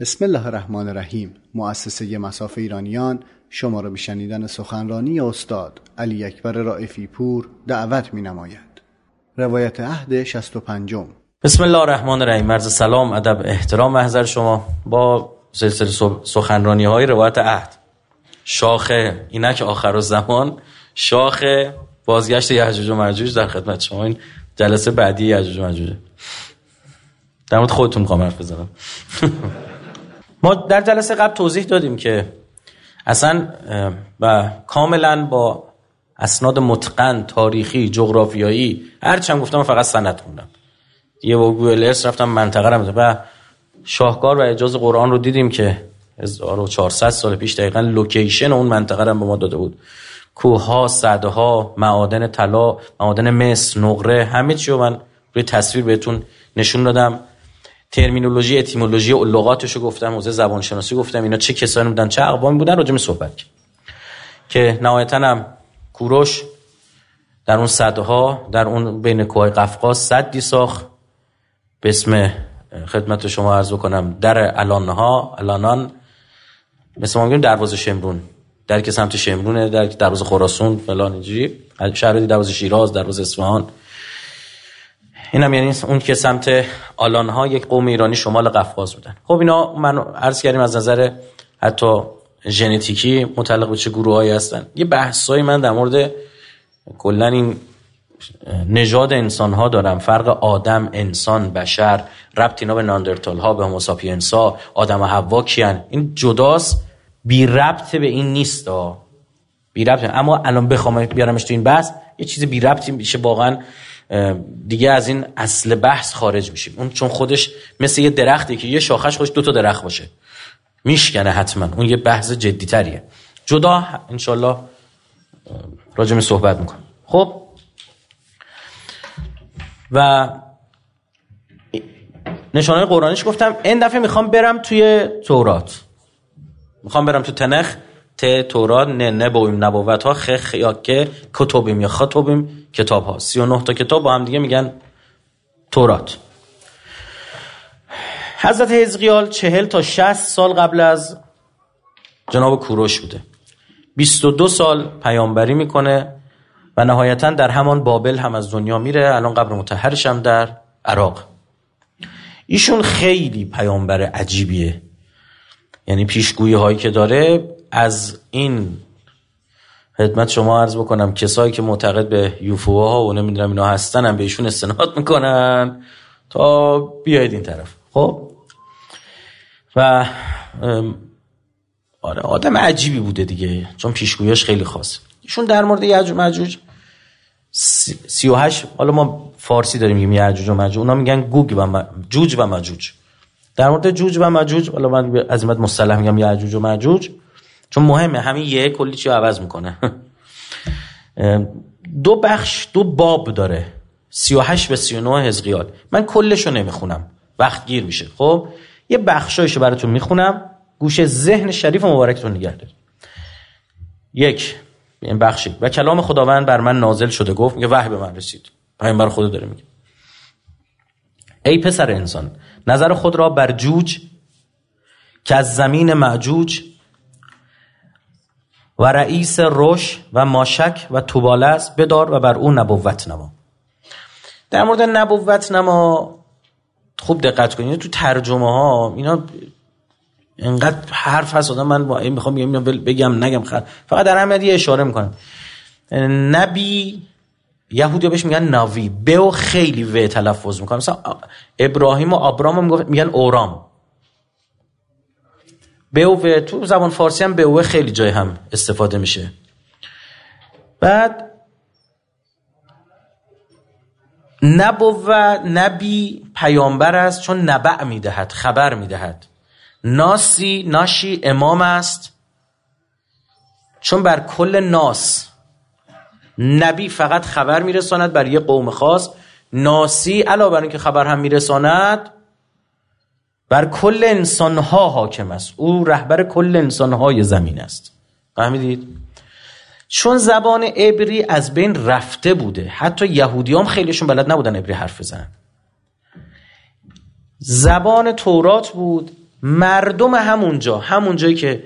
بسم الله الرحمن الرحیم. مؤسسه مساف ایرانیان شما را به شنیدن سخنرانی استاد علی اکبر رائفی پور دعوت می نماید روایت عهد 65 بسم الله الرحمن الرحیم. مرز سلام ادب احترام محضر شما با سلسله سخنرانی های روایت عهد. شاخ اینک آخر و زمان شاخ بازگشت یعجوج و مجوج در خدمت شما. این جلسه بعدی یعجوج و مجوجه در خودتون می‌خوام حرف بزنم. ما در جلسه قبل توضیح دادیم که اصلا و کاملا با اسناد متقن تاریخی جغرافیایی هر چند گفتم فقط سند خوندم. یه با Google Earth رفتم منطقه رو و شاهکار و اعجاز قرآن رو دیدیم که 1400 سال پیش دقیقا location اون منطقه رو به ما داده بود. کوه ها سدها معادن طلا معادن مس نقره همه چی رو من روی تصویر بهتون نشون دادم. ترمینولوژی اتیمولوژی و لغاتش رو گفتم حوزه زبان شناسی گفتم. اینا چه کسانی بودن؟ چه اقوامی بودن؟ راجع صحبت کرد که نهایتا هم کوروش در اون صدها در اون بین کوه قفقاز صدی ساخت. به اسم خدمت شما عرض کنم در الانها الانان مثل ما میگیم دروازه شمرون. در که سمت شمرونه در دروازه خراسان فلان اینجوری. شهر دروازه شیراز دروازه اصفهان. اینم یعنی اون که سمت آلان ها یک قوم ایرانی شمال قفقاز بودن. خب اینا من عرض کردیم از نظر حتی ژنتیکی متعلق به چه گروه هایی هستن. یه بحثایی من در مورد کلا این نژاد انسان ها دارم. فرق آدم انسان بشر ربط اینا به ناندرتال ها به هوموساپینس ها آدم و حوا کیان. این جداست. بی ربط به این نیست بی ربط. اما الان بخوام بیارمش تو این بحث یه چیز بی ربطی میشه. واقعا دیگه از این اصل بحث خارج میشیم. اون چون خودش مثل یه درختی که یه شاخش خودش دو تا درخت باشه. میشکنه حتما. اون یه بحث جدی تریه جدا انشالله راجع صحبت می‌کنم. خب؟ و نشانه قرآنیش گفتم این دفعه می‌خوام برم توی تورات. می‌خوام برم تو تنخ. ت تورات نه بویم نبوت ها خ یا که کتبیم یا خطبیم کتاب ها 39 تا کتاب با هم دیگه میگن تورات. حضرت حزقیال چهل تا 60 سال قبل از جناب کوروش بوده. 22 سال پیامبری می‌کنه و نهایتا در همان بابل هم از دنیا میره. الان قبر متحرش هم در عراق. ایشون خیلی پیامبر عجیبیه. یعنی پیشگویی هایی که داره از این خدمت شما عرض بکنم کسایی که معتقد به یوفو ها و نمی‌دونم اینا هستن هم بهشون استناد می‌کنن. تا بیاید این طرف. خب؟ و آره آدم عجیبی بوده دیگه. چون پیشگویاش خیلی خاص ایشون در مورد یعجوج و هشت حالا ما فارسی داریم میگیم یعجوج و مجوج اونا میگن گوگ و جوج و مجوج در مورد جوج و مجوج حالا من از این مصطلح میگم یعجوج و مجوج چون مهمه همین یه کلی چی عوض می‌کنه. دو بخش دو باب داره. 38 به 39 حزقیال من کلشو نمی‌خونم. وقت گیر میشه. خب؟ یه بخشایشو براتون می‌خونم. گوشه ذهن شریف و مبارکتون نگه یک این بخشی. و کلام خداوند بر من نازل شده. گفت میگه وحی به من رسید. پیامبر خدا داره میگه. ای پسر انسان نظر خود را بر جوج که از زمین معجوج و رئیس روش و ماشک و توبالس بدار و بر او نبوت نما. در مورد نبوت نما خوب دقت کنید. تو ترجمه ها اینا انقدر حرف هست. آدم من می‌خوام بگم نگم. فقط در همه یه اشاره می‌کنم. نبی یهودی بهش میگن ناوی. به خیلی و تلفظ می‌کنم مثلا ابراهیم و آبرام میگن اورام. به تو زبان فارسی هم به خیلی جای هم استفاده میشه. بعد نبو نبی پیامبر است چون نبع می‌دهد خبر می‌دهد. ناسی ناشی امام است چون بر کل ناس. نبی فقط خبر میرساند بر یه قوم خاص. ناسی علاوه بر اینکه خبر هم میرساند بر کل انسان ها حاکم است. او رهبر کل انسان های زمین است. فهمیدید؟ چون زبان عبری از بین رفته بوده حتی یهودی هم خیلیشون بلد نبودن عبری حرف بزنن. زبان تورات بود مردم همونجا همون جایی که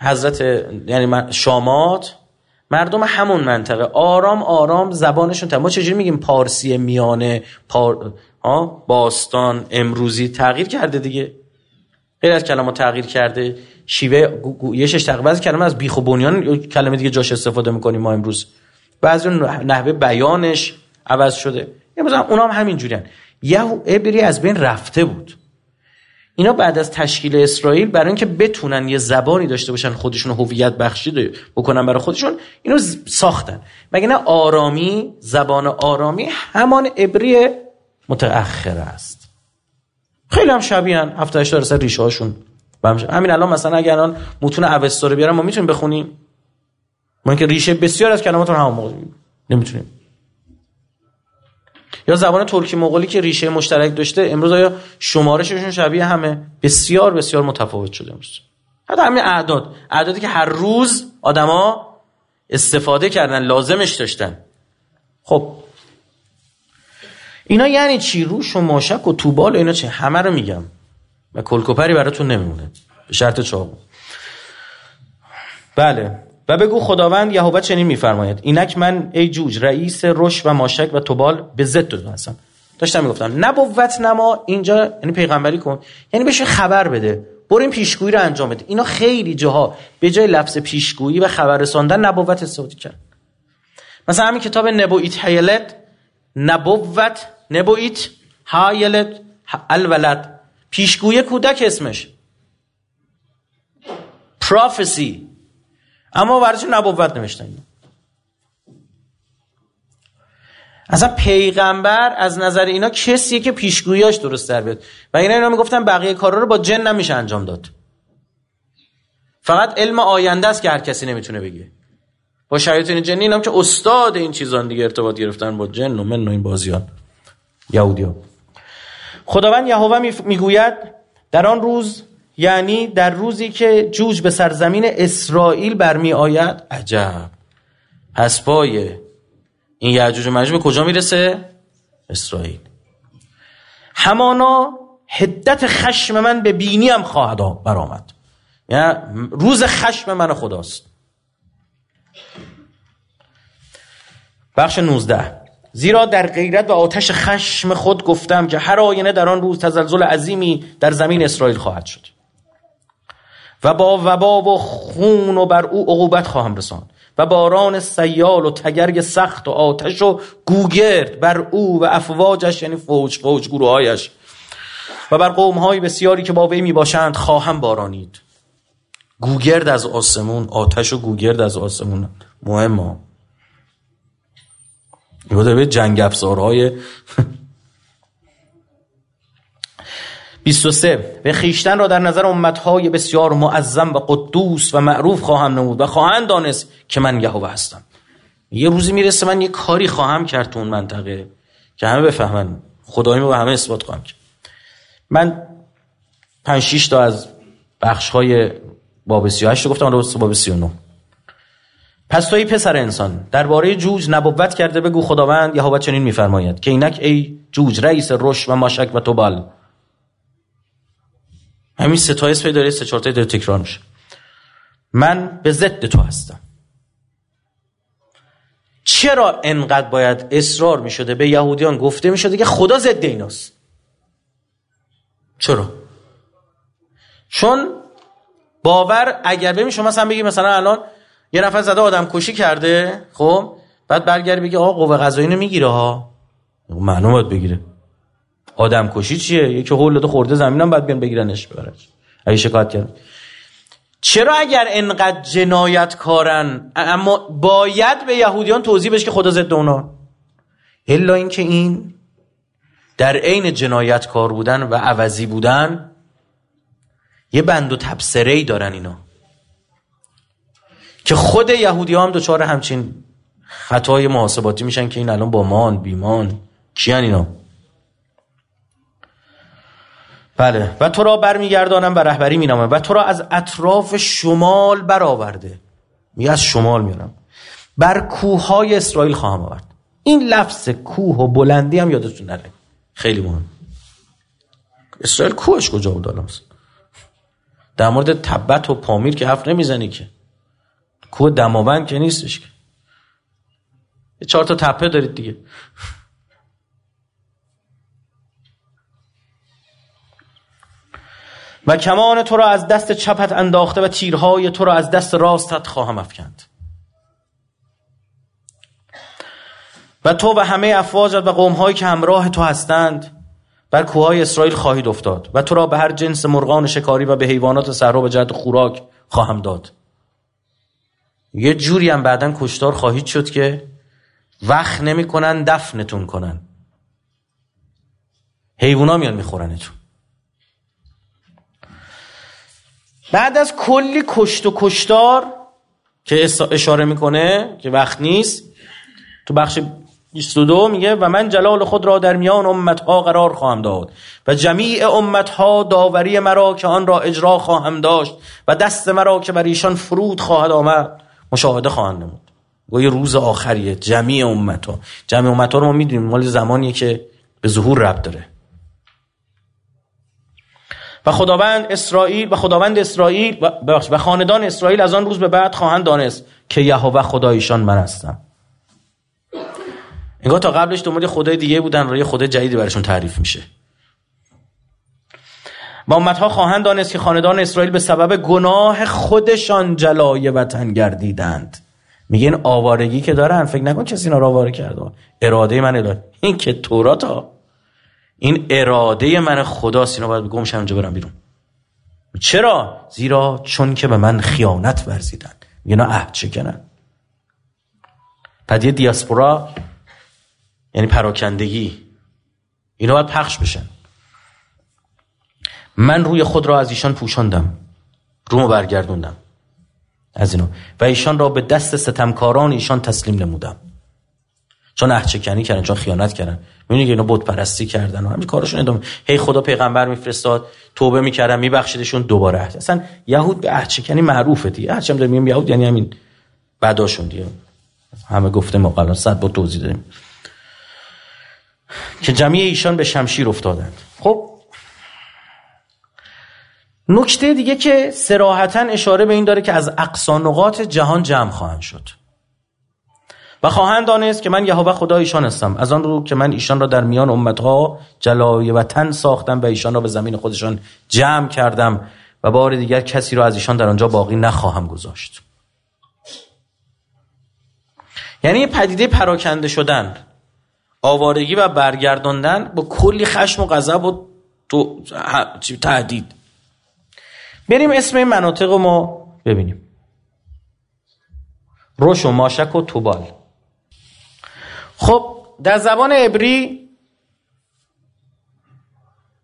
حضرت یعنی شامات مردم همون منطقه. آرام آرام زبانشون ما چجوری میگیم؟ پارسی میانه پار... باستان امروزی تغییر کرده دیگه. غیر از کلمه تغییر کرده شیوه گویشش تغییر بعضی کلمه از بیخ و بنیان کلمه دیگه جاش استفاده می‌کنیم ما امروز. بعضی نحوه بیانش عوض شده. هم اونا هم همین جوریان یهو ابری از بین رفته بود. اینا بعد از تشکیل اسرائیل برای اینکه بتونن یه زبانی داشته باشن خودشون هویت بخشی بکنن برای خودشون اینو ساختن. مگه نه آرامی زبان آرامی همان عبری متأخر است. خیلی هم شبیهن 70 80 درصد ریشه هاشون. همین الان مثلا اگر الان متون اوستا رو بیارم ما می‌تونیم بخونیم؟ ما اینکه ریشه بسیار از کلماتون همون موقع نمی‌تونیم. یا زبان ترکی مغولی که ریشه مشترک داشته امروز آیا شمارششون شبیه همه؟ بسیار بسیار متفاوت شده امروز. حتی همین اعداد. اعدادی که هر روز آدما استفاده کردن لازمش داشتن. خب اینا یعنی چی؟ روش و ماشک و توبال و اینا چه همه رو میگم. و کلکوپری براتون نمیمونه. به شرط چاقو. بله. و بگو خداوند یهوه چنین میفرماید. اینک من ای جوج رئیس رش و ماشک و توبال به ضد تو هستم. داشتم می‌گفتم نبوت نما اینجا یعنی پیغمبری کن. یعنی بهش خبر بده. برو این پیشگویی رو انجام بده. اینا خیلی جاها به جای لفظ پیشگویی و خبر رساندن نبوت استفاده کرد مثلا همین کتاب نبویت هیلت نبوت نبویت هایلت الولد پیشگویی کودک اسمش پروفسی اما برایشون نبوت نوشتن اصلا پیغمبر از نظر اینا کسیه که پیشگوییاش درست در بیاد و اینا اینا می‌گفتن بقیه کارا رو با جن نمیشه انجام داد فقط علم آینده است که هر کسی نمی‌تونه بگه با شیاطین جنی اینام که استاد این چیزان دیگه ارتباط گرفتن با جن و من و این بازیان یهودیا خداوند یهوه می‌گوید در آن روز یعنی در روزی که جوج به سرزمین اسرائیل برمی آید عجب. پس پای این یعجوج و به کجا می‌رسه؟ اسرائیل. همانا حدت خشم من به بینیم خواهد برآمد. یعنی روز خشم من خداست. بخش 19 زیرا در غیرت و آتش خشم خود گفتم که هر آینه در آن روز تزلزل عظیمی در زمین اسرائیل خواهد شد. و با وبا و خون و بر او عقوبت خواهم رساند و باران سیال و تگرگ سخت و آتش و گوگرد بر او و افواجش یعنی فوج فوج گروهایش و بر قوم های بسیاری که با وی می باشند خواهم بارانید. گوگرد از آسمون آتش و گوگرد از آسمون. مهم ها به جنگ افزارهای 23 به خیشتن را در نظر امتهای بسیار معظم و قدوس و معروف خواهم نمود و خواهند دانست که من یهوه هستم. یه روزی می‌رسه من یه کاری خواهم کرد تو اون منطقه که همه بفهمن. خداییم به همه اثبات خواهم کرد. من 5 6 تا از بخش های باب 38 رو گفتم رو باب 39 پس توی پسر انسان درباره جوج نبوت کرده بگو خداوند یهوه چنین میفرماید که اینک ای جوج رئیس رش و ماشک و توبال. همین سه تا داره سه چهار داره تکرار میشه. من به ضد تو هستم. چرا انقدر باید اصرار می‌شده؟ به یهودیان گفته می‌شده که خدا ضد ایناست. چرا؟ چون باور اگر ببین شما مثلا بگی مثلا الان یه نفر زده آدم کشی کرده خب؟ بعد برگردی بگی آقا قوه قضایی اینو می‌گیره ها. معلومه باید بگیره. آدم کشی چیه؟ یکی هول خورده زمینم بعد بیان بگیرنش. ببرش اگه شکایت کرد. چرا اگر انقدر جنایت کارن؟ اما باید به یهودیان توضیح بشه که خدا ضد اونا. الا اینکه این در عین جنایت کار بودن و عوضی بودن یه بند و تبصره ای دارن اینا. که خود یهودی هم دوچار همچین خطای محاسباتی میشن که این الان با مان بیمان کیان اینا؟ بله. و تو را برمیگردانم و رهبری مینامم و تو را از اطراف شمال برآورده. می از شمال میارم بر کوههای اسرائیل خواهم آورد. این لفظ کوه و بلندی هم یادتون نره. خیلی مهم. اسرائیل کوهش کجا بود در مورد تبت و پامیر که حرف نمی‌زنی که. کوه دماوند که نیستش که. چهار تا تپه دارید دیگه. و کمان تو را از دست چپت انداخته و تیرهای تو را از دست راستت خواهم افکند. و تو و همه افواجت و قومهایی که همراه تو هستند بر کوههای اسرائیل خواهید افتاد و تو را به هر جنس مرغان شکاری و به حیوانات صحرا به جهت خوراک خواهم داد. یه جوری هم بعدا کشتار خواهید شد که وقت نمی‌کنن دفنتون کنن. حیوونا میان میخورنتون. بعد از کلی کشت و کشتار که اشاره می‌کنه که وقت نیست تو بخش 22 میگه و من جلال خود را در میان امتها قرار خواهم داد و جمیع امتها داوری مرا که آن را اجرا خواهم داشت و دست مرا که بر ایشان فرود خواهد آمد. مشاهده خواهند نمود. گوی روز آخریه. جمیع امتها. جمیع امتها رو ما می‌دونیم. مال زمانیه که به ظهور رب داره. و خداوند اسرائیل و خداوند اسرائیل و, و خاندان اسرائیل از آن روز به بعد خواهند دانست که یهوه خدایشان من هستم. انگار تا قبلش دنبال خدای دیگه بودن. روی خدای جدیدی براشون تعریف میشه. و امتها خواهند دانست که خاندان اسرائیل به سبب گناه خودشان جلای وطن گردیدند. میگه این آوارگی که دارن فکر نکن کسی اینا رو آواره کرده. اراده من الهی این که تورات ها این اراده من خداست. اینا باید گم شم اونجا برم بیرون. چرا؟ زیرا چون که به من خیانت ورزیدن. اینا عهد شکنن. پدیه دیاسپورا یعنی پراکندگی. اینا باید پخش بشن. من روی خود را از ایشان پوشاندم. رومو برگردوندم. از اینو. و ایشان را به دست ستمکاران ایشان تسلیم نمودم. چون احچکنی کردن چون خیانت کردن. می‌بینی که اینا بت پرستی کردن و همین کارشون ادامه. هی خدا پیغمبر میفرستاد توبه می‌کردن میبخشیدشون دوباره عهد. اصلا یهود به احچکنی معروفه دیگه. هرچند میگم یهود یعنی همین بعداشون دیگه. همه گفته ما صد با توضیح داریم که جمعی ایشان به شمشیر افتادند. خب نکته دیگه که سراحتا اشاره به این داره که از اقصانقات جهان جمع خواهند شد. و خواهند دانست که من یهوه خدا ایشان هستم. از آن رو که من ایشان را در میان امتها جلای وطن ساختم و ایشان را به زمین خودشان جمع کردم و بار دیگر کسی را از ایشان در آنجا باقی نخواهم گذاشت. یعنی پدیده پراکنده شدن آوارگی و برگرداندن با کلی خشم و غضب و تهدید. بریم اسم این مناطق رو ما ببینیم. روش و ماشک و توبال. خب در زبان عبری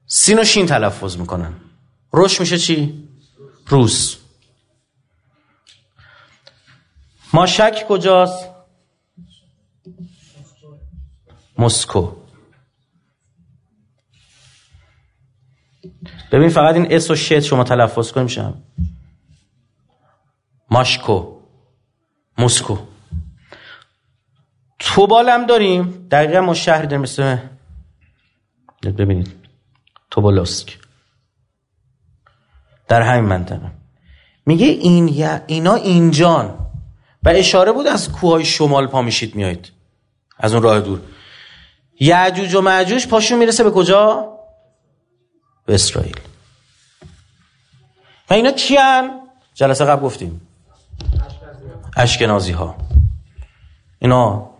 سین و شین تلفظ می‌کنن. روش میشه چی؟ روس ماشک کجاست؟ مسکو. ببین فقط این اس و شت شما تلفظ کنیم شم ماشکو. مسکو توبال داریم. دقیقا ما شهری داریم مثل ببینید. توبالوسک در همین منطقه. میگه این اینا اینجان. و اشاره بود از کوههای شمال پا میشید میایید. از اون راه دور. یعجوج و معجوج پاشون می‌رسه به کجا؟ به اسرائیل. و اینا کیان؟ جلسه قبل گفتیم. اشکنازی ها اینا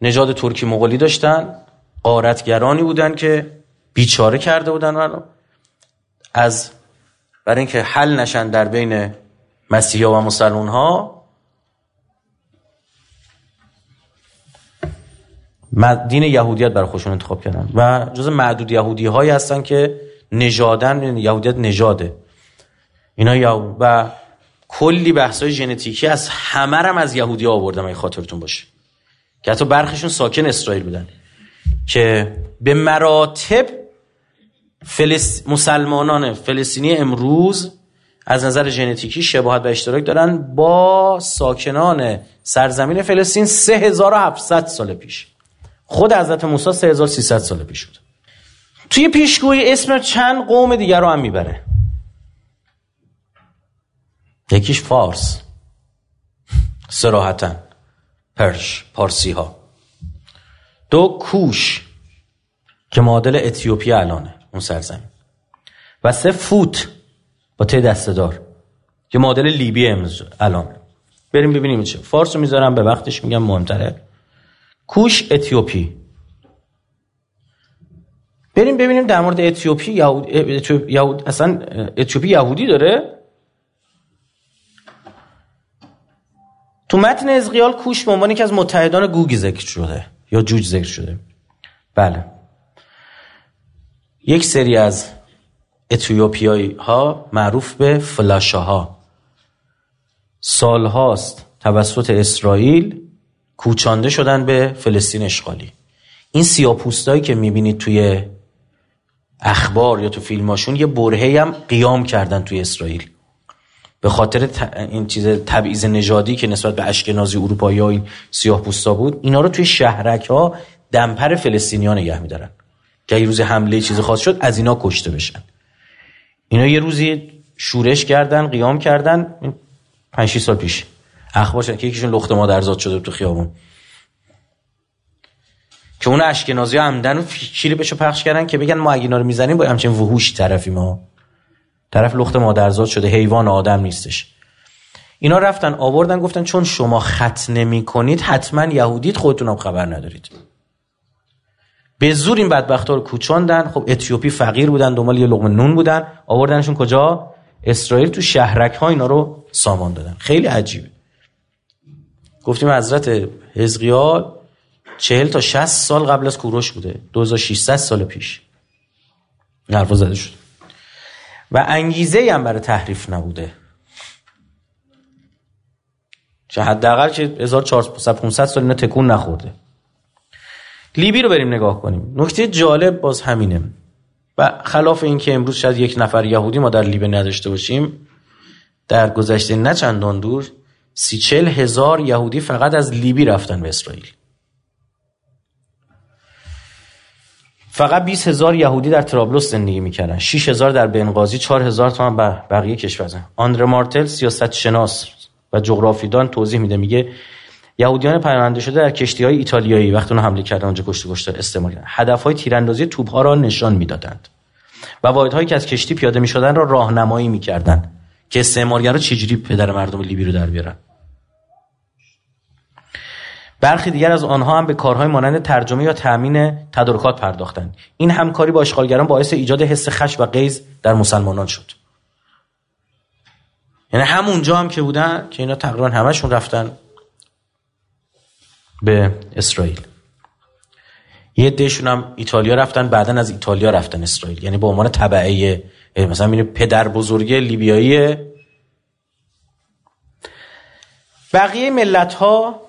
نژاد ترکی مغولی داشتن قارتگرانی بودن که بیچاره کرده بودن منو از برای اینکه حل نشن در بین مسیحی و مسلمون ها دین یهودیت برای خودشون انتخاب کردن. و جز معدود یهودی هایی هستن که نژادن یهودیت نژاده. اینا یهود و کلی بحث های ژنتیکی از همه هم از یهودی ها آوردم اگه خاطرتون باشه. که حتی برخشون ساکن اسرائیل بودن. که به مراتب فلس... مسلمانان فلسطینی امروز از نظر ژنتیکی شباهت و اشتراک دارن با ساکنان سرزمین فلسطین 3700 سال پیش. خود حضرت موسی 3300 سال پیش بود. توی پیشگویی اسم چند قوم دیگر رو هم می‌بره. یکیش فارس. سراحتا پرش پارسی ها دو کوش که معادل اتیوپی الانه اون سرزمین. و سه فوت با ته دستدار که معادل لیبی امروز الان بریم ببینیم چه. فارس رو می‌ذارم به وقتش میگم مهمتره. کوش اتیوپی. بریم ببینیم در مورد اتیوپی یهود, یهود... اصلا اتیوپی یهودی داره؟ تو متن ازغیال کوش به عنوان که از متحدان گوگی ذکر شده یا جوج ذکر شده. بله. یک سری از اتیوپیایی ها معروف به فلاشا ها سال هاست توسط اسرائیل کوچانده شدن به فلسطین اشغالی. این سیاپوستایی که می‌بینید توی اخبار یا تو فیلماشون یه برهه هم قیام کردن توی اسرائیل. به خاطر این چیز تبعیض نژادی که نسبت به اشکنازی اروپایی ها این سیاه پوستا بود اینا رو توی شهرک ها دمپر فلسطینیان نگه میدارن. که یه روز حمله چیز خاص شد از اینا کشته بشن. اینا یه روزی شورش کردن قیام کردن 5 سال پیش. اخبار شد که یکیشون لخت مادرزاد شده تو خیابون. که اون اشکنازی ها عمدن و بشو پخش کردن که بگن ما اگه اینا رو می‌زنیم با همچین وحوش طرفی ما طرف لخت مادرزاد شده حیوان آدم نیستش. اینا رفتن آوردن گفتن چون شما خط نمی کنید حتما یهودیت خودتون هم خبر ندارید. به زور این بدبختا رو کوچاندن خب اتیوپی فقیر بودن دنبال یه لقمه نون بودن. آوردنشون کجا؟ اسرائیل تو شهرک ها اینا رو سامان دادن. خیلی عجیبه. گفتیم حضرت حزقیال چهل تا 60 سال قبل از کوروش بوده. 2600 سال پیش. حرفا زده شد. و انگیزه هم برای تحریف نبوده. چه حداقل که 1400 سال اینا تکون نخورده. لیبی رو بریم نگاه کنیم. نکته جالب باز همینه. و خلاف اینکه امروز شاید یک نفر یهودی ما در لیبی نداشته باشیم در گذشته نه چندان دور سی هزار یهودی فقط از لیبی رفتن به اسرائیل. فقط 20 هزار یهودی در ترابلوس زندگی می‌کردن. 6 هزار در بنغازی 4 هزار تا به بقیه کشور آندر مارتل سیاست شناس و جغرافیدان توضیح میده. میگه یهودیان پناهنده شده در کشتی های ایتالیایی وقتی اونها حمله کردن اونجا کشته کشته استعمال کردن. هدف های تیراندازی توپ ها را نشان می‌دادند. و واحد که از کشتی پیاده می‌شدن را راهنمایی می‌کردند که استعمارگرا چجوری پدر مردم لیبی رو در بیارن. برخی دیگر از آنها هم به کارهای مانند ترجمه یا تأمین تدارکات پرداختند. این همکاری با اشغالگران باعث ایجاد حس خش و غیظ در مسلمانان شد. یعنی همونجا هم که بودن که اینا تقریبا همشون رفتن به اسرائیل. یه دهشون هم ایتالیا رفتن بعدا از ایتالیا رفتن اسرائیل. یعنی به عنوان تبعه مثلا میره پدر بزرگ لیبیایی. بقیه ملت ها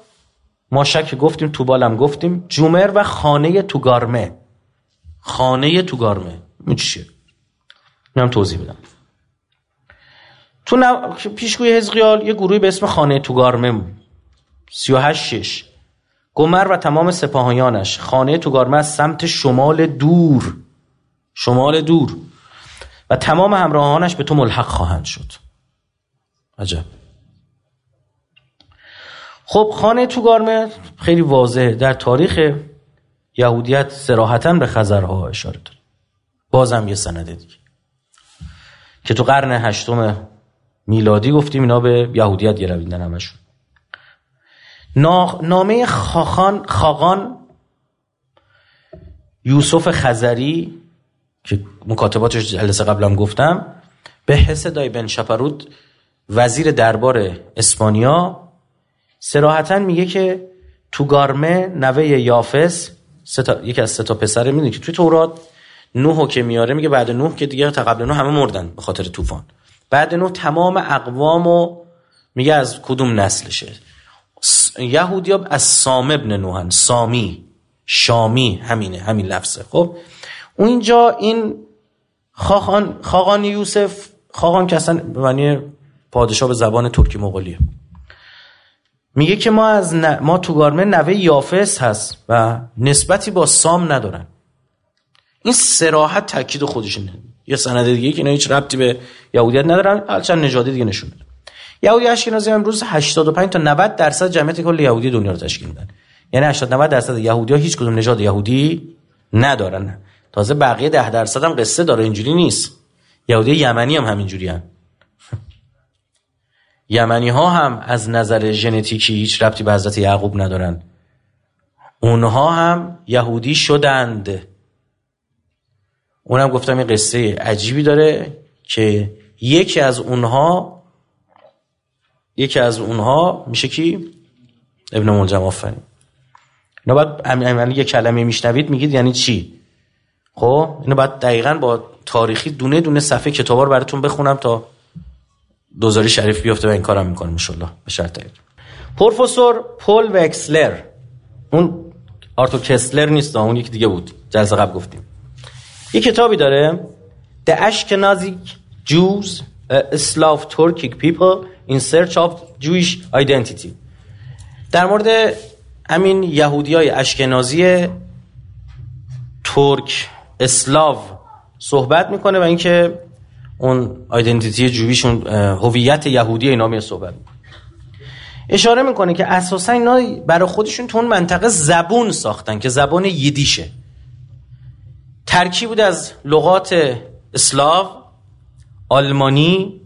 ما شک گفتیم تو بالم گفتیم جومر و خانه توگارمه. خانه توگارمه. این چیه اینم توضیح بدم. تو نو... پیشگوی حزقیال یه گروهی به اسم خانه توگارمه. 38 شش. گمر و تمام سپاهیانش. خانه توگارمه از سمت شمال دور. شمال دور. و تمام همراهانش به تو ملحق خواهند شد. عجب. خب خانه توگارمه خیلی واضحه. در تاریخ یهودیت سراحتا به خزرها اشاره داره. بازم یه سنده دیگه. که تو قرن هشتم میلادی گفتیم اینا به یهودیت گرویدن همشون. نامه خاخان خاقان یوسف خزری که مکاتباتش جلسه قبلم گفتم به حس دای بن شپرود وزیر دربار اسپانیا سراحتا میگه که توگارمه نوه یافس ستا، یکی از ستا پسره می‌دونی که توی تورات نوح که میاره میگه بعد نوح که دیگه تا قبل نوح همه مردن به خاطر طوفان. بعد نوح تمام اقوامو میگه از کدوم نسلشه؟ یهودی از سام ابن نوحن سامی شامی همینه همین لفظه. خب؟ اونجا این خاقان, خاقان یوسف خاقان که اصلا به معنی پادشاه به زبان ترکی مغولیه. میگه که ما از ن... ما توگارمه نوه یافس هست و نسبتی با سام ندارن. این سراحت تاکید خودشونه یه سند دیگه که اینا هیچ ربطی به یهودیت ندارن هرچند نژادی دیگه نشون یهودی اشکنازی امروز 85 تا 90 درصد جمعیت کل یهودی دنیا رو تشکیل میدن یعنی 80 90 درصد یهودی ها هیچ کدوم نژاد یهودی ندارن. تازه بقیه 10 درصد هم قصه داره اینجوری نیست. یهودی یمنی هم همینجوری هم. یمنی ها هم از نظر ژنتیکی هیچ ربطی به حضرت یعقوب ندارن اونها هم یهودی شدند. اونم گفتم یه قصه عجیبی داره که یکی از اونها یکی از اونها میشه کی؟ ابن ملجم آفرین. اینا باید یه کلمه میشنوید میگید یعنی چی؟ خب اینو باید دقیقا با تاریخی دونه دونه صفحه کتابا رو براتون بخونم تا دوزاری شریف بیفته و این کارم می‌کنم انشالله. به شرط پروفسور پول وکسلر اون آرتو کسلر نیست اون یکی دیگه بود. جلسه قبل گفتیم. یه کتابی داره. The Ashkenazi Jews Slav Turkic People in Search of Jewish Identity. در مورد همین یهودی های اشکنازی ترک اسلاو صحبت می‌کنه و اینکه اون آیدنتیتی جویشون هویت یهودی اینا می صحبت اشاره می‌کنه که اساسا اینا برای خودشون تو اون منطقه زبون ساختن که زبان یدیشه ترکیب بود از لغات اسلاو آلمانی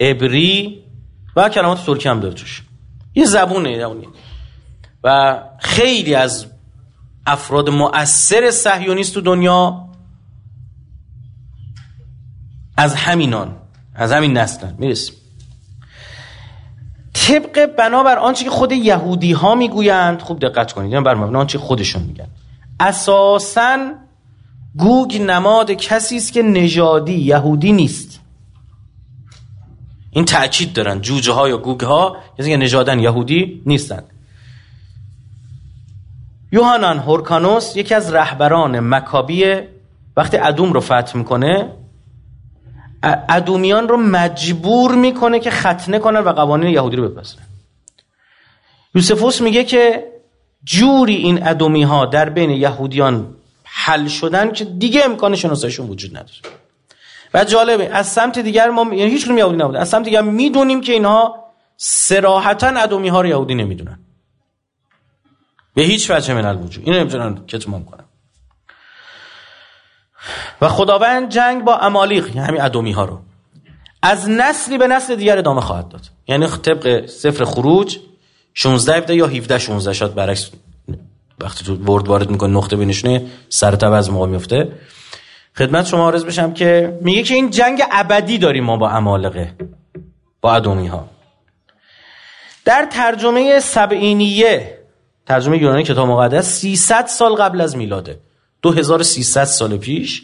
عبری و کلمات ترکی هم داره توش. یه زبونه و خیلی از افراد مؤثر صهیونیست تو دنیا از همینان از همین نسلن. می‌رسیم. طبق بنابر آنچه که خود یهودی ها می‌گویند خوب دقت کنید بر مبنای آنچه خودشون میگن. اساسا گوگ نماد کسی است که نژادی یهودی نیست. این تاکید دارن جوجه ها یا گوگ ها کسی نژادن یهودی نیستند یوهانان هورکانوس یکی از رهبران مکابی وقتی ادوم رو فتح می‌کنه ادومیان رو مجبور می‌کنه که ختنه کنن و قوانین یهودی رو بپذیرن. یوسفوس میگه که جوری این ادومی ها در بین یهودیان حل شدن که دیگه امکان شناساییشون وجود نداره. و جالبه از سمت دیگر ما یعنی هیچ یهودی نبوده از سمت دیگر می‌دونیم که اینها صراحتا ادومی ها رو یهودی نمی‌دونن. به هیچ وجه من الوجود. اینو نمی‌تونن کتمان کنن و خداوند جنگ با امالیق یعنی همین ادومی ها رو. از نسلی به نسل دیگر ادامه خواهد داد. یعنی طبق سفر خروج 16 یا 17 16 شاد برعکس. وقتی تو ورد وارد می‌کنه نقطه بینشونه سر تب از موقع میفته خدمت شما عرض بشم که میگه که این جنگ ابدی داریم ما با امالقه با ادومی ها در ترجمه سبعینیه ترجمه یونانی کتاب مقدس 300 سال قبل از میلاده. 2300 سال پیش.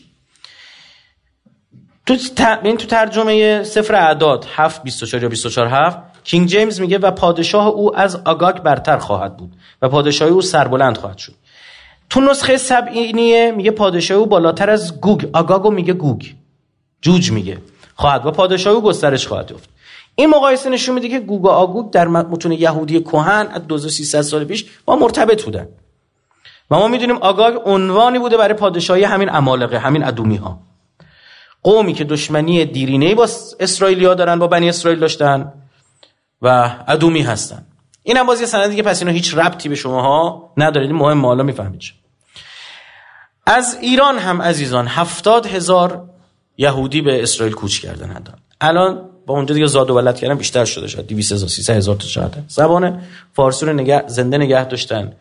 تو این تو ترجمه سفر اعداد 7 24 یا 24 7 کینگ جیمز میگه و پادشاه او از آگاگ برتر خواهد بود و پادشاهی او سربلند خواهد شد. تو نسخه سبعینیه میگه پادشاهی او بالاتر از گوگ. آگاگو میگه گوگ. جوج میگه. خواهد و پادشاهی او گسترش خواهد یافت. این مقایسه نشون میده که گوگ و آگوگ در متون یهودی کهن از 2300 سال پیش با مرتبط بودن. و ما می‌دونیم آگاگ عنوانی بوده برای پادشاهی همین امالقه همین ادومی ها قومی که دشمنی دیرینه با اسرائیلیا دارن با بنی اسرائیل داشتن و ادومی هستن. این هم بازی سندی که پس اینا هیچ ربطی به شماها ندارید. مهم حالا می‌فهمید از ایران هم عزیزان هفتاد هزار یهودی به اسرائیل کوچ کردن الان با اونجا دیگه زاد و ولد کردن بیشتر شده شد 200 هزار 300 هزار تا شاید زبان فارسی رو نگه زنده نگه داشتن.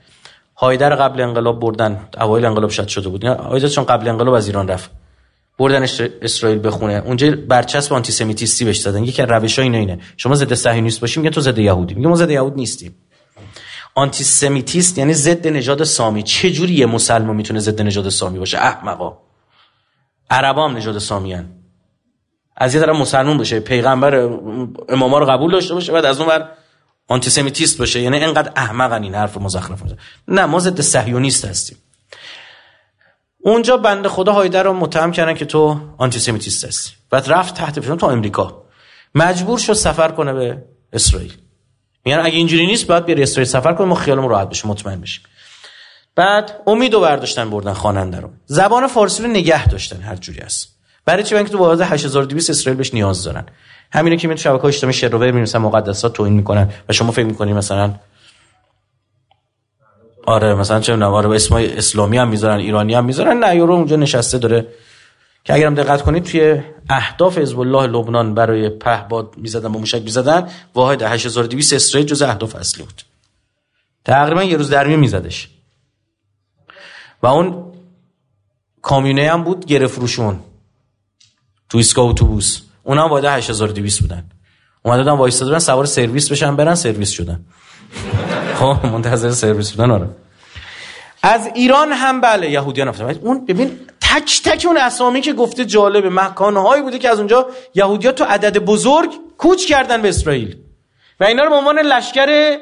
هایدر قبل انقلاب بردن اوایل انقلاب شد شده بود. هایدر چون قبل انقلاب از ایران رفت. بردن اسرائیل بخونه اونجا برچسب آنتی سمیتیستی بهش دادن یکی از روش‌ها اینه اینه. شما ضد صهیونیست باشی میگن تو ضد یهودی. میگه ما ضد یهود نیستیم. anti-Semitist یعنی ضد نژاد سامی. چه جوری یه مسلمان می‌تونه ضد نژاد سامی باشه؟ احمقا عربا هم نژاد سامیان از یه طرف مسلمان باشه. پیغمبر اماما رو قبول داشته باشه. بعد از اون ور anti-Semitist باشه یعنی اینقدر احمقن این حرف مزخرف نه ما ضد صهیونیست هستیم. اونجا بنده خدا هایدر رو متهم کردن که تو anti-Semitist هستی. بعد رفت تحت فشار تو امریکا مجبور شد سفر کنه به اسرائیل. یعنی اگه اینجوری نیست باید بری اسرائیل سفر کنه ما خیالمون راحت بشه مطمئن بشیم. بعد امید رو برداشتن بردن خواننده رو. زبان فارسی رو نگه داشتن هر جوری است برای چی؟ که تو واحد 8200 اسرائیل بهش نیاز دارن. همینه که می تو شبکه اجتماعی شروور می‌نویسن مقدسات توهین می‌کنن و شما فکر می‌کنید مثلا آره مثلا چه نوار آره اسم اسلامی هم می‌ذارن ایرانی هم می‌ذارن نه یورو اونجا نشسته داره. که اگرم دقت کنید توی اهداف حزب الله لبنان برای پهباد می‌زدن با موشک می‌زدن واحد 8200 اسرائیل جز اهداف اصلی بود. تقریبا یه روز در میزدش. و اون کامیونه هم بود گرفروشون تو ایستگاه اتوبوس. اونا هم واحد 8200 بودن. اومدن وایسادن سوار سرویس بشن برن سرویس شدن. خب منتظر سرویس بودن آره. از ایران هم بله یهودیان افتادن. اون ببین تک تک اون اسامی که گفته جالبه مکانهایی بوده که از اونجا یهودیا تو عدد بزرگ کوچ کردن به اسرائیل. و اینا رو به عنوان لشکر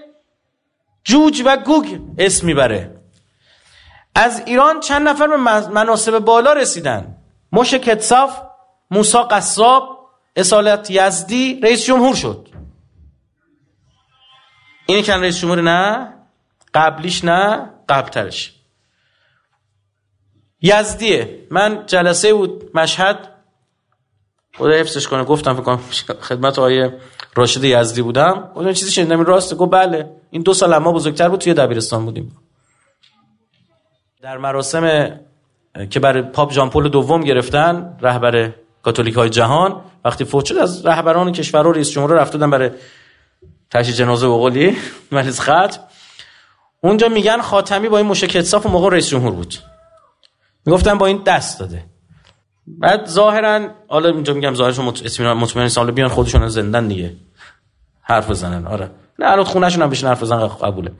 جوج و گوگ اسم می‌بره. از ایران چند نفر به مناسب بالا رسیدن. مش کتساف موسا قصاب اصالت یزدی رئیس جمهور شد. اینی که رئیس جمهور نه قبلیش نه قبلترش. یزدیه. من جلسه بود مشهد. خدا حفظش کنه. گفتم فکر خدمت آقای راشد یزدی بودم. اون چیزی شنیدم. این راسته گفت بله. این دو سال ما بزرگتر بود توی دبیرستان بودیم. در مراسم که برای پاپ ژان پل دوم گرفتن رهبر کاتولیک های جهان. وقتی فوت شد از رهبران کشور و رئیس جمهور رفتن برای تشییع جنازه بقولی مریض خط. اونجا میگن خاتمی با این مشکل صاف و موقع رئیس جمهور بود. می‌گفتن با این دست داده. بعد ظاهرا حالا اینجا میگم ظاهرشون اطمینان مطمئن سال بیان خودشون زندن دیگه. حرف بزنن آره. نه الان خونهشون هم بشین حرف بزنن قبوله.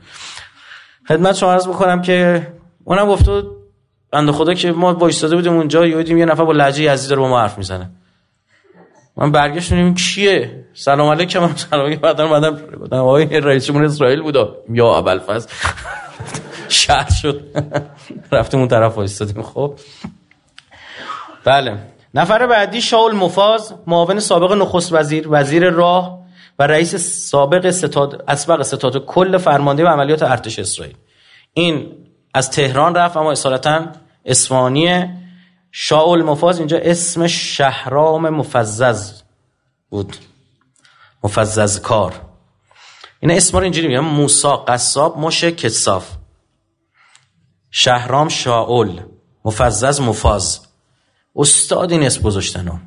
خدمت شما عرض بکنم که اونم گفته بنده خدا که ما وایساده بودیم اونجا یادیم یه نفر با لهجه یزدی رو با ما حرف می‌زنه. من برگشتم کیه؟ سلام علیکم. من سلام علیکم. بعدا اومدم گفتم آقای رئیس جمهور اسرائیل بود یا ابوالفضل. شهر شد. رفتیم اون طرف وایسادیم خب. بله. نفر بعدی شاول مفاز معاون سابق نخست وزیر وزیر راه و رئیس سابق ستاد اسبق ستاد کل فرمانده و عملیات ارتش اسرائیل. این از تهران رفت اما اصالتا اصفهانیه. شاول مفاز اینجا اسم شهرام مفزز بود. مفزز کار این اسم رو اینجوری میگم موسا قصاب مش کتساف شهرام شاول مفزز مفاز استاد این اسم گذاشتن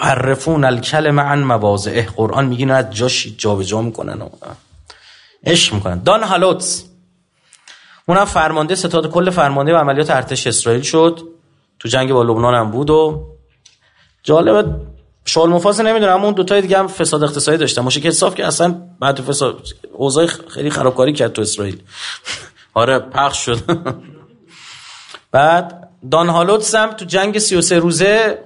عرفون الکلمه عن مواضعه. قرآن میگین از جاش جابجا می‌کنن عشق می‌کنن. دان هالوتس. اونم فرمانده ستاد کل فرمانده و عملیات ارتش اسرائیل شد. تو جنگ با لبنان هم بود و جالب شال مفاز نمی‌دونم اما اون دو تای دیگه هم فساد اقتصادی داشتن. مشکل صاف که اصلا بعد فساد اوضاع خیلی خرابکاری کرد تو اسرائیل. آره پخش شد. بعد دان هالوتس هم تو جنگ 33 روزه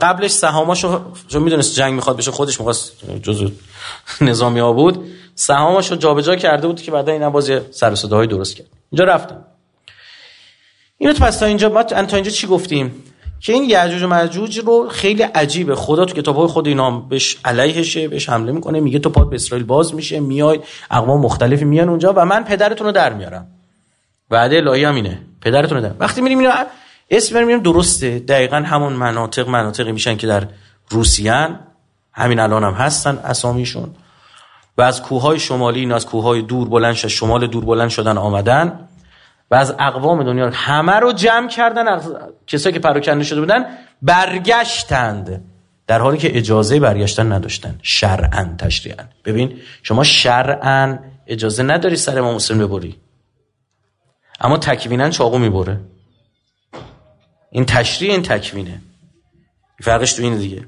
قبلش سهاماشو چون می‌دونست جنگ می‌خواد بشه خودش می‌خواست جزو نظامی ها بود. سهامشو جابجا کرده بود که بعدا این بازی سر صداهای درست کرد. اینجا رفتم. اینو پس تا اینجا ما تا اینجا چی گفتیم؟ که این یعجوج و معجوج رو خیلی عجیبه. خدا تو کتابهای خود اینا بهش علیهشه بهش حمله می‌کنه میگه تو پاد به اسرائیل باز میشه میای اقوام مختلفی میان اونجا و من پدرتون رو در میارم. وعده الهی هم اینه. پدرتون رو در وقتی میریم اینو اسم میریم درسته. دقیقا همون مناطق مناطقی میشن که در روسیان همین الان هم هستن اسامیشون. و از کوههای شمالی این از کوههای دور بلند شد شمال دور بلند شدن آمدن. و از اقوام دنیا همه رو جمع کردن کسایی که پراکنده شده بودن برگشتند. در حالی که اجازه برگشتن نداشتن. شرعا تشریعا. ببین شما شرعا اجازه نداری سر ما مسلم ببری. اما تکوینا چاقو می‌بره. این تشریع این تکوینه. فرقش تو این دیگه.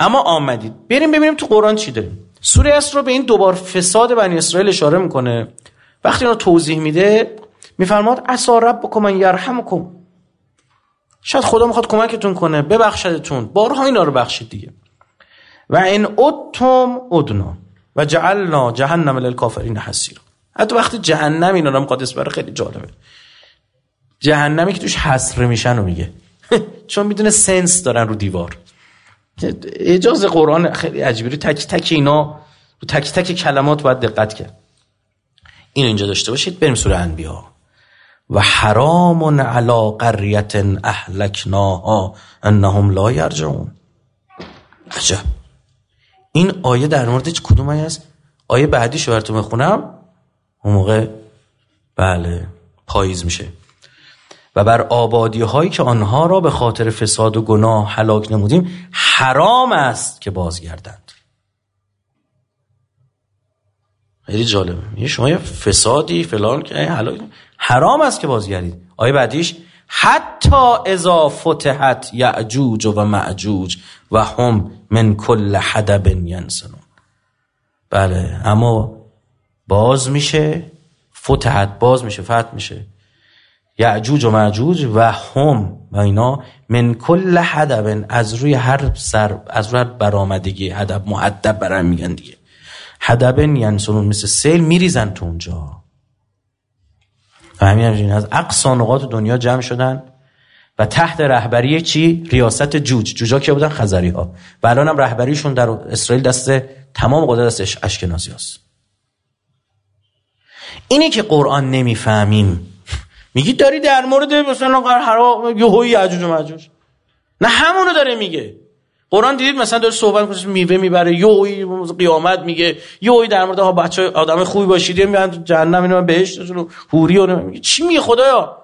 اما آمدید. بریم ببینیم تو قرآن چی داریم. سوره رو به این دوبار فساد بنی اسرائیل اشاره می‌کنه. وقتی اینو توضیح میده میفرماد عسا ربکم من یرحمکم. شاید خدا می‌خواد کمکتون کنه ببخشدتون. بارها اینا رو بخشید دیگه. و این ادتم ادنا و جعلنا جهنم للکافرین حسیر حتی وقتی جهنم اینا رو مقدس برای خیلی جالبه. جهنمی که توش حسره میشن و میگه. چون می‌دونه سنس دارن رو دیوار. اجازه قرآن خیلی عجیبی تک تک اینا رو تک تک کلمات باید دقت کرد. این اینجا داشته باشید. بریم سوره انبیا و حرام علی قریت اهلکناها انهم لا یرجعون. عجب. این آیه در مورد کدوم آیه است؟ آیه بعدیشو براتون بخونم. اون موقع بله پاییز میشه. و بر آبادی هایی که آنها را به خاطر فساد و گناه هلاک نمودیم حرام است که بازگردند. خیلی جالبه. یه شما یه فسادی فلان که هلاک حرام است که بازگردید. آیه بعدیش حتی اذا فتحت یعجوج و معجوج و هم من کل حدب ینسنون بله اما باز میشه فتحت باز میشه فتح میشه. یعجوج و معجوج و هم و اینا من کل حدب از روی هر سر از روی هر برآمدگی هدب معدب برای میگن دیگه. حدب ینسنون مثل سیل میریزن تو اونجا. و همین از اقصا نقاط دنیا جمع شدن. و تحت رهبری چی؟ ریاست جوج. جوجا که بودن؟ خزری ها و الان هم رهبریشون در اسرائیل دست تمام قدرت دست اشکنازی هست. اینه که قرآن نمی‌فهمیم میگی داری در مورد مثلا هر یهویی یعجوج و ماجوج نه همونو داره میگه. قرآن دیدید مثلا داره صحبت کنه میوه می‌بره یوی قیامت میگه. یوی در مورد ها بچه آدم خوبی باشید میان جهنم اینو بهشت حوری و چی میگه خدایا؟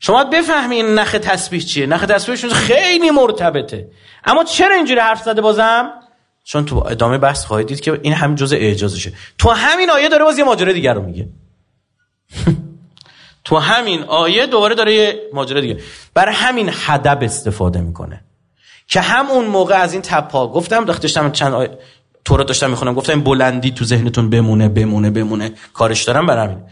شما بفهمین نخ تسبیح چیه. نخ تسبیحشون خیلی مرتبطه. اما چرا اینجوری حرف زده بازم؟ چون تو ادامه بحث خواهید دید که این همین جزء اعجازشه. تو همین آیه داره باز یه ماجرا دیگر رو میگه. تو همین آیه دوباره داره یه ماجرا دیگه. برای همین هدب استفاده می‌کنه. که همون موقع از این تپا گفتم داشتم چند آیه تو رو داشتم می‌خونم گفتم بلندی تو ذهنتون بمونه بمونه بمونه. کارش دارم برای همین.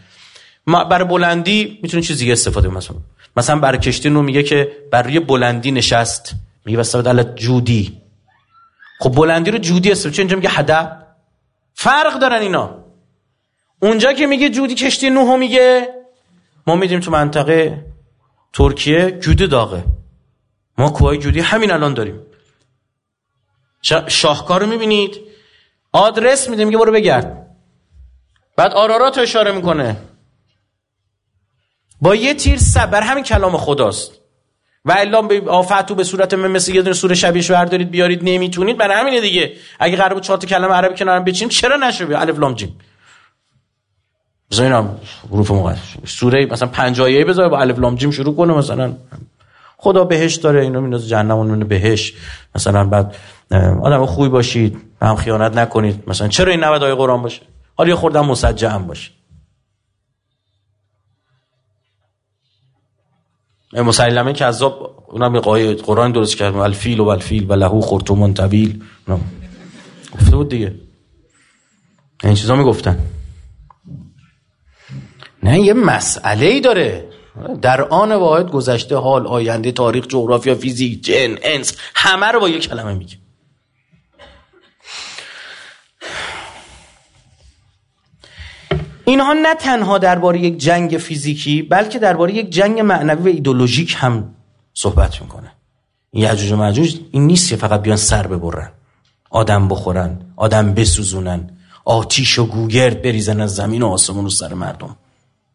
برای بلندی می‌تونی چیز دیگه استفاده مثلا مثلا برای کشتی رو میگه که برای بلندی نشست. میگه واسه جودی. خب بلندی رو جودی استفاده چون اینجا میگه هدب فرق دارن اینا. اونجا که میگه جودی کشتی نوحو میگه ما میدیم تو منطقه ترکیه جودی داغه. ما کوهای جودی همین الان داریم. شاهکار رو می‌بینید. آدرس میده میگه برو بگرد. بعد آرارات اشاره می‌کنه. با یه تیر سبر همین کلام خداست. و الا به آفتو به صورت مثل یه دونه سوره شبیهش بردارید بیارید نمی‌تونید. برای همینه دیگه. اگه قرار بود چهار کلمه عربی کنارم بچین چرا نشه الف لام جیم. بذارینم حروف مقدس. سوره مثلا پنج آیه بذار با الف لام جیم شروع کنه مثلا. خدا بهش داره اینو میندازه جهنم اون بهش مثلا بعد آدم خوبی باشید هم خیانت نکنید. مثلا چرا این 90 آیه قرآن باشه؟ حالا یه خوردم مسجع باشه. مسلمه کذاب اونم یه قرآن درست کرد. الفیل و الفیل و لهو خرطوم طویل گفته بود دیگه. این چیزا می‌گفتن. نه یه مسئله ای داره. در آن واحد گذشته حال آینده تاریخ جغرافیا فیزیک جن انس همه رو با یه کلمه میگه اینها نه تنها درباره یک جنگ فیزیکی بلکه درباره یک جنگ معنوی و ایدولوژیک هم صحبت می‌کنه یعجوج و معجوج این نیست که فقط بیان سر ببرن آدم بخورن آدم بسوزونن آتیش و گوگرد بریزن از زمین و آسمون و سر مردم.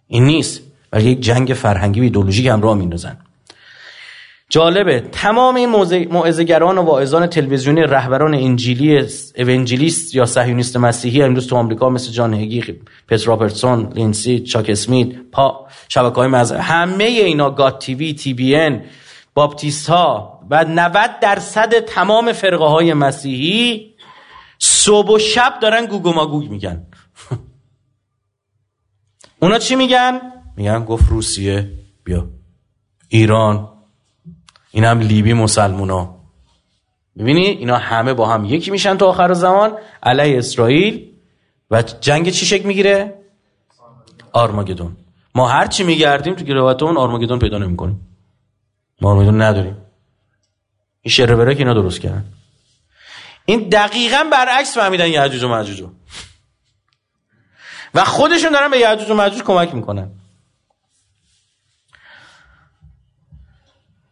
این نیست. ولی یک جنگ فرهنگی و ایدولوژیک راه میندازن. جالبه. تمام این موعظه‌گران و واعظان تلویزیونی رهبران انجیلی evangelist یا صهیونیست مسیحی امروز تو آمریکا مثل جان هگی پت رابرتسون لیندسی چاک اسمیت پا شبکه‌های مذهبی همه اینا God TV TBN باپتیست ها و 90 درصد تمام فرقه های مسیحی صبح و شب دارن گوگو میگن. اونا چی میگن؟ میگن گفت روسیه. بیا. ایران. این هم لیبی مسلمونا. ببینی اینا همه با هم یکی میشن تا آخر زمان. علیه اسرائیل. و جنگ چی شکل می‌گیره؟ آرماگدون. ما هر چی میگردیم تو گروات اون آرماگدون پیدا نمی‌کنیم. ما آرماگدون نداریم. این شره که اینا درست کردن. این دقیقا برعکس فهمیدن یعجوج و معجوج و خودشون دارن به یعجوج و معجوج کمک می‌کنن.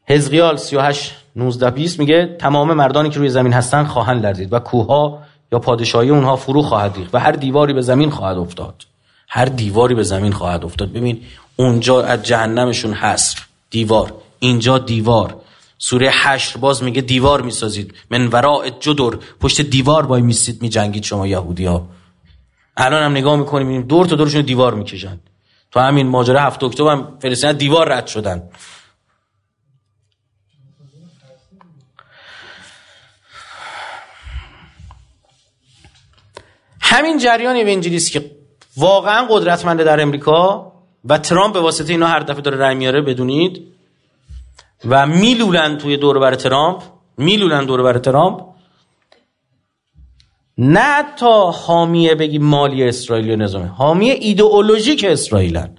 حزقیال 38 19 20 میگه تمام مردانی که روی زمین هستن خواهند لرزید و کوها یا پادشاهی اونها فرو خواهد ریخت و هر دیواری به زمین خواهد افتاد. هر دیواری به زمین خواهد افتاد. ببین اونجا از جهنمشون حصر دیوار. اینجا دیوار. سوره حشر باز میگه دیوار می‌سازید. من وراء جدر. پشت دیوار وای میسید میجنگید شما یهودی ها الان هم نگاه می‌کنیم دور تا دورشون دیوار می‌کشن. تو همین ماجرا هفت اکتبر هم فلسطین دیوار رد شدن. همین جریان انجیلیست که واقعا قدرتمنده در امریکا و ترامپ به واسطه اینا هر دفعه داره رای میاره بدونید. و میلولن توی دور بر ترامپ میلولن دور بر ترامپ. نه تا حامیه بگی مالی اسرائیل و نظامه حامی ایدئولوژیک اسرائیلن.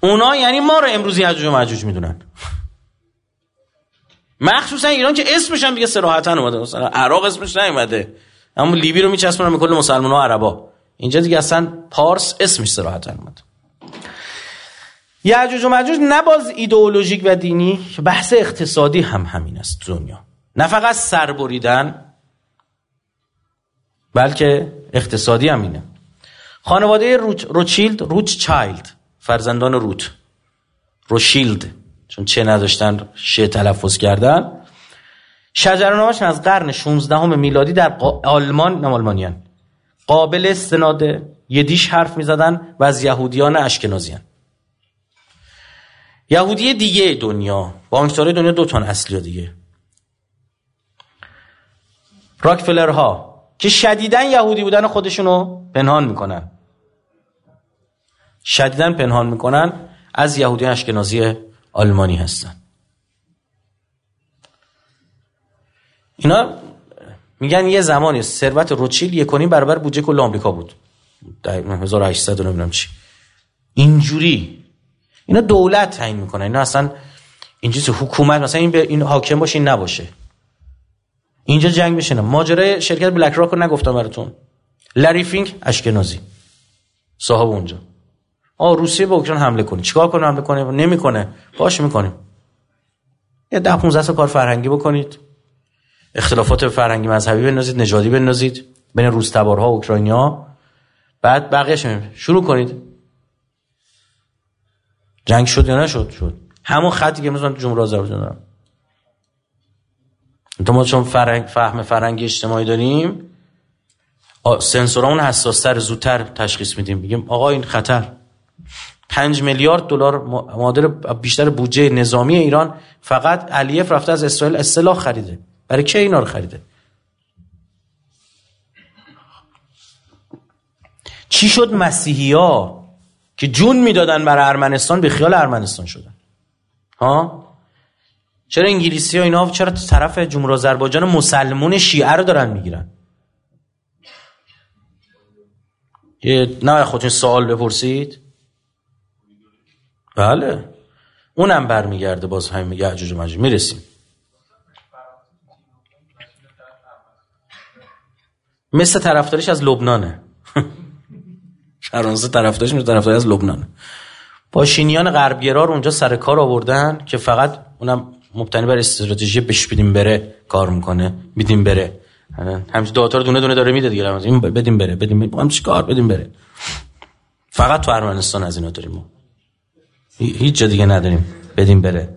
اونا یعنی ما رو امروزی یعجوج و معجوج می‌دونن. مخصوصا ایران که اسمش هم دیگه صراحتا اومده. مثلا عراق اسمش نیومده. اما لیبی رو میچسبونن به کل مسلمان ها عربا. اینجا دیگه اصلا پارس اسمش صراحتا اومده. یعجوج و معجوج نه باز ایدئولوژیک و دینی بحث اقتصادی هم همین است دنیا. نه فقط سر بریدن بلکه اقتصادی هم اینه. خانواده روچ، روچیلد روچ چایلد فرزندان روت. روشیلد چون چه نداشتن شه تلفظ کردن. شجرنامهشون از قرن 16 میلادی در آلمان نم آلمانیان. قابل استناده یدیش حرف می‌زدن و از یهودیان اشکنازیان. یهودی دیگه دنیا بانکدارای دنیا دو تان اصلی دیگه. راکفلر ها که شدیدن یهودی بودن خودشونو پنهان می‌کنن. شدیدن پنهان می‌کنن از یهودی اشکنازی آلمانی هستن. اینا میگن یه زمانی ثروت روچیل یکونی برابر بودجه کل آمریکا بود. در 1800 نمی‌دونم چی. اینجوری. اینا دولت تعیین می‌کنه اینا اصلا اینجوری حکومت مثلا این, این حاکم باشه این نباشه. اینجا جنگ بشه نه. ماجرای شرکت بلک راک رو نگفتم براتون. لری فینک اشکنازی. صاحب اونجا. آ روسیه به اوکراین حمله کنه. چیکار کنه؟ حمله کنه؟ نمی‌کنه. باش می‌کنیم. یه ده 15 کار فرهنگی بکنید. اختلافات فرهنگی مذهبی بنازید نژادی بنازید بین روس تبارها اوکراینیا بعد بقیه‌اش شروع کنید. جنگ شد یا نشد؟ شد. همون خطی که مثلا تو جمهوری آذربایجان تو ما چون فرنگ فهم فرنگی اجتماعی داریم سنسورامون حساستر زودتر تشخیص میدیم. بگیم آقا این خطر. پنج میلیارد دلار معادل بیشتر بودجه نظامی ایران فقط علیف رفته از اسرائیل اصطلاح خریده. برای کی اینا رو خریده؟ چی شد مسیحی ها که جون می‌دادن برای ارمنستان به خیال ارمنستان شدن؟ ها؟ چرا انگلیسی ها اینا چرا طرف جمهوری آذربایجان مسلمون شیعه رو دارن می‌گیرن؟ نه خودتون سوال بپرسید. بله. اونم برمیگرده باز همین یعجوج و ماجوج می‌رسیم. مثل طرفداریش از لبنانه. شرانزه طرفداریش مثل طرفداری از لبنانه. پاشینیان غربگرا رو اونجا سر کار آوردن که فقط اونم مبتنی بر استراتژی بش بدیم بره کار می‌کنه بدیم بره. همچین داتا رو دونه دونه داره میده دیگه. این بدیم بره بدیم هم کار؟ بدیم بره. فقط تو ارمنستان از اینا داریم هیچ جا دیگه نداریم. بدیم بره.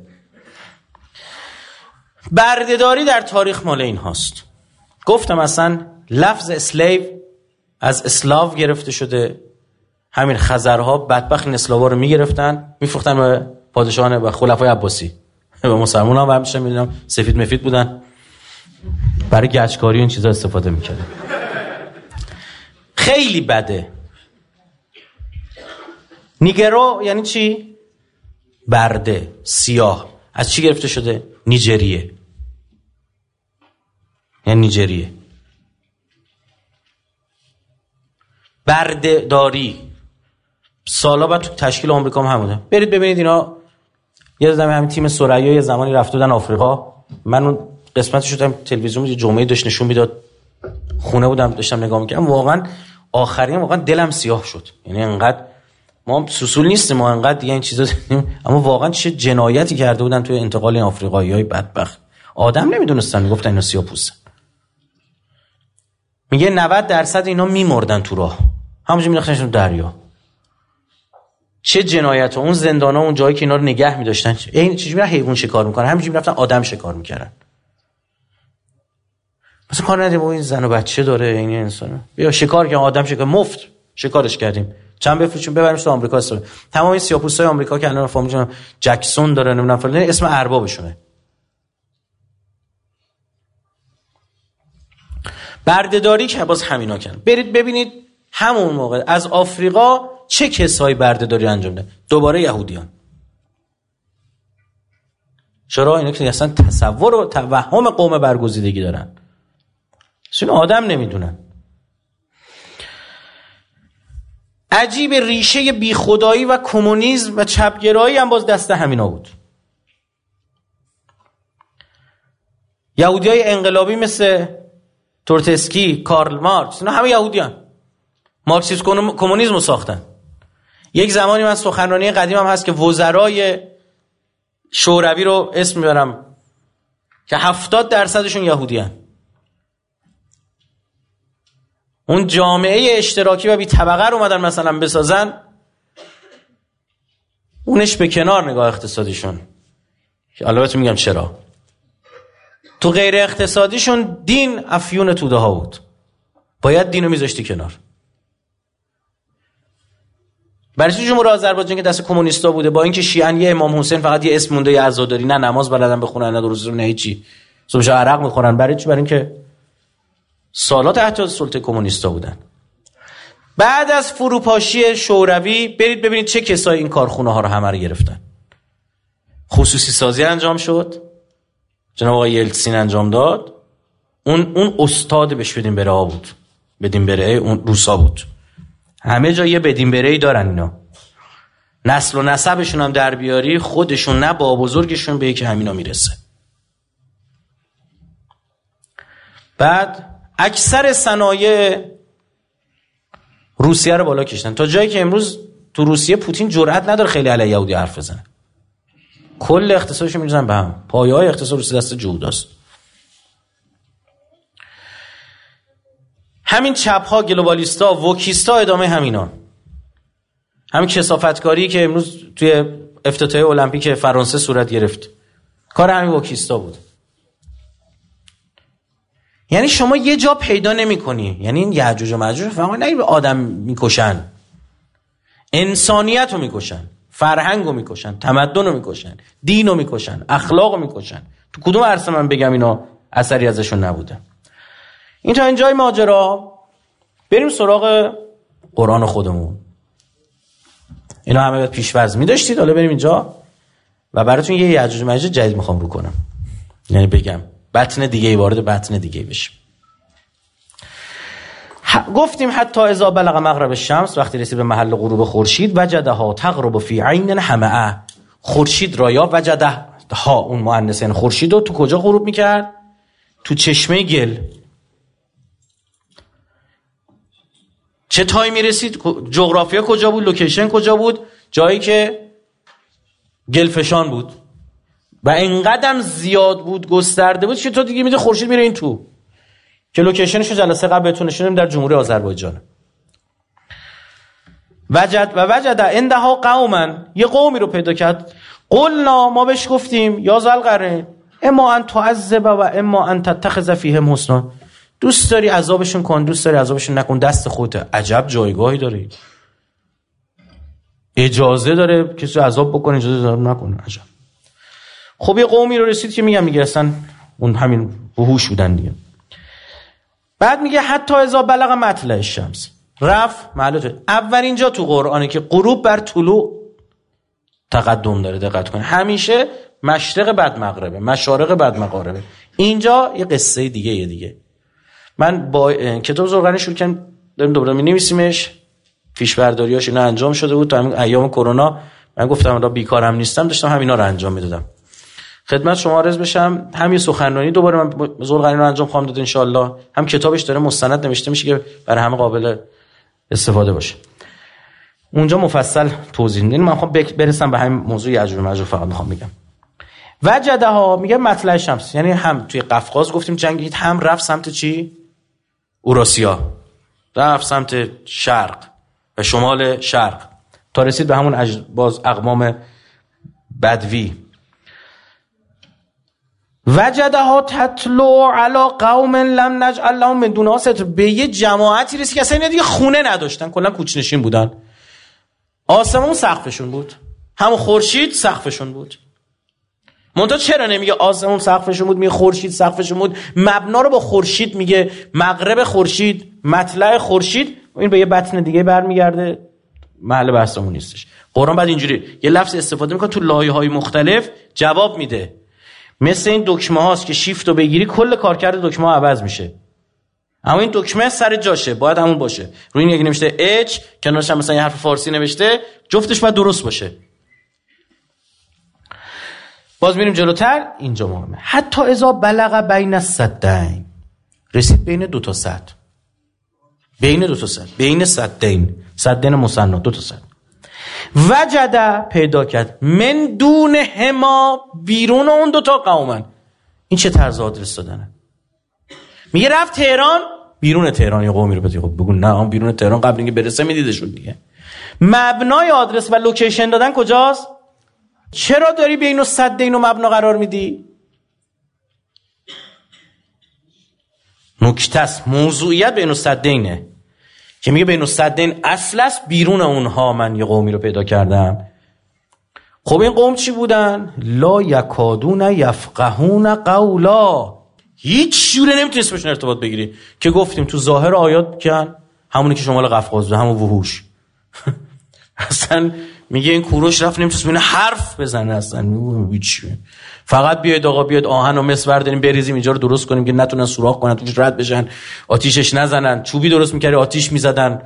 بردهداری در تاریخ مال این هاست. گفتم اصلا لفظ اسلیو از اسلاو گرفته شده. همین خزرها بدبخت این اسلاوا رو می‌گرفتن میفروختن به پادشاهان و خلفای عباسی. و مسلمان ها همیشه می‌دونم. سفید مفید بودن. برای گچکاری این چیزا استفاده می‌کردن. خیلی بده. نیگرو یعنی چی؟ برده. سیاه. از چی گرفته شده؟ نیجریه. یعنی نیجریه. برده داری سالا بعد تو تشکیل آمریکا هم همونه. برید ببینید اینا یه زمین همین تیم سریا یه زمانی رفته بودن آفریقا. من اون قسمت شدم تلویزیون یه جمعه داشت نشون می‌داد. خونه بودم داشتم نگاه می‌کردم. واقعا آخرین واقعا دلم سیاه شد. یعنی انقدر ما سوسول نیستیم ما انقدر دیگه این چیزا اما واقعا چه جنایتی کرده بودن توی انتقال این آفریقایی های بدبخت. آدم نمی‌دونستن می‌گفتن اینا سیاه میگه 90 درصد اینا میمردن تو راه. همونجا مینداختنشون دریا. چه جنایت اون زندان ها اون جایی که اینا رو نگه میداشتن این چجوری میرن حیوان شکار می‌کنن همینجوری می‌رفتن آدم شکار می‌کردن. مثلا کار این زن و بچه داره این انسان بیا شکار که آدم شکار مفت. شکارش کردیم. چند بفروشیم؟ ببریم تو آمریکا است تمام این سیاپوستای آمریکا که الان فهمیدن جکسون داره نمی‌دونم فلان اسم اربابشونه. بردهداری که باز همینا کردن برید ببینید همون موقع از آفریقا چه کسایی بردهداری انجام ده؟ دوباره یهودیان. چرا؟ اینا که اصلا تصور و توهم قوم برگزیدگی دارن. اینو آدم نمی‌دونن. عجیب ریشه بیخدایی و کمونیسم و چپگرایی هم باز دست همینا بود. یهودی انقلابی مثل تورتسکی کارل مارکس اینا همه یهودیان. مارکسیسم کمونیسم رو ساختن. یک زمانی من سخنرانی قدیمم هست که وزرای شوروی رو اسم می‌برم که هفتاد درصدشون یهودیان اون جامعه اشتراکی و بی طبقه رو اومدن مثلا بسازن اونش به کنار نگاه اقتصادیشون. بهتون میگم چرا؟ تو غیر اقتصادیشون دین افیون توده ها بود. باید دینو میذاشتی کنار. برای چی جمهوری آذربایجان که دست کمونیستا بوده؟ با اینکه شیعن یه امام حسین فقط یه اسم مونده عزاداری. نه نماز بلدن بخونن نه درست نه هیچی. صبح عرق می‌خورن. برای چی؟ برای اینکه سالات تحت سلطه کمونیستا بودن. بعد از فروپاشی شوروی برید ببینید چه کسایی این کارخونه ها رو همه رو گرفتن. خصوصی سازی انجام شد. جناب آقای یلتسین انجام داد. اون اون استاد بهش بدیم بره بود. بدیم بره اون روسا بود. همه جا یه بدیم بره ای دارن اینا. نسل و نسبشون هم در بیاری خودشون نه با بزرگشون به یکی همینا می‌رسه. بعد اکثر صنایع روسیه رو بالا کشتن. تا جایی که امروز تو روسیه پوتین جرئت نداره خیلی علیه یهودی حرف بزنه. کل اقتصادش میریزن به هم. پایه های اقتصاد روسیه دست جوداست همین چپ ها گلوبالیستا وکیستا ادامه همینا همین کسافتکاری که امروز توی افتتاحیه المپیک فرانسه صورت گرفت. کار همین وکیستا بود. یعنی شما یه جا پیدا نمی کنی یعنی این یعجوج و معجوج فقط نه به آدم می‌کشن. انسانیت رو می‌کشن. فرهنگ رو می‌کشن. تمدن رو می‌کشن. دین رو می‌کشن. اخلاق رو می‌کشن. تو کدوم عرصه من بگم اینا اثری ازشون نبوده؟ این تا اینجای ماجرا. بریم سراغ قرآن خودمون. اینا همه پیشورز می داشتید حالا بریم اینجا. و براتون یه یعجوج مجوج جدید می‌خوام رو کنم. یعنی بگم. بطن دیگه وارد بطن دیگه بشیم. گفتیم حتی اذا بلغ مغرب الشمس وقتی رسید به محل غروب خورشید وجدها تغرب فی عین حمعه خورشید را یا وجده ها اون مؤنث یعنی خورشید رو تو کجا غروب می‌کرد؟ تو چشمه گل. چه تای می‌رسید جغرافیا کجا بود؟ لوکیشن کجا بود؟ جایی که گلفشان بود. و اینقدر زیاد بود گسترده بود که تو دیگه میده خورشید میره این تو. که لوکیشنش جلسه قبل بهتون نشونیم در جمهوری آذربایجان. وجد و وجد اندها قوما یه قومی رو پیدا کرد. قلنا ما بهش گفتیم یا زلقره اما ان تعذب و اما ان تتخذ فیهم حسنا. دوست داری عذابشون کن دوست داری عذابشون نکن دست خودت. عجب جایگاهی داری. اجازه داره کسی عذاب بکنه اجازه داره نکنه. عجب. خب یه قومی رو رسید که میگم میگه اصلا اون همین وحوش بودن دیگه. بعد میگه حتی ازا بلغ مطلع الشمس. رفت معلومه اولین جا تو قرآنه که غروب بر طلوع تقدم داره دقت کنه همیشه مشرق بعد مغربه مشارق بعد مغاربه اینجا یه قصه دیگه یه دیگه. من با کتاب زرغنی شروع کردم داریم دوباره می نویسیمش پیش برداریاش اینا انجام شده بود تا همین ایام کرونا. من گفتم را بیکارم نیستم داشتم همینا رو انجام می‌دادم. خدمت شما عرض بشم هم یه سخنرانی دوباره من زرغنی رو انجام خواهم داد ان هم کتابش داره مستند نوشته میشه که برای همه قابل استفاده باشه. اونجا مفصل توضیح میدین. من می‌خوام برسم به همین موضوع یعجوج و ماجوج فقط می‌خوام بگم. وجده میگه مطلع شمس. یعنی هم توی قفقاز گفتیم جنگید هم رفت سمت چی؟ اوراسیا. رفت سمت شرق و شمال شرق. تا رسید به همون باز اقوام بدوی. وجدها تطلو علی قوم لم نجعل لهم من دون به یه جماعتی رسید که اصلا دیگه خونه نداشتن. کلا کوچنشین بودن. آسمون سقفشون بود. همون خورشید سقفشون بود. منتها چرا نمیگه آسمون سقفشون بود میگه خورشید سقفشون بود؟ مبنا رو با خورشید میگه مغرب خورشید مطلع خورشید این به یه بطن دیگه برمیگرده. محل بحثمون نیستش. قرآن بعد اینجوری یه لفظ استفاده می‌کنه تو لایه های مختلف جواب میده. مثل این دکمه هاست که شیفت رو بگیری کل کارکرد دکمه ها عوض میشه. اما این دکمه سر جاشه باید همون باشه. روی این یکی نوشته اچ کنارش هم مثلا یه حرف فارسی نوشته جفتش باید درست باشه. باز میریم جلوتر. اینجا مهمه حتی ازا بلغ بین الصدین. رسید بین دو تا صد. بین دو تا صد. بین صدین. صدین مصنا دو تا صد. وجده پیدا کرد. من دون هما بیرون اون دو تا قومن این چه طرز آدرس دادنه؟ میگه رفت تهران. بیرون تهران. یه قومی رو بده خب بگو نه بیرون تهران قبل اینکه برسه میدیدشون دیگه. مبنای آدرس و لوکیشن دادن کجاست؟ چرا داری بین و صد و مبنا قرار میدی؟ نکته موضوعیت بین و صدینه که میگه بین صدین اصل است بیرون اونها من یه قومی رو پیدا کردم. خب این قوم چی بودن؟ لا یکادون یفقهون قولا. هیچ جوره نمی‌تونست بهشون ارتباط بگیری. که گفتیم تو ظاهر آیات کن همونی که شمال قفقاز همون وحوش. اصلا میگه این کوروش رفت نمی‌تونست بینه حرف بزنه اصلا. فقط بیاید آقا بیاد آهن و مس برداریم بریزیم اینجا رو درست کنیم که نتونن سوراخ کنن توش رد بشن آتیشش نزنن. چوبی درست می‌کردی آتیش می‌زدن.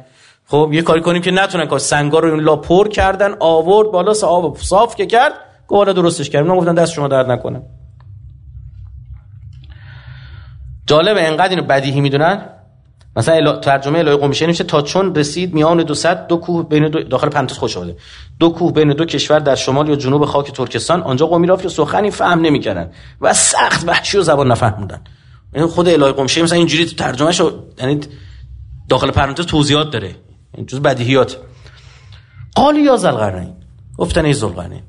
خب یه کاری کنیم که نتونن که سنگا رو لا پر کردن آورد بالا آب صاف که کرد گوارا درستش کردیم. اونا گفتن دست شما درد نکنه. جالب انقدر اینو بدیهی می‌دونن؟ مثلا ترجمه الهی قمیشه میشه تا چون رسید میان دو صد دو کوه بین دو داخل پنتوس خوش آمده دو کوه بین دو کشور در شمال یا جنوب خاک ترکستان. آنجا قومی رافت سخنی فهم نمی‌کردن و سخت وحشی و زبان نفهموندن. این خود الهی قمیشه مثلا اینجوری ترجمه شو یعنی داخل پرانتز توضیحات داره. این جز بدیهیات. قال یا زلقرنین گفتن ای زلقرنین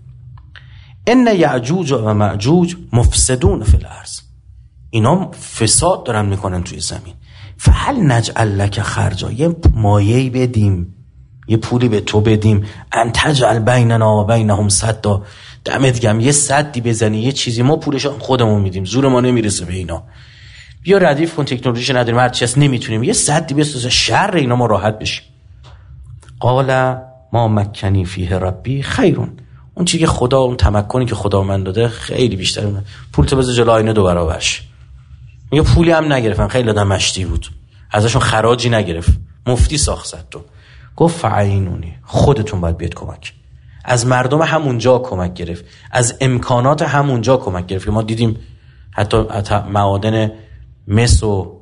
ان یعجوج و معجوج مفسدون فی الارض. اینا فساد دارن می‌کنن توی زمین. فهل نجعل لک خرجا؟ یه مایهی بدیم یه پولی به تو بدیم. ان تجعل بیننا و بینهم صدا. دمت گم یه صدی بزنی یه چیزی. ما پولش خودمون میدیم زور ما نمی‌رسه به اینا. بیا ردیف کن تکنولوژی نداریم هر چیز نمی‌تونیم. یه صدی بسازه شر اینا ما راحت بشیم. قال ما مکنی فیه ربی خیرون. اون چیزی که خدا اون تمکنی که خدا من داده خیلی بیشتر پول تو بذار جلو آینه دو برابرش میگه پولی هم نگرفتن خیلی آدم مشتی بود. ازشون خراجی نگرفت. مفتی ساخت زد تو گفت فعینونی. خودتون باید بیاد کمک. از مردم همونجا کمک گرفت. از امکانات همونجا کمک گرفت ما دیدیم حتی, معادن مس و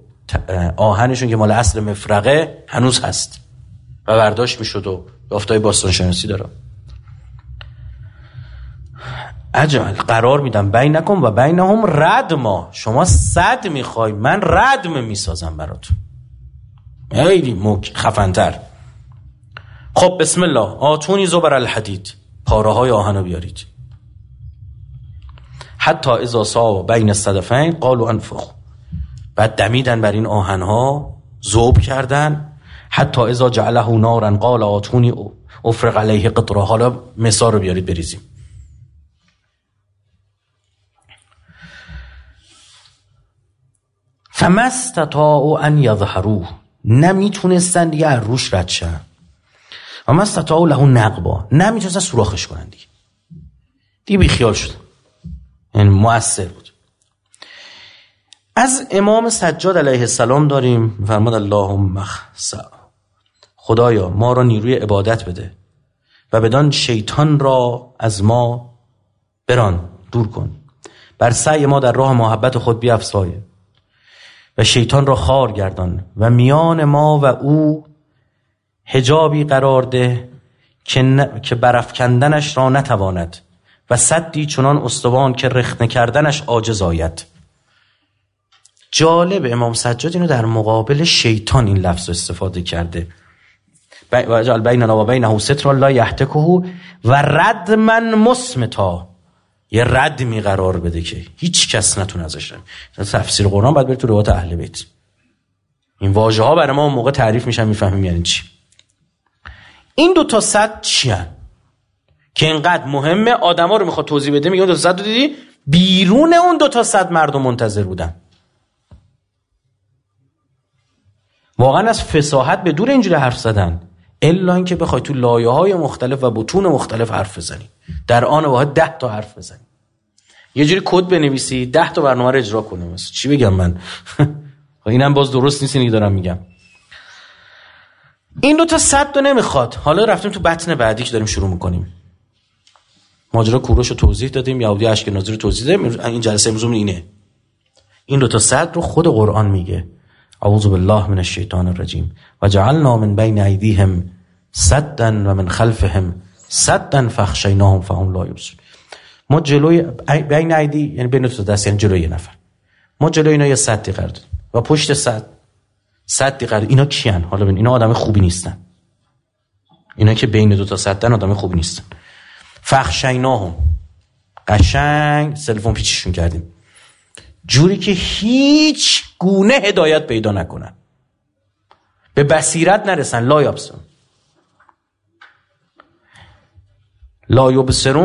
آهنشون که مال اصل مفرقه هنوز هست و برداشت می‌شد و یافتای باستان شناسی داره. اجل قرار میدم بین نکن و بینهم ردما شما صد می‌خوای من ردم می‌سازم برات خیلی موک خفنتر. خب بسم الله. آتونی زبر الحدید. پاره های آهنو بیارید. حتی ازا سا بین الصدفین قالوا انفخ. بعد دمیدن بر این آهن ها زوب کردن. حتی ازا جعله نارن قال آتونی افرق علیه قطره. حالا مثال رو بیارید بریزیم. فمستطاعوا ان یظهروه نمی‌تونستن دیگه از روش رد شن. و مستطاعوا له نقبا. نمی‌تونستن سوراخش کنن دیگه. دیگه بیخیال شد. یعنی مؤثر بود. از امام سجاد علیه السلام داریم. فرماد اللهم خدایا ما را نیروی عبادت بده و بدان شیطان را از ما بران دور کن. بر سعی ما در راه محبت خود بیافزایه و شیطان را خار گردان و میان ما و او هجابی قرار ده که, ن... که برافکندنش را نتواند و صدی چنان استوان که رخنه کردنش عاجز آید. جالب امام سجاد اینو در مقابل شیطان این لفظ استفاده کرده. و بیننا و بینه ستر لا یحتکه و رد من مسمتا. یه رد می قرار بده که هیچ کس نتونه ازش تفسیر قرآن باید بری تو روایت اهل بیت. این واژه ها برای ما اون موقع تعریف میشن می‌فهمیم یعنی چی. این دو تا صد چی هن؟ که اینقدر مهمه آدما رو می‌خواد توضیح بده میگه دو تا صد دیدی؟ بیرون اون دو تا صد مردم منتظر بودن. واقعا از فساحت به دور اینجوری حرف زدن. الا اینکه بخوای تو لایه های مختلف و بتون مختلف حرف بزنی. در آن واحد ده تا حرف بزنی. یه جوری کد بنویسی ده تا برنامه رو اجرا مثلا چی بگم من؟ اینم باز درست نیست اینی دارم میگم. این دو تا صد نمی‌خواد. حالا رفتیم تو بطن بعدی که داریم شروع می‌کنیم. ماجرا کوروش رو توضیح دادیم یهودی اشکنازی رو توضیح دادیم. این جلسه امروز اینه. این دو تا صد رو خود قرآن میگه. اعوذ بالله من الشیطان الرجیم. و جعلنا من بین ایدیهم صدا و من خلفهم صدا فخشیناهم فهم لا یبصرون. ما جلوی بین ایدی یعنی بین دو دست یعنی جلوی یه نفر. ما جلوی اینا یه صدی قرار و پشت صد صدی قرار اینا کیان؟ حالا ببین اینا آدم خوبی نیستن. اینا که بین دو تا صدن آدم خوبی نیستن. فخشیناهم. قشنگ سلفون پیچشون کردیم. جوری که هیچ گونه هدایت پیدا نکنن. به بصیرت نرسن. لا یابسون لا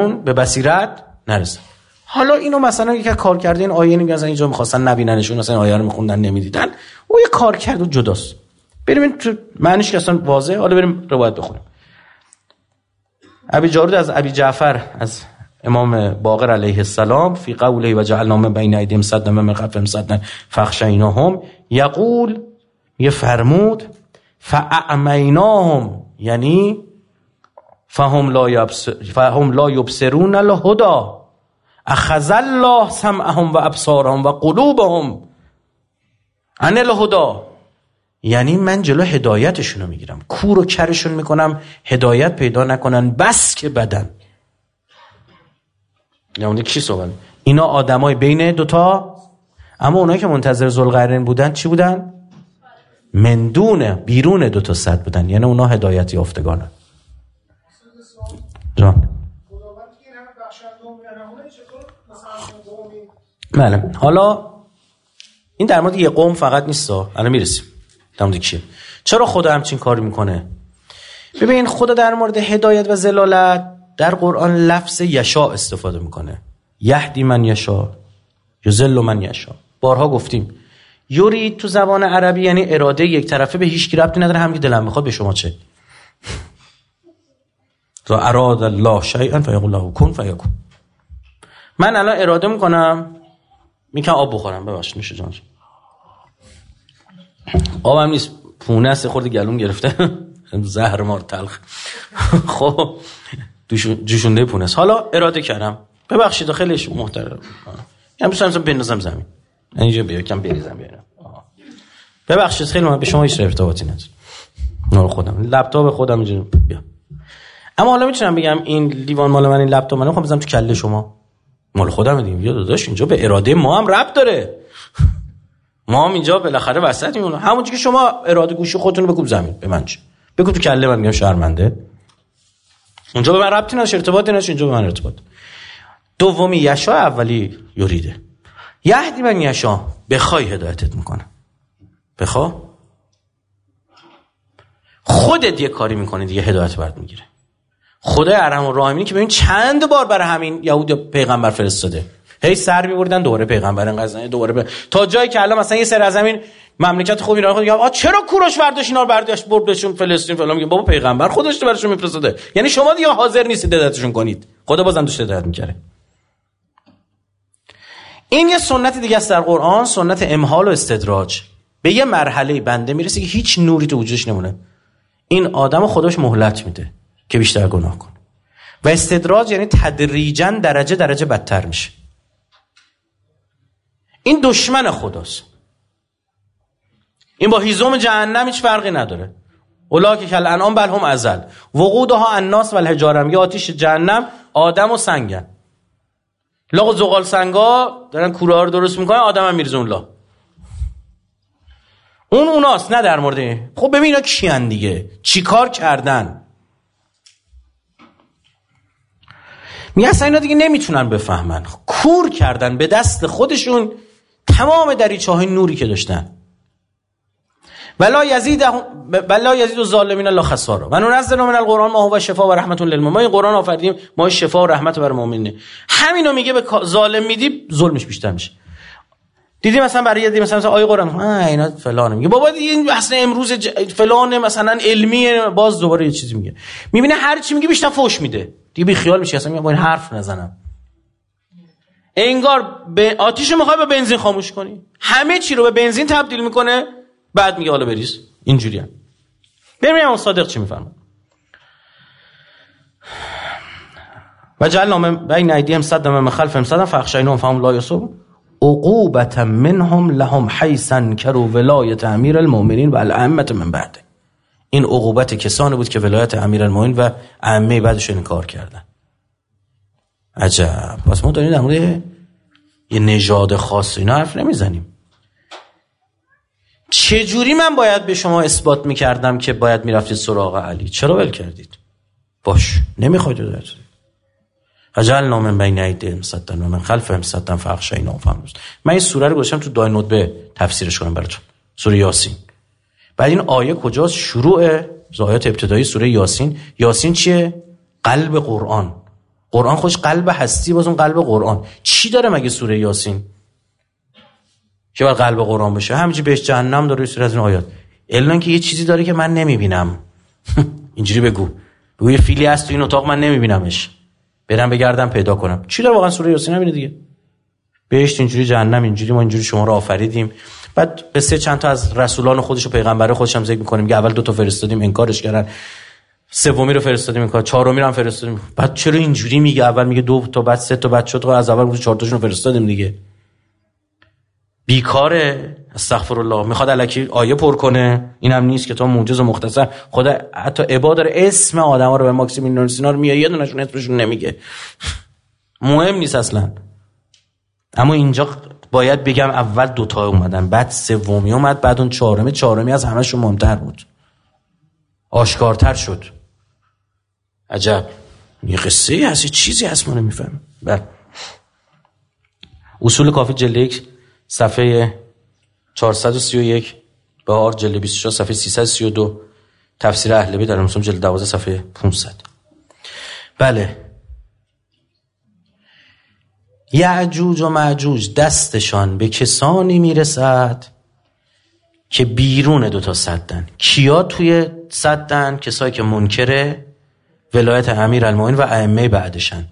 به بصیرت نرسن حالا اینو مثلا یک کار کرده این آیه مثلا اینجا می‌خواستن نبیننشون مثلا آیه رو میخوندن نمی‌دیدن. او یه کار کرد جداست. بریم تو معنیش که اصلا واضحه. حالا بریم روایت بخونیم. ابی جارود از ابی جعفر از امام باقر علیه السلام فی قوله و جعلنا من بین ایدیم صدن و من خلفهم صدن فخشیناهم یقول یه فرمود فاعمیناهم یعنی فهم لا, یبصرون الهدا اخذ الله سمعهم و ابصارهم و قلوبهم عن الهدا یعنی من جلو هدایتشون رو می‌گیرم. کور و کرشون می‌کنم هدایت پیدا نکنن بس که بدن. یعنی کی صحبت؟ اینا آدمای بین دوتا اما اونایی که منتظر زلقرنین بودن چی بودن؟ مندونه بیرون دوتا صد بودن. یعنی اونا هدایت یافتگانه جان. بله. حالا این در مورد یه قوم فقط نیست الان می‌رسیم. در مورد کیه؟ چرا خدا همچین کاری می‌کنه؟ ببین خدا در مورد هدایت و زلالت در قرآن لفظ یشا استفاده می‌کنه. یهدی من یشا یزل من یشا بارها گفتیم. یورید تو زبان عربی یعنی اراده یک طرفه به هیچ ربطی نداره هم که دلم می‌خواد به شما چه. تو اراد الله شیئا فیقول له کن فیکون. من الان اراده می‌کنم می‌کنم آب بخورم ببخشید میشه جان. آبم نیست پونه است خورده گلوم گرفته. زهر مار تلخ. خب جوشونده پونه است. حالا اراده کردم. ببخشید خیلیش محترم. یعنی مثلا بندازم زمین. اینجا بیا کم بریزم بیارم ببخشید خیلی من به شما هیچ ارتباطی نداره خودم. لپتاپ خودم اینجا بیا. اما حالا می‌تونم بگم این لیوان مال من این لپتاپ من می‌خوام بزنم تو کله شما. مال خودم دیگه بیا داداش اینجا به اراده ما هم ربط داره. ما هم اینجا بالاخره وسطیم. همونجوری که شما اراده گوشی خودتون بکوب زمین به من چه بگو تو کله من میگم شرمنده. اونجا به من ربطی نداره ارتباطی نداره اینجا به من ارتباط. دومی یشا اولی یوریده یهدی من یشا بخوای هدایتت می‌کنه بخوا؟ خودت یه کاری می‌کنه دیگه هدایت برد می‌گیره. خدای ارحم و راهمینی که ببین چند بار برای همین یهود پیغمبر فرستاده. هی سر میبردن دوره پیغمبر اینقدر دوره ب... تا جایی که الان مثلا یه سر از زمین مملکت خوب اینا خود آ چرا کوروش برداشت اینا رو برداشت بردشون فلسطین فلان میگه؟ بابا پیغمبر خودش تو براشون میفرستاده. یعنی شما دیگه حاضر نیستید هدایتشون کنید. خدا بازم داشته هدایت میکره. این یه سنت دیگه است در قرآن سنت امحال و استدراج. به یه مرحله بنده می‌رسه که هیچ نوری تو وجودش نمونه. این آدم خودش مهلت میده. که بیشتر گناه کن. و استدراج یعنی تدریجا درجه درجه بدتر میشه. این دشمن خداست. این با هیزم جهنم هیچ فرقی نداره. اولا که کل انعام بل هم ازل. وقودها الناس و الحجارم یا آتیش جهنم آدم و سنگن لاغ زغال سنگا دارن کوره رو درست می‌کنن آدم هم میرزون لا. اون اوناست نه در مورد خب ببین اینا کیان دیگه؟ چیکار کردن؟ می اصلا اینا دیگه نمی‌تونن بفهمن. کور کردن به دست خودشون تمام دریچه های نوری که داشتن. ولا یزید یزید ظالمین الله خسارا. و ننزل من القرآن ما هو شفا و رحمت للمؤمنین. ما این قرآن آفریدیم ما شفا و رحمت بر مؤمنین همینو میگه به ظالم میدی ظلمش بیشتر میشه. دیدی مثلا برای یه مثلا, مثلا آیه قرآن اینا فلان میگه. بابا این اصلا امروز ج... فلان مثلا علمی باز دوباره یه چیزی میگه. می‌بینه هر چی میگه بیشتر فوش میده. دیگه بی خیال میشه. اصلا با این حرف نزنم. انگار به آتیش می‌خوای به بنزین خاموش کنی. همه چی رو به بنزین تبدیل می‌کنه بعد میگه حالا بریز. اینجوری هم. ببینیم صادق چی میفرمه و جعلنا بین ایدیهم صدا من خلفهم صدا فاخشیناهم فهم لا یصوب عقوبت منهم لهم حیثا کرو ولایت امیر المؤمنین و الائمه من بعد. این عقوبت کسانی بود که ولایت امیر و ائمه بعدش انکار کردن. عجب. پس ما داریم در مورد یه نژاد خاص اینا حرف نمی‌زنیم. چجوری من باید به شما اثبات می‌کردم که باید می‌رفتید سراغ علی؟ چرا ول کردید؟ باش. نمی‌خواید اجل نام بین ایدیهم صدا و من خلفهم صدا فاخشینا فهموز من این سوره رو گذاشتم تو داینوت به تفسیرش کنم براتون. سوره یاسین. بعد این آیه کجاست؟ شروع آیات ابتدایی سوره یاسین. یاسین چیه؟ قلب قرآن. قرآن خوش قلب هستی باز اون قلب قرآن. چی داره مگه سوره یاسین؟ که بر قلب قرآن بشه همینجوری بهش جهنم داره سوره از این آیات. الان که یه چیزی داره که من نمی‌بینم. اینجوری بگو. بگو یه فیلی هست تو این اتاق من نمیبینمش. برم بگردم پیدا کنم. چی داره واقعا سوره یاسین همینه دیگه؟ بهشت اینجوری جهنم اینجوری ما اینجوری شما رو آفریدیم. بعد قصه چند تا از رسولان خودش و پیغمبر خودش هم ذکر می‌کنیم. که اول دو تا فرستادیم انکارش کردن. سومی رو فرستادیم این کار چهارمی رو هم فرستادیم. بعد چرا اینجوری میگه؟ اول میگه دو تا بعد سه تا بعد شد. از اول گفت چهار تاشون رو فرستادیم دیگه. بیکاره. استغفر الله می‌خواد الکی آیه پر کنه. اینم نیست که تا معجز و مختصر. خدا حتی عبا داره. اسم آدما رو به ماکسیمین سینا رو میاد یه دونشون اسمشون نمیگه. مهم نیست اصلا. اما اینجا باید بگم اول دوتا اومدن. بعد سومی اومد. بعد اون چهارمی. چهارمی از همشون مهمتر بود. آشکارتر شد. عجب. یه قصه هست. چیزی هست ما نمیفهم بله. اصول کافی جلد صفحه 431 بهار جلد 24 صفحه 332 تفسیر اهل بیت در مسلم جلد 12 صفحه 500 بله. یعجوج و معجوج دستشان به کسانی می‌رسد که بیرون دوتا صدن کیا توی صدن کسایی که منکره ولایت امیر الموین و ائمه بعدشن.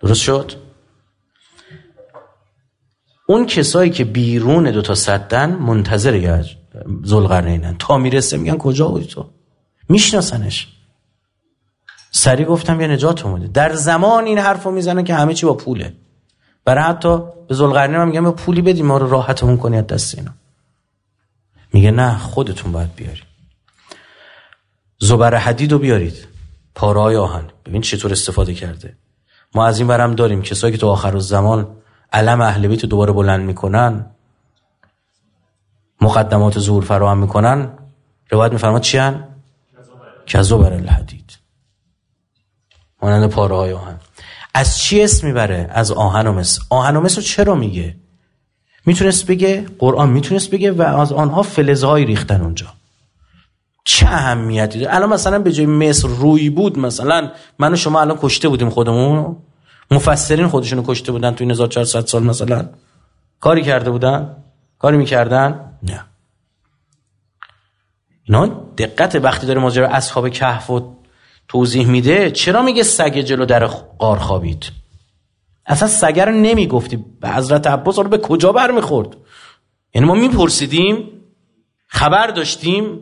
درست شد؟ اون کسایی که بیرون دوتا صدن منتظر زلغرنینن تا می‌رسه میگن کجا بودی تو؟ میشناسنش. سری گفتم یه نجات اومده. در زمان این حرف رو می‌زنن که همه چی با پوله. برای حتی به زلغرنین هم میگن به پولی بدیم ما رو راحتمون کنی از دست اینا. میگه نه خودتون باید بیاری. زبر حدید رو بیارید. پارای آهن. ببین چطور استفاده کرده. ما از این برم داریم. کسایی که تو آخر زمان علم اهل بیت دوباره بلند می‌کنن مقدمات ظهور فراهم می‌کنن. روایت میفرماد چی هن؟ کذو بر الحدید. مانند پاره های آهن. از چی اسم می‌بره؟ از آهن و مس. آهن و مس رو چرا میگه؟ می‌تونست بگه؟ قرآن می‌تونست بگه و از آنها فلزهایی ریختن اونجا. چه اهمیتی داره؟ الان مثلا به جای مصر روی بود مثلا من و شما الان کشته بودیم خودمون. مفسرین خودشونو کشته بودن تو این 1400 سال مثلا. کاری کرده بودن؟ کاری می‌کردن؟ نه. اینا دقت وقتی داره ماجرا اصحاب کهف و توضیح میده. چرا میگه سگ جلو در قار خوابید؟ اصلا سگه رو نمی‌گفتی. به حضرت عباس رو به کجا برمیخورد؟ یعنی ما میپرسیدیم خبر داشتیم.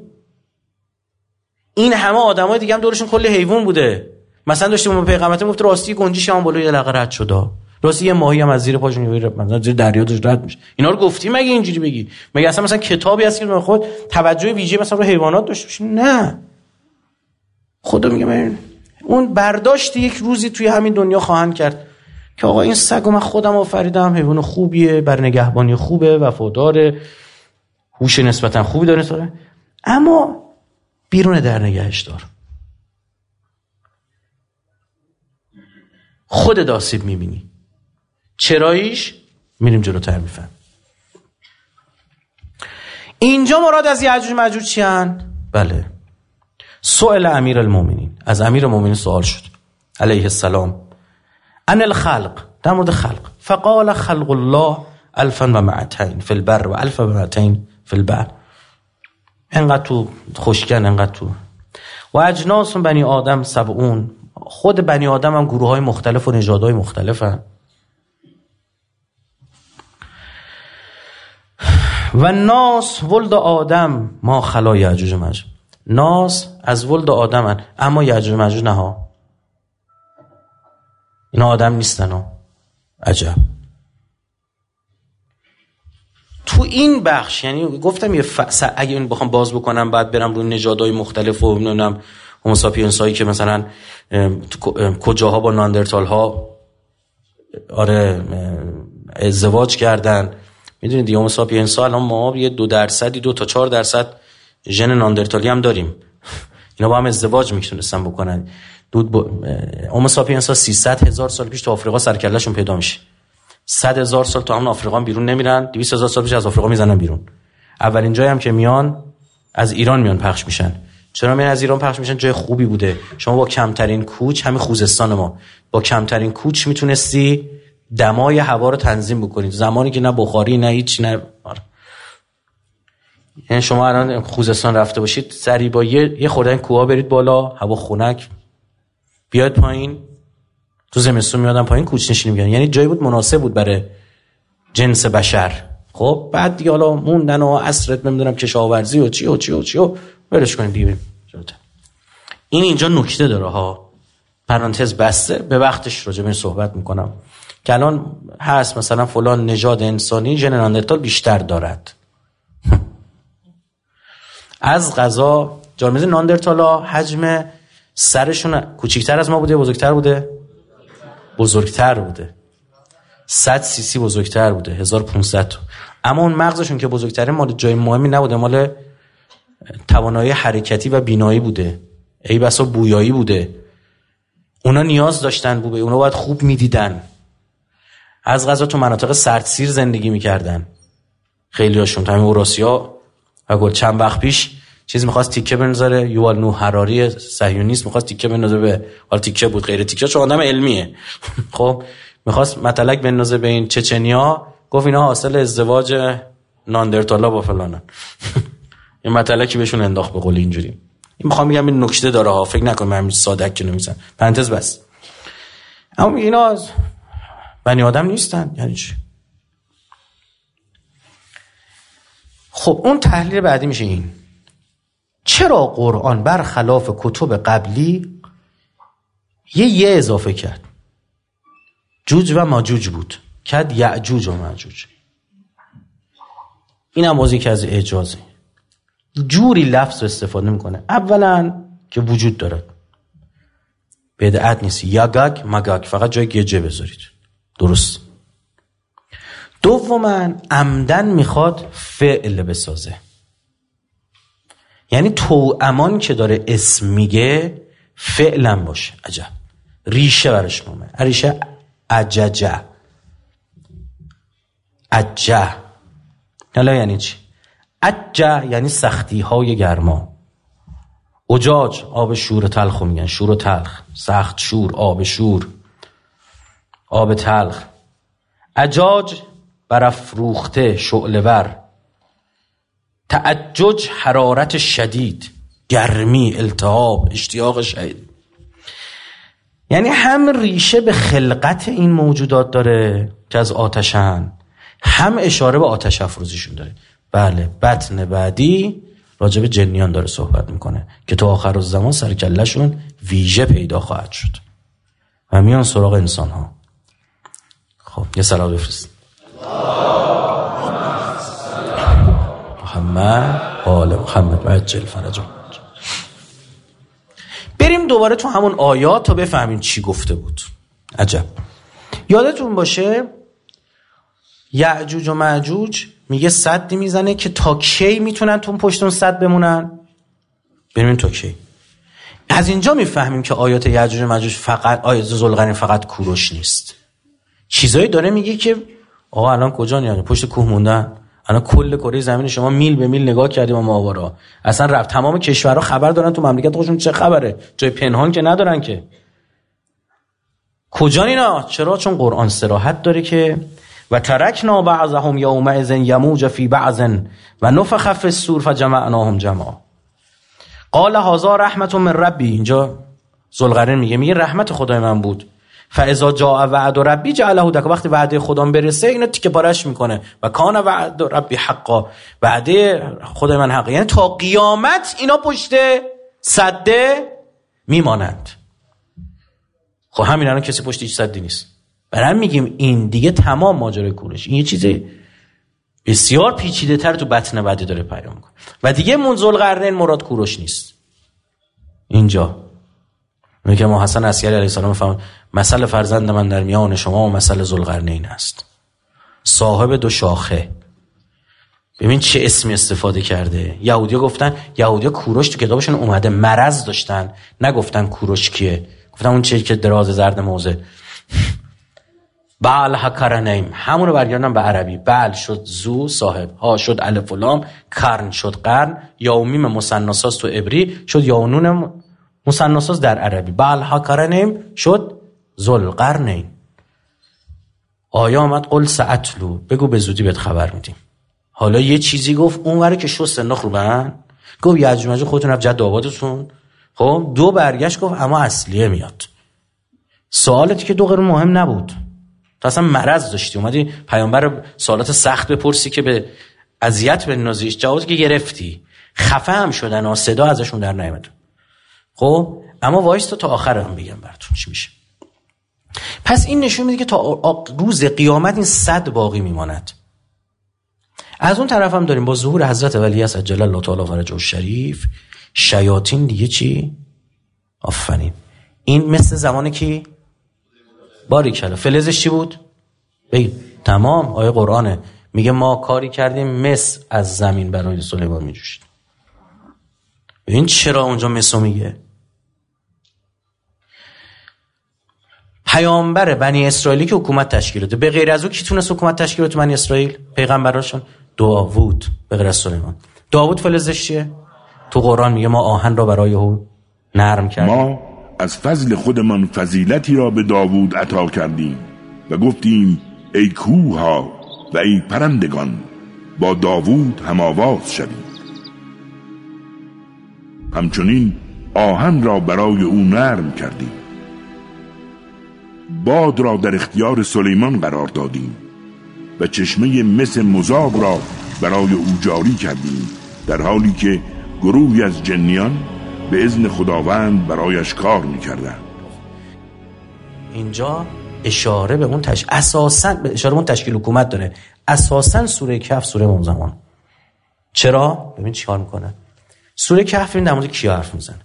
این همه آدمای دیگه هم دورشون کل حیوان بوده. مثلا داشتیم با پیغمبر گفت راستی گنجی هم بالا یه لقه رد شده راستی یه ماهی هم از زیر پاشون مثلا زیر دریا داشت رد میشه اینا رو گفتی مگه اینجوری بگی؟ مگه اصلا مثلا کتابی هست که خود توجه ویژه مثلا رو حیوانات داشته باشه نه. خدا میگه اون برداشت یک روزی توی همین دنیا خواهند کرد که آقا این سگ من خودم آفریدم حیوان خوبیه بر نگهبانی خوبه وفاداره هوش نسبتا خوبی داره. اما بیرون در نگهش دار. خود داسیب می‌بینی. چراییش میریم جلوتر میفهم. اینجا مراد از یعجوج مجوج چی بله. سؤال امیر المومنین از امیر المومنین سوال شد. علیه السلام. ان الخلق. در مورد خلق. فقال خلق الله الفا و معتین فی البر و الفا و معتین فی البر انقدر تو خوشگن انقدر تو. و اجناس بنی آدم سبعون. خود بنی آدم هم گروه های مختلف و نژادهای مختلف. و ناس ولد آدم ما خلا یعجوج مجوج ناس از ولد آدم هن. اما یعجوج مجوج نه ها اینا آدم نیستن ها عجب تو این بخش یعنی گفتم یه ف... اگه این بخوام باز بکنم بعد برم رو نژادهای مختلف و نمی‌دونم هوموساپینس هایی که مثلا کجاها با ناندرتال ها آره ازدواج کردن. می‌دونید دیگه هوموساپینس ها الان ما یه دو درصدی دو تا چهار درصد ژن ناندرتالی هم داریم. اینا با هم ازدواج می‌تونستن بکنن. دود با... هوموساپینس ها 300 هزار سال پیش تو آفریقا سر و کله‌شون پیدا میشه. 100 هزار سال تو همون آفریقا بیرون نمیرن 200 هزار سال پیش از آفریقا می‌زنن بیرون. اولین جایی هم که میان از ایران میان پخش میشن. چرا میان از ایران پخش میشن؟ جای خوبی بوده. شما با کمترین کوچ همین خوزستان ما. با کمترین کوچ می‌تونستی دمای هوا رو تنظیم بکنید زمانی که نه بخاری نه هیچ نه آره. یعنی شما الان خوزستان رفته باشید سری با یه, یه خوردن کوها برید بالا هوا خنک. بیاد پایین. تو زمستون میادن پایین کوچ نشینی میگن. یعنی جایی بود مناسب بود برای جنس بشر. خب بعد دیگه حالا موندن و عصرت نمی‌دونم کشاورزی و چی و چی و چی و برش کنیم دیگه این اینجا نکته داره ها. پرانتز بسته. به وقتش راجع به صحبت می‌کنم. که الان هست مثلا فلان نژاد انسانی ژن بیشتر دارد. از غذا جالمیز ناندرتالا حجم سرشون کوچیکتر از ما بوده بزرگتر بوده؟ بزرگتر بوده. 100 سی سی بزرگتر بوده 1500 اما اون مغزشون که بزرگتره مال جای مهمی نبوده مال توانایی حرکتی و بینایی بوده. ای بسا بویایی بوده. اونا نیاز داشتن بوده. اونا باید خوب می‌دیدن. از غذا تو مناطق سردسیر زندگی می‌کردن. خیلی هاشون. همین اوراسیا و گل. چند وقت پیش چیز می‌خواست تیکه بنذاره یوال نو حراری صهیونیست می‌خواست تیکه بنذاره به حال تیکه بود غیر تیکه. چون آدم علمیه. خب می‌خواست مطلق بنذاره به این چچنیا. گفت اینا حاصل ازدواج ناندرتالا با فلانن. این مطلقی بهشون انداخت به قول اینجوری. این می‌خوام بگم این نکته داره ها فکر نکن من سادک که نمیزن پرانتز بس. اما اینا از بنی آدم نیستن. یعنی چی؟ خب اون تحلیل بعدی میشه این. چرا قرآن برخلاف کتب قبلی یه یه اضافه کرد؟ جوج و ماجوج بود. کد یعجوج و ماجوج. این هم که از اعجازه. جوری لفظ استفاده می‌کنه. اولا که وجود دارد بدعت نیست. یاگاگ مگاگ فقط جای گجه بذارید. درست. دوما عمدن می‌خواد فعل بسازه. یعنی تو امان که داره اسم میگه فعلا باشه. عجب. ریشه برش مومه ریشه عججه. عجه حالا یعنی چی؟ عجه یعنی سختی های گرما. اجاج آب شور تلخ میگن شور و تلخ. سخت شور آب شور. آب تلخ. عجاج برافروخته شعله تعجج حرارت شدید. گرمی التهاب اشتیاق شدید. یعنی هم ریشه به خلقت این موجودات داره که از آتشن هم اشاره به آتش افروزیشون داره. بله بطن بعدی راجب جنیان داره صحبت می‌کنه که تو آخر زمان سرکلشون ویژه پیدا خواهد شد. و میان سراغ انسان ها خب یه سلام بفرست محمد آل محمد و عجل فرج. بریم دوباره تو همون آیات تا بفهمیم چی گفته بود. عجب. یادتون باشه؟ یعجوج و معجوج میگه صدی می‌زنه که تا کی می‌تونن تو پشت اون صد بمونن؟ ببینیم تا کی. از اینجا می‌فهمیم که آیات یعجوج و معجوج فقط آیات زلقرنین فقط کوروش نیست. چیزایی داره میگه که آقا الان کجا یعنی پشت کوه موندن. الان کل کره زمین شما میل به میل نگاه کردیم ماورا اصلا رفت تمام کشورها خبر دارن تو مملکت خودشون چه خبره؟ جای پنهان که ندارن که. کجا اینا؟ چرا؟ چون قرآن سراحت داره که و ترکنا بعضهم یومئذ یموج فی بعض و نفخ فی الصور فجمعناهم جمعا. قال هذا رحمت من ربی. اینجا ذوالقرنین میگه میگه رحمت خدای من بود. فاذا جاء وعد ربی جعله دک. وقتی وعده خدا برسه اینو تیکه پارش می‌کنه. و کان وعد ربی حقا. وعده خدای من حقا یعنی تا قیامت اینا پشت صده میمانند. خب همین الان کسی پشت هیچ صدی نیست. برام میگیم این دیگه تمام ماجرای کورش. این یه چیز بسیار پیچیده تر تو بطن بعدی داره پیام کنه و دیگه منزل قرنین مراد کوروش نیست. اینجا. میگه ما حسن عسکری علیه السلام فهم مثل فرزند من در میان شما و مثل ذوالقرنین است. صاحب دو شاخه. ببین چه اسمی استفاده کرده. یهودیا گفتن یهودیا کوروش تو کتابشون اومده. مرض داشتن. نگفتن کوروش کیه. گفتن اون چیزی که دراز زرد موزه. بل هکرنیم همون رو برگردن به عربی. بل شد زو صاحب. ها شد الف لام. کرن شد قرن. یومیم مصنصاست تو عبری. شد یاونون مصنصاست در عربی. بل هکرنیم شد زل قرنین آیا آمد؟ قل سعتلو بگو به زودی بهت خبر میدیم. حالا یه چیزی گفت اون که شست سنداخ رو بند. گفت یجمجه خودتون رفت جد آبادتون. خب دو برگشت گفت اما اصلیه میاد. سوالتی که دو قرون مهم نبود. تو اصلا مرض داشتی. اومدی پیامبر سوالات سخت بپرسی که به اذیت به نازیش جواز که گرفتی. خفه هم شدن و صدا ازشون در نیامد خب اما وایس تا آخر هم بگم براتون چی میشه. پس این نشون میده که تا روز قیامت این صد باقی میماند. از اون طرف هم داریم با ظهور حضرت ولی از جلال الله تعالی فرجه شریف شیاطین دیگه چی؟ آفرین. این مثل زمانی که باری کلا فلزش چی بود؟ بگید تمام آیه قرآنه. میگه ما کاری کردیم مس از زمین برای سلیمان میجوشید. این چرا اونجا مسو میگه؟ پیامبر بنی اسرائیلی که حکومت تشکیل داده. به غیر از او کی تونست حکومت تشکیل بده بنی اسرائیل؟ پیغمبراشون. داوود به غیر از سلیمان. داوود فلزش چیه؟ تو قرآن میگه ما آهن را برای او نرم کردیم. ما از فضل خودمان فضیلتی را به داوود عطا کردیم و گفتیم ای کوها و ای پرندگان با داوود هم آواز شوید همچنین آهن را برای او نرم کردیم. باد را در اختیار سلیمان قرار دادیم و چشمه مس مذاب را برای او جاری کردیم در حالی که گروهی از جنیان به ازن خداوند برایش کار می‌کردن اینجا اشاره به اون تش... اساسا اشاره به اون تشکیل حکومت داره. اساسا سوره کف سوره اون زمان. چرا؟ ببین چیکار می‌کنه. سوره کف این در مورد کی حرف می‌زنه؟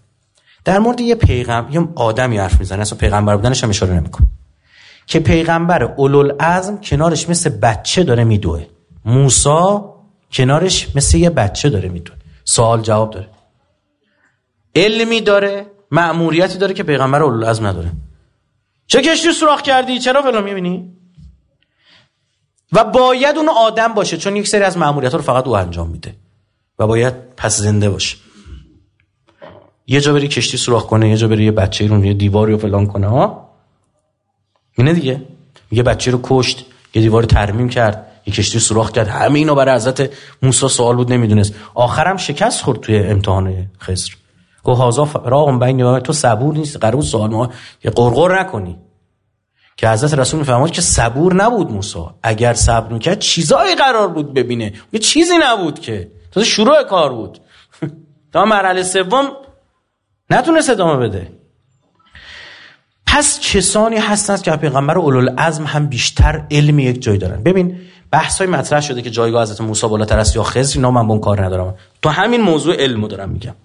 در مورد یه پیغمبر یه آدمی حرف می‌زنه. اصلا پیغمبر بودنش هم اشاره نمی‌کنه. که پیغمبر اولوالعزم کنارش مثل بچه داره میدوه. موسا کنارش مثل یه بچه داره میدوه. سوال جواب داره. علمی داره مأموریتی داره که پیغمبر اولوالعزم نداره. چه کشتی سوراخ کردی؟ چرا فلان می‌بینی؟ و باید اون آدم باشه چون یک سری از مأموریت رو فقط او انجام میده. و باید پس زنده باشه. یه جا بری کشتی سوراخ کنه یه جا بری یه بچه رو یه دیواری رو فلان کنه ها اینه دیگه. یه بچه رو کشت یه دیوار ترمیم کرد یه کشتی سوراخ کرد. همه اینا برای حضرت موسی سوال بود نمی‌دونست. آخرم شکست خورد توی امتحان خسر گو هازا راهم بین تو صبور نیست قرار سوال ما یه قرقر نکنی. که حضرت رسول میفرماد که صبور نبود موسی. اگر صبر می‌کرد چیزایی قرار بود ببینه. یه چیزی نبود که. تو شروع کار بود. تا مرحله سوم نتونست ادامه بده. پس کسانی هستند که پیغمبر اولوالعزم هم بیشتر علم یک جای دارن. ببین بحث های مطرح شده که جایگاه حضرت موسی بالاتر است یا خضر. اینا من با اون کار ندارم. تو همین موضوع علمو دارم میگم.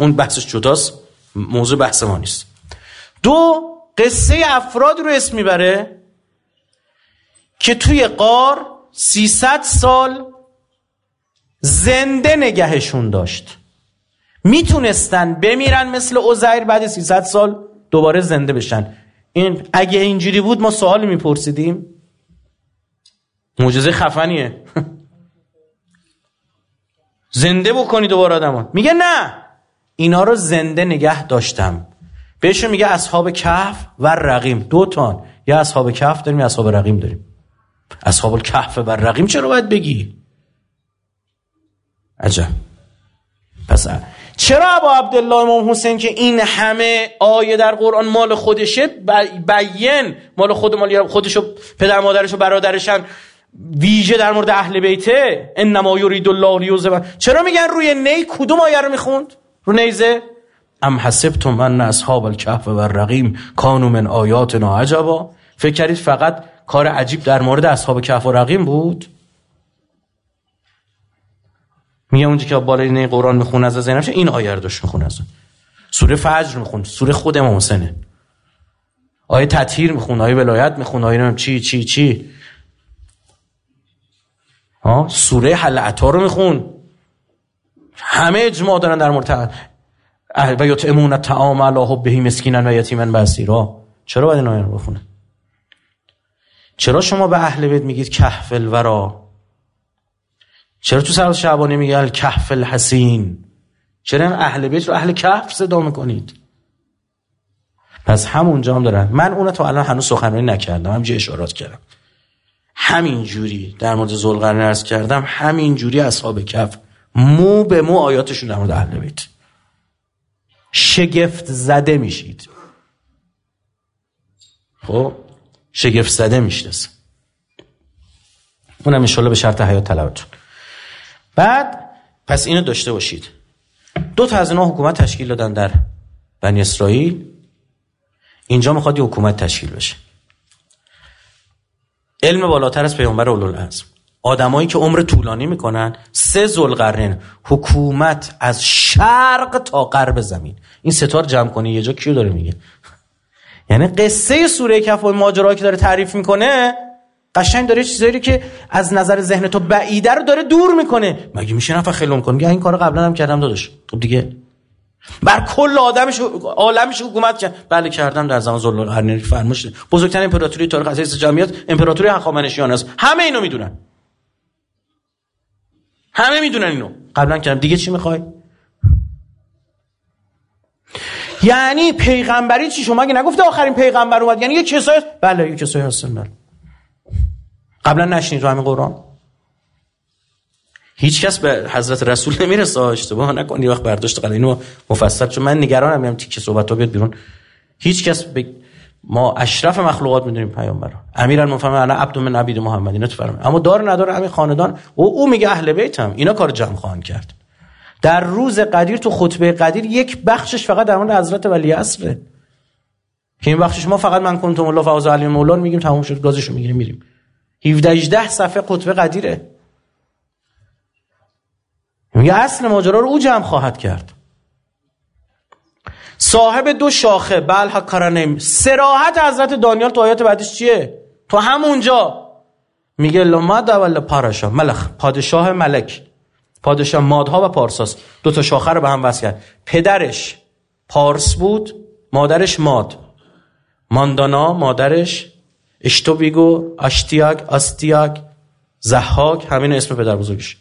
اون بحثش جداست. موضوع بحث ما نیست. دو قصه افراد رو اسم می‌بره که توی قار 300 سال زنده نگهشون داشت. می‌تونستن بمیرن مثل اوزیر بعد 300 سال دوباره زنده بشن. این اگه اینجوری بود ما سوال میپرسیدیم. معجزه خفنیه. زنده بکنی دوباره آدم میگه نه. اینا رو زنده نگه داشتم. بهشون میگه اصحاب کهف و رقیم. دو تان. یا اصحاب کهف داریم یا اصحاب رقیم داریم. اصحاب الکهف و رقیم چرا باید بگی؟ عجب. پس چرا ابا عبدالله امام حسین که این همه آیه در قرآن مال خودشه بیین مال خود مال خودشو پدر مادرش و برادرشن ویژه در مورد اهل بیته؟ انما یرید الله لیوزب چرا میگن روی نی کدوم آیه رو می‌خوند؟ رو نیزه؟ ام حسبتم ان اصحاب الکهف و الرقیم کانوا من آیاتنا عجبا فکر کردید فقط کار عجیب در مورد اصحاب کهف و رقیم بود؟ میگه اونجا که بالای نه قرآن میخون از زینب این آیه رو داشت میخون از سوره فجر میخون سوره خود امام حسینه آیه تطهیر میخون آیه ولایت میخون آیه چی چی چی. ها سوره حل رو میخون. همه اجماع دارن در مورد و یطعمون الطعام علی بهی مسکینا و یتیما و اسیرا چرا باید این بخونه؟ چرا شما به اهل بیت میگید کهف الورا؟ چرا تو سر شعبانی میگه الکهف الحسین؟ چرا اهل بیت رو اهل کهف صدا می‌کنید؟ پس همونجا هم دارن. من اون تا الان هنوز سخنرانی نکردم همینجا اشارات کردم. همین جوری در مورد زلقرن ارز کردم همین جوری اصحاب کف مو به مو آیاتشون در مورد اهل شگفت زده میشید. خب شگفت زده میشید. اونم انشالله به شرط حیات طلبتون بعد پس اینو داشته باشید. دو تا از اینا حکومت تشکیل دادن در بنی اسرائیل. اینجا می‌خواد یه حکومت تشکیل بشه. علم بالاتر از پیامبر اولوالعزم. آدمایی که عمر طولانی می‌کنن سه زلقرن حکومت از شرق تا غرب زمین. این ستار جمع کنی یه جا کیو داره میگه؟ یعنی قصه سوره کف و ماجرایی که داره تعریف می‌کنه قشنگ داره چیزایی که از نظر ذهن تو بعیده رو داره دور می‌کنه. مگه میشه نفر خیلون کن این کارو قبلا هم کردم داداش. خب دیگه. بر کل آدمش عالمش حکومت کرد. بله کردم در زمان ذوالقرنین. فرموش بزرگترین امپراتوری تاریخ اساس جمعیت امپراتوری هخامنشیان است. همه اینو می‌دونن. همه می‌دونن اینو. قبلا کردم. دیگه چی می‌خوای؟ یعنی پیغمبری چی؟ شما اگه نگفته آخرین پیغمبر اومد. یعنی یه کسایی بله یه کسایی هستن بله. قبلا نشنید رو همین قرآن. هیچ کس به حضرت رسول نمی‌رسه. اشتباه نکن. یه وقت برداشت قال اینو مفصل. چون من نگرانم میام تیکه صحبت بیاد بیرون. هیچ کس به ما اشرف مخلوقات می‌دونیم پیامبر المفهم انا عبد من عبید محمد اینا تو اما دار نداره همین خاندان و او میگه اهل بیتم اینا کار جمع خواهند کرد. در روز قدیر تو خطبه قدیر یک بخشش فقط در مورد حضرت ولی عصره. که این بخشش ما فقط من کنتم الله فوز علی مولان میگیم تموم شد گازشو می‌گیریم میریم. 17 18 صفحه خطبه قدیره. میگه اصل ماجرا رو او جمع خواهد کرد. صاحب دو شاخه. بل کرنیم سراحت حضرت دانیال تو آیات بعدش چیه؟ تو همونجا. میگه لمد اول پاراشا. ملخ پادشاه ملک. پادشاه مادها و پارساس. دو تا شاخه رو به هم وصل کرد. پدرش پارس بود مادرش ماد. ماندانا مادرش اشتوبیگو اشتیاگ استیاگ زحاک همین اسم پدر بزرگش.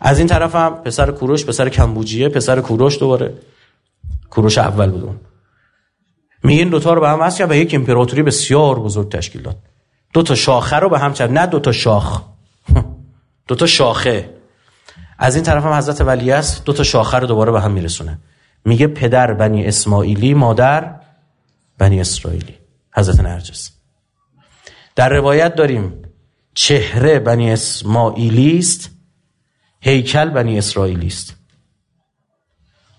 از این طرف هم پسر کوروش پسر کمبوجیه پسر کوروش دوباره. کوروش اول بود میگه این دوتا رو به هم وصل به یک امپراتوری بسیار بزرگ تشکیل داد. دو تا شاخه رو به هم چرد نه دو تا شاخ. دو تا شاخه. از این طرف هم حضرت ولی است دو تا شاخه رو دوباره به هم میرسونه. میگه پدر بنی اسماعیلی مادر بنی اسرائیلی حضرت نرجس. در روایت داریم چهره بنی اسماعیلی است هیکل بنی اسرائیلی است.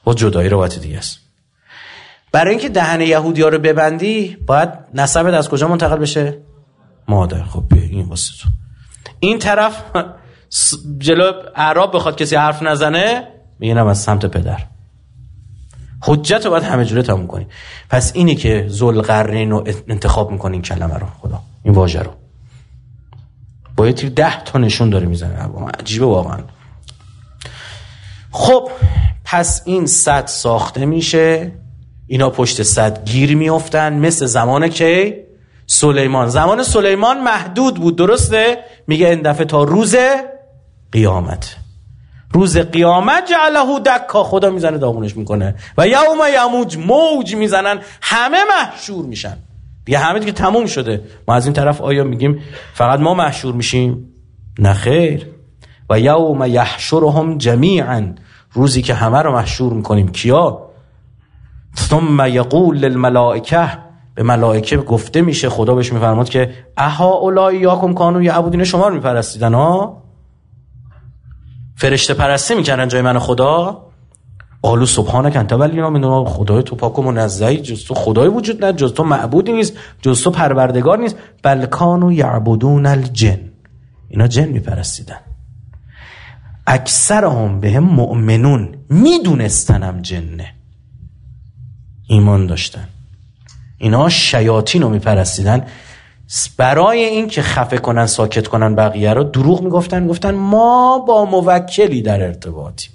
و جدایی روایت دیگه است. برای اینکه دهن یهودی ها رو ببندی باید نسبت از کجا منتقل بشه؟ مادر. خب این واسه تو. این طرف جلو عرب بخواد کسی حرف نزنه میگنم از سمت پدر. حجت رو باید همه جوره تموم کنی. پس اینی که زلقرنین رو انتخاب می‌کنی این کلمه رو خدا. این واژه رو. با یه تیر ده تا نشون داره می‌زنه. عجیبه واقعا. خب پس این صد ساخته میشه. اینا پشت صد گیر میافتن. مثل زمان که سلیمان. زمان سلیمان محدود بود درسته؟ میگه این دفعه تا روز قیامت. روز قیامت جعله دکا. خدا می‌زنه داغونش می‌کنه. و یوم یموج موج می‌زنن. همه محشور میشن. دیگه همه دیگه تموم شده. ما از این طرف آیا میگیم فقط ما محشور میشیم؟ نه خیر. و یوم یحشرهم جمیعا. روزی که همه رو محشور می‌کنیم. کیا؟ ثم یقول للملائکه. به ملائکه گفته میشه خدا بهش میفرماد که اها اولای یاکم کانو یا عبودین شما رو میپرستیدن ها فرشته پرستی می‌کردن جای من خدا؟ قالو سبحانه کنت ولی اینا خدای تو پاک و منزهی جز تو خدای وجود نه جز تو معبودی نیست جز تو پروردگار نیست. بل کانو یعبدون الجن. اینا جن میپرستیدن. اکثرهم به هم مؤمنون میدونستنم جنه. ایمان داشتن. اینا شیاطین رو میپرستیدن. برای این که خفه کنن ساکت کنن بقیه رو دروغ می‌گفتن. گفتن ما با موکلی در ارتباطیم.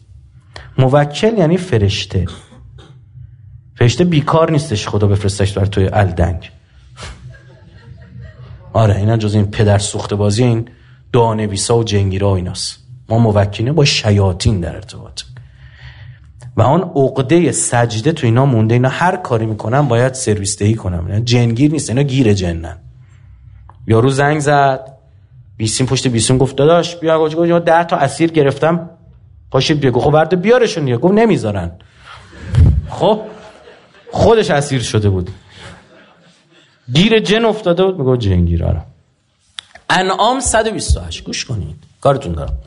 موکل یعنی فرشته. فرشته بیکار نیستش خدا بفرستش بر توی الدنگ. آره اینا جز این پدر سوخته بازی این دانویسا و جنگیرا ایناست. ما موکلیم با شیاطین در ارتباط. و آن عقده سجده تو اینا مونده اینا هر کاری می‌کنن باید سرویس دهی کنن جنگیر نیست اینا گیر جنن. یارو زنگ زد بیسیم پشت بیسیم گفت داداش بیا گفت گفت ده تا اسیر گرفتم. پاشید بیا خب ورده بیارشون دیگه. گفت نمی‌ذارن. خب خودش اسیر شده بود. گیر جن افتاده بود میگه جنگیر آره. انعام 128 گوش کنید. کارتون دارم.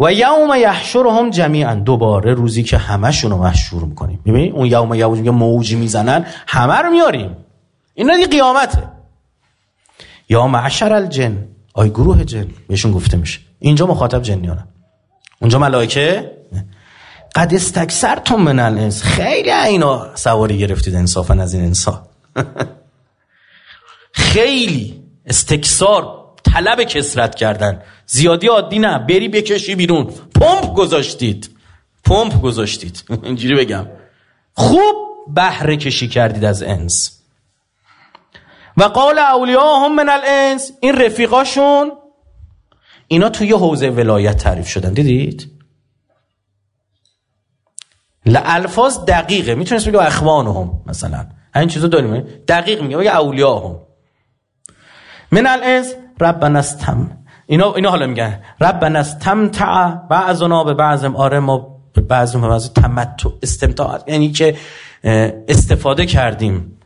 و یوم یحشرهم جمیعا. دوباره روزی که همشون رو محشور می‌کنیم. ببین اون یوم یوم موجی می‌زنن همه رو میاریم اینا دیگه قیامته. یا معشر الجن. آی گروه جن. بهشون گفته میشه. اینجا مخاطب جنیانه اونجا ملائکه؟ قد استکثرتم من الانس. خیلی اینا سواری گرفتید انصافا از این انسان خیلی استکسار طلب کسرت کردن. زیادی عادی نه. بری بکشی بیرون. پمپ گذاشتید. پمپ گذاشتید. اینجوری بگم. خوب بهره کشی کردید از انس. و قال اولیاءهم من الانس. این رفیقاشون. اینا توی حوزه ولایت تعریف شدن. دیدید؟ الفاظ دقیقه. می‌تونست بگه اخوانهم مثلا. این چیزو داریم. دقیق میگه. بگه اولیاءهم. من الانس. ربنا استم اینا اینا حالا میگن. ربنا استمتع بعضنا به بعضم آره ما به بعض به بعض تمتع استمتاع. یعنی که استفاده کردیم.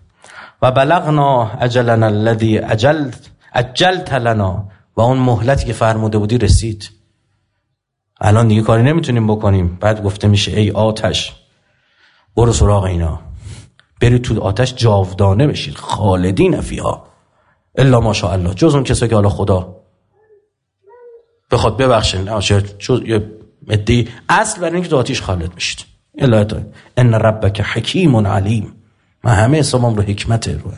و بلغنا اجلنا الذي اجلت اجلت لنا. و اون مهلتی که فرموده بودی رسید. الان دیگه کاری نمی‌تونیم بکنیم. بعد گفته میشه ای آتش برو سراغ اینا. برید تو آتش جاودانه بشید خالدین فیها. الا ماشاءالله جز اون کسایی که حالا خدا بخواد ببخشه چون یه مدی اصل برای اینکه تو آتیش خالد بشید الا ان ربک حکیم علیم. و همه اسلام رو حکمت رو.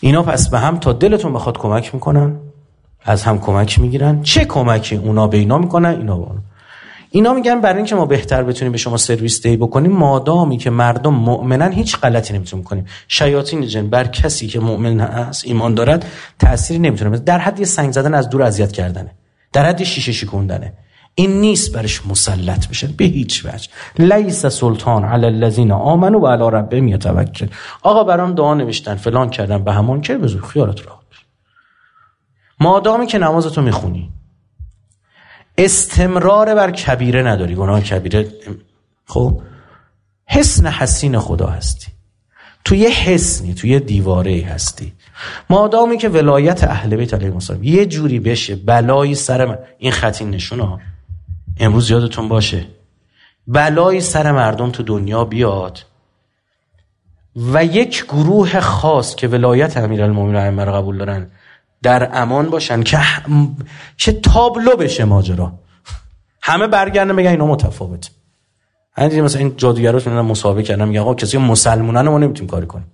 اینا پس به هم تا دلتون بخواد کمک می‌کنن از هم کمک می‌گیرن. چه کمکی؟ اونا به اینا می‌کنن اینا به اینا میگن برای اینکه ما بهتر بتونیم به شما سرویس دی بکنیم مادامی که مردم مؤمنن هیچ غلطی نمی‌تونیم کنیم. شیاطین جن بر کسی که مؤمن است ایمان دارد تأثیری نمی‌تونه در حد سنگ زدن از دور اذیت کردنه. در حد شیشه شکوندنه. این نیست برش مسلط بشه. به هیچ وجه. لیس سلطان علی الذین آمنوا و علی ربهم یتوکل. آقا برام دعا نوشتن فلان کردن به همون که بزرگ. خیالت راحت مادامی که نمازتو می‌خونی. استمرار بر کبیره نداری. گناه کبیره خب؟ حسن حسین خدا هستی. تو یه حسنی تو یه دیواره هستی. مادامی که ولایت اهل بیت علیه السلام یه جوری بشه بلایی سر من. این خطین نشون ها. امروز یادتون باشه. بلایی سر مردم تو دنیا بیاد و یک گروه خاص که ولایت امیرالمومنین ائمه رو قبول دارن در امان باشن که چه تابلو بشه ماجرا. همه برگردن بگن اینا متفاوت. همین مثلا این جادوگراش میگن مسابقه کردن میگن آقا کسی مسلمانان ما نمی‌تونیم کاری کنیم.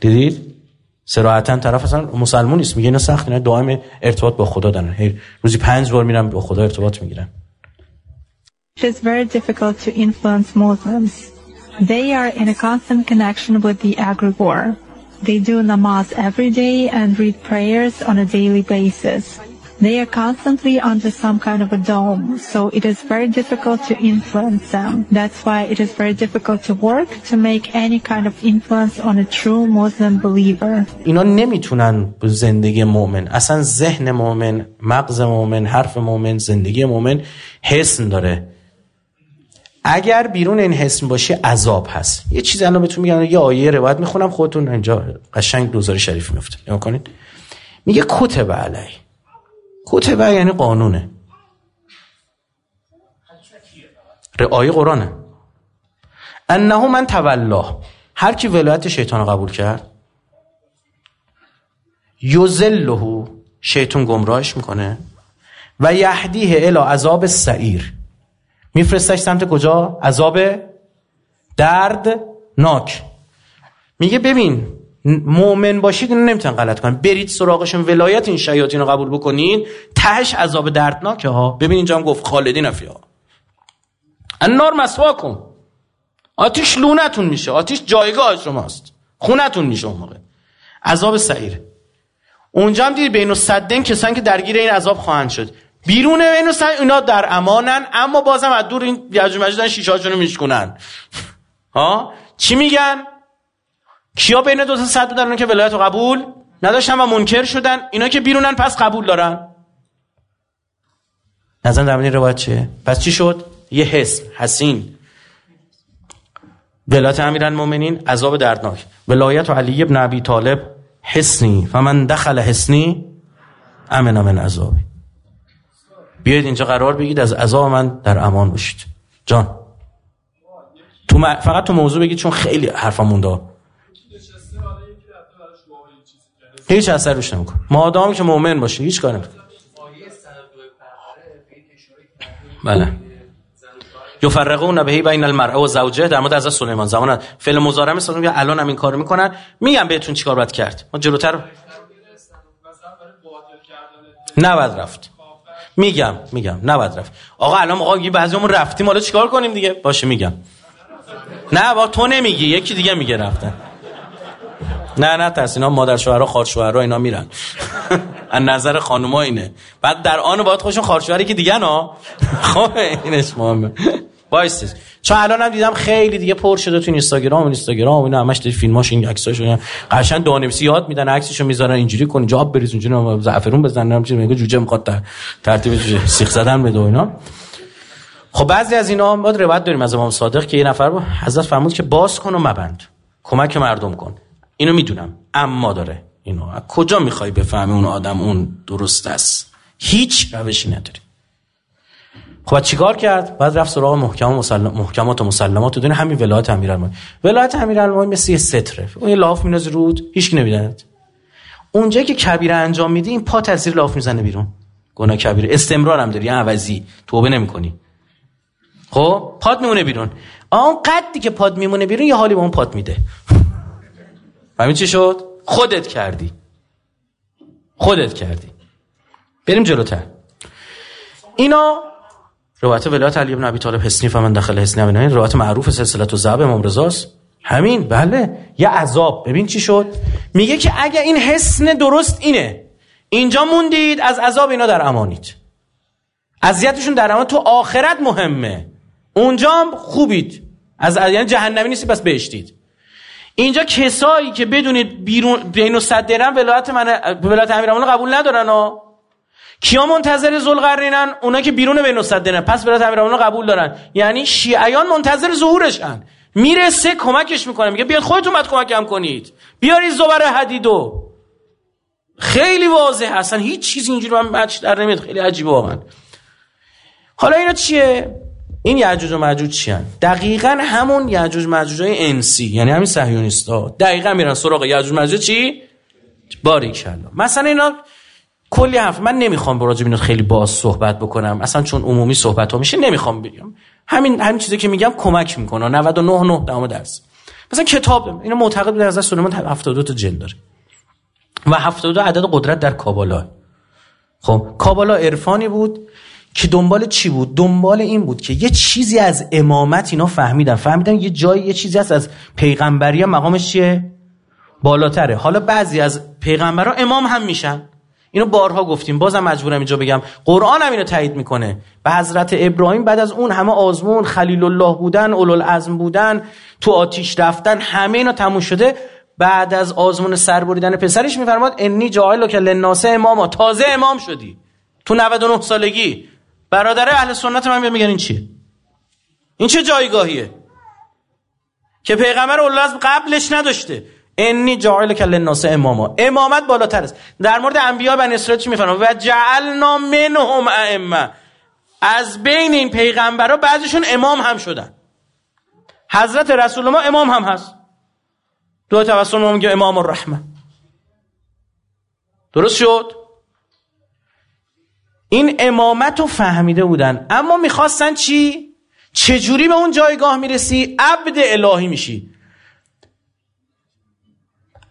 دیدید؟ سراحتا طرف اصلا مسلمون نیست میگه اینا سخت نه دائم ارتباط با خدا دارن. هی روزی پنج بار میرن با خدا ارتباط می‌گیرن. It is very difficult to influence Muslims. They are in a constant connection with the egregore. They do namaz every day and read prayers on a daily basis. They are constantly under some kind of a dome, so it is very difficult to influence them. That's why it is very difficult to work to make any kind of influence on a true Muslim believer. اینا نمیتونن به زندگی مؤمن اصلا ذهن مؤمن مغز مؤمن حرف مؤمن زندگی مؤمن حسن داره اگر بیرون این حسن باشه عذاب هست. یه چیزی الان بهتون میگم یه آیه روایت می‌خونم خودتون اینجا قشنگ دوزار شریف میفته نگاه کنید. میگه کتب علی کتبه یعنی قانونه. رعای قرآنه. انه من تولا هر کی ولایت شیطان قبول کرد یزله شیطان گمراهش می‌کنه و یهدیه الی عذاب سعیر. میفرستش سمت کجا؟ عذاب درد ناک. میگه ببین مؤمن باشید اینو نمی‌تونن غلط کنن. برید سراغشون ولایت این شیاطین رو قبول بکنین. تهش عذاب دردناکه ها. ببین اینجا هم گفت خالدین فیها النار مسواکم. آتیش لونتون میشه. آتیش جایگاه شماست. خونتون میشه اون موقع. عذاب سعیر. اونجا هم دید بین صدن کسان که درگیر این عذاب خواهند شد. بیرون صدن اینا در امانن اما بازم از دور این یجوج مجوج شیشه میشکنن ها؟ چی میگن؟ کیا بین دو تا صد بودن که ولایت رو قبول نداشتن و منکر شدن؟ اینا که بیرونن پس قبول دارن. نظر در این روایت چیه؟ پس چی شد؟ یه حس حسین. ولایت امیران مؤمنین عذاب دردناک. ولایت و علی ابن ابی طالب حسنی. فمن دخل حسنی امن من عذابی. بیاید اینجا قرار بگید از عذاب من در امان باشید. جان. تو فقط تو موضوع بگید چون خیلی حرفم مونده. هیچ اثر روش نمی‌کنه. مادام که مؤمن باشه هیچ نمی‌کنه بله. یفرقون بهی بین المرء و زوجه در مورد از سلیمان. زمان فعل مضارع مثلا میگه الان هم این کارو می‌کنن. میگم بهتون چیکار باید کرد. ما جلوتر نباید رفت. میگم میگم نباید رفت. آقا الان آقا یه بعضیمون رفتیم حالا چیکار کنیم دیگه؟ باشه میگم. نه با تو نمیگی یکی دیگه میگه رفتن. نه نه ترس اینا مادر شوهرها خواهر شوهرها اینا میرن. از نظر خانوما اینه. بعد در آن باید خوشون خواهر شوهری که دیگه نا خب اینش مهمه. وایسید. چون هم دیدم خیلی دیگه پر شده تو اینستاگرام اینستاگرام اینا همش دید فیلماش این عکساشو قشنگ دانویسی یاد میدن عکسشو می‌ذارن اینجوری کن جاب بریز اونجوری زعفرون بزنن چیزی میگه جوجه می‌خواد ترتیب سیخ زدن بده اینا. خب بعضی از اینا ما روایت داریم از امام صادق که یه نفر حضرت فرمود که باز کن و مبند. کمک مردم کن. اینو می‌دونم. اما داره اینو. کجا می‌خوای بفهمی اون آدم اون درست است؟ هیچ روشی نداری خب چیکار کرد؟ بعد رفت سراغ محکم مسلم... محکمات و مسلمات. و دونه همین ولایت امیرالمومنین. ولایت امیرالمومنین مثل یه ستره. اون یه لاف میندازه رود. هیچ نمیدند اونجایی که کبیره انجام میدی این پا تاثیر لاف می‌زنه بیرون. گناه کبیره استمرار هم داری. عوضی. توبه نمی‌کنی. خب؟ پاد میمونه بیرون. اون قدی که پاد میمونه بیرون یه حالی به اون پاد میده. همین چی شد؟ خودت کردی. خودت کردی. بریم جلوتر. اینا روایت ولایت علی بن ابی طالب حسنی من داخل حسنی این روایت معروف سلسله و ذهب امام رضاست همین بله. یه عذاب. ببین چی شد؟ میگه که اگه این حسن درست اینه اینجا موندید از عذاب اینا در امانید اذیتشون در امان تو آخرت مهمه. اونجا خوبید. از یعنی جهنمی نیستی پس بهشتید. اینجا کسایی که بدونید بیرون بین و صد درم ولایت من ولایت امیرالمومنین قبول ندارن ها. کیا منتظر ذوالقرنینن اونا که بیرون بین درم پس ولایت امیرالمومنین قبول دارن. یعنی شیعیان منتظر ظهورشن. می‌رسه کمکش می‌کنه. میگه بیاد خودتون بعد کمکم کنید. بیارید زبر حدیدو. خیلی واضح هستن. هیچ چیزی اینجوری من بچ در نمیاد. خیلی عجیبه واقعا. حالا اینا چیه؟ این یعجوج و مجوج چی هن؟ دقیقا همون یعجوج مجوج های انسی. یعنی همین صهیونیست ها دقیقا میرن سراغ یعجوج مجوج چی؟ باریکلا. مثلا اینا کلی حرف من نمی‌خوام با راجب خیلی باز صحبت بکنم. اصلا چون عمومی صحبت ها میشه نمی‌خوام بگم. همین همین چیزی که میگم کمک می‌کنه. 99 9 درس. مثلا کتاب اینا معتقد بودن از سلیمان 72 تا جلد داره. و 72 عدد قدرت در کابالا. خب کابالا عرفانی بود که دنبال چی بود؟ دنبال این بود که یه چیزی از امامت اینا فهمیدن. فهمیدن یه جایی یه چیزی هست از پیغمبری مقامش چیه؟ بالاتره. حالا بعضی از پیغمبرا امام هم میشن. اینو بارها گفتیم. بازم مجبورم اینجا بگم. قرآن هم اینو تایید می‌کنه. به حضرت ابراهیم بعد از اون همه آزمون خلیل الله بودن اولوالعزم بودن تو آتیش رفتن همه اینا تموم شده. بعد از آزمون سر بریدن پسرش میفرماد انی جاهلو که لناسه اماما. تازه امام شدی. تو 99 سالگی. برادر اهل سنت من میگن این چیه؟ این چه جایگاهیه؟ که پیغمبر الله قبلش نداشته. انی جاعل کل الناس اماما. امامت بالاتر است. در مورد انبیا بنی اسرائیل چی میفرمایند؟ و جعلنا منهم ائمه. از بین این پیغمبرا بعضیشون امام هم شدن. حضرت رسول ما امام هم هست. دو توسل ما میگه امام الرحمه درست شد؟ این امامت رو فهمیده بودن. اما می‌خواستن چی؟ چجوری به اون جایگاه می‌رسی؟ عبد الهی میشی.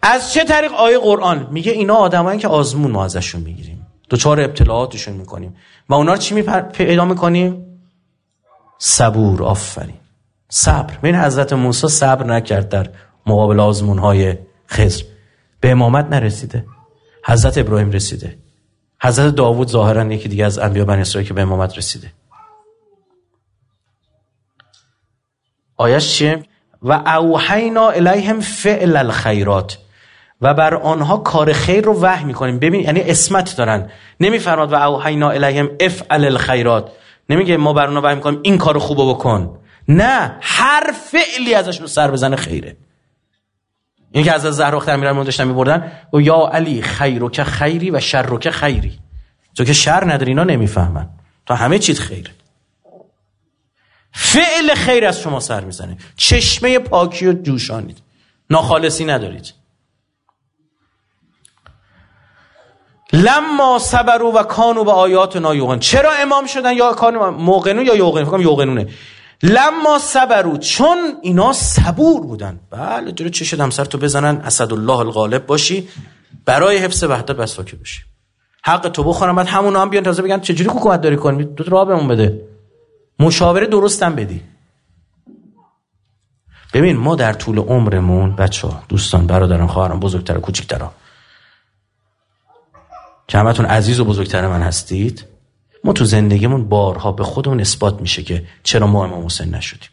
از چه طریق آیه قرآن؟ میگه اینا آدمایی که آزمون ما ازشون می‌گیریم. دوچار ابتلاعاتشون می‌کنیم. و اونا رو چی پیدا می‌کنیم؟ صبور آفرین. صبر. بین حضرت موسی صبر نکرد در مقابل آزمون های خزر به امامت نرسیده. حضرت ابراهیم رسیده. حضرت داوود ظاهرا یکی دیگه از انبیا بنی اسرائیل که به امامت رسیده. آیش چیه؟ و اوحینا الیهم فعل الخیرات. و بر آنها کار خیر رو وحی می‌کنیم. ببین یعنی اسمت دارن. نمیفرماد و اوحینا الیهم افعل الخیرات. نمیگه ما بر آنها وحی می‌کنیم این کارو خوبو بکن. نه هر فعلی ازشون سر بزنه خیره. این که از زهر اختر میرن داشتن میبردن و یا علی خیرو که خیری و شر که خیری. تو که شر نداری اینا نمی‌فهمن. تا همه چیز خیره. فعل خیر از شما سر می‌زنه. چشمه پاکی و جوشانید. ناخالصی ندارید. لما صبروا و کانو به آیات نایوغن چرا امام شدن یا کانو موقنون یا یوقن فکرم یوقنونه. لما صبروا چون اینا صبور بودن. بله جلو چه شد همسر تو بزنن اسدالله الغالب باشی برای حفظ وحدت بساکه باشی حق تو بخورم بعد همون هم بیان تازه بگن چجوری حکومت داری کنی تو راه بهمون بده. مشاوره درستم بدی. ببین ما در طول عمرمون بچه ها دوستان برادران خواهران بزرگتر و کوچکتران که عزیز و بزرگتر من هستید؟ ما تو زندگیمون بارها به خودمون اثبات میشه که چرا ما امام حسین نشدیم.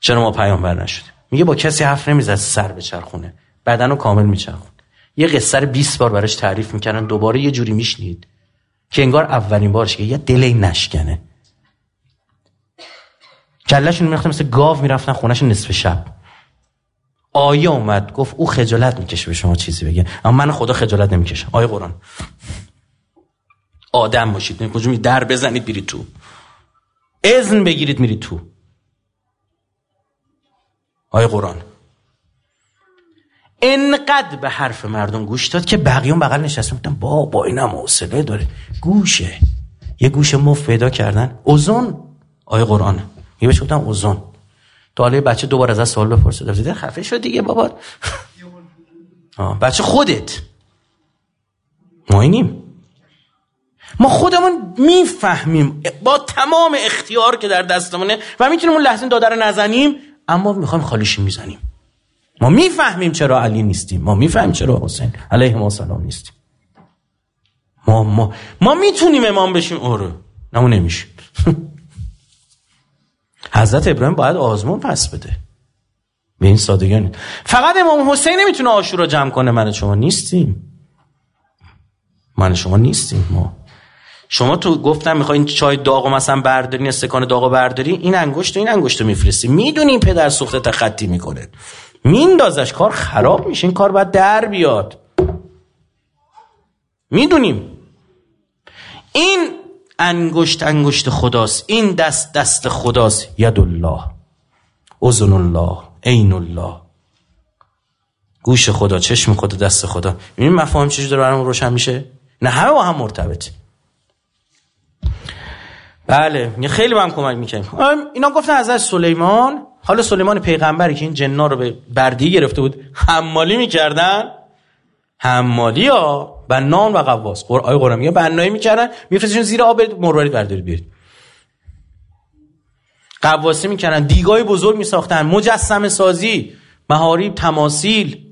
چرا ما پیامبر نشدیم؟ میگه با کسی حرف نمی‌زد سر به چرخونه. بدن رو کامل میچرخون. یه قصه رو 20 بار براش تعریف می‌کردن دوباره یه جوری میشنید که انگار اولین بارش که یه دلی نشکنه. کلشون می‌رفتن مثل گاو می‌رفتن خونهشون نصف شب. آیه اومد گفت او خجالت می‌کشه به شما چیزی بگه. اما من خدا خجالت نمی‌کشم آیه قرآن. آدم باشید. کجا در بزنید بیرید تو. اذن بگیرید میرید تو. آیه قرآن. انقدر به حرف مردم گوش داد که بقیون بغل بودن. با با اینم حوصله داره. گوشه. یه گوش مفت پیدا کردن. اوزون. آیه قرآن. یه بهش گفتم اوزون. تو حالا بچه دوباره از سوال بپرسه. دیده خفه شد دیگه بابا. بچه خودت. ما اینیم. ما خودمون می‌فهمیم. با تمام اختیار که در دستمونه و می‌تونیم اون لحظه داده نزنیم اما می‌خوایم خالیش می‌زنیم. ما می‌فهمیم چرا علی نیستیم. ما می‌فهمیم چرا حسین علیه السلام نیستیم. ما ما ما می‌تونیم امام بشیم. آره. نه نمیشیم حضرت ابراهیم باید آزمون پس بده. به این سادگی فقط امام حسین نمی‌تونه آشورا جمع کنه. من شما نیستیم. من شما نیستیم ما. شما تو گفتم می‌خواین چای داغ مثلا بردارین استکان داغ برداری این انگشت و این انگشت رو میفرستی. می‌دونی پدر سوخته تخطی می‌کنه. میندازش. کار خراب میشه. این کار باید در بیاد. می‌دونیم. این انگشت انگشت خداست. این دست دست خداست. ید الله اذن الله عین الله گوش خدا چشم خدا دست خدا. این مفاهیم چجوری داره برام روشن میشه؟ نه همه با هم مرتبط. بله خیلی با هم کمک می‌کنیم. اینا گفتن از سلیمان. حالا سلیمان پیغمبری که این جنا رو به بردی گرفته بود. حمالی می‌کردن؟ حمالی ها؟ بنان و قواس آی قرآن میگه بنایی می‌کردن میفرستشون زیر آب مروارید برداری بیارید قواسی می‌کردن دیگای بزرگ میساختن مجسم سازی مهاری تماسیل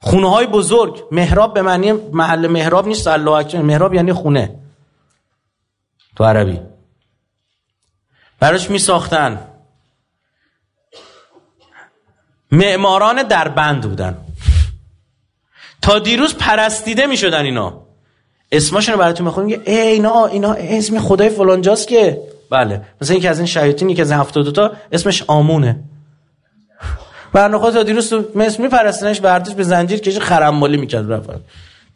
خونه های بزرگ. محراب به معنی محل محراب نیست الله اکبر. محراب یعنی خونه. تو عربی. براش میساختن. معماران در بند بودن. تا دیروز پرستیده می‌شدن اینا. اسماشون رو براتون می‌خونم ای اینا اینا اسم خدای فلانجاست که. بله مثلا یکی از این شیاطین که از این 72 تا اسمش آمونه. برنخواه تا دیروز تو مثل میپرستنش بردش به زنجیر کش خرمالی می‌کرد رفت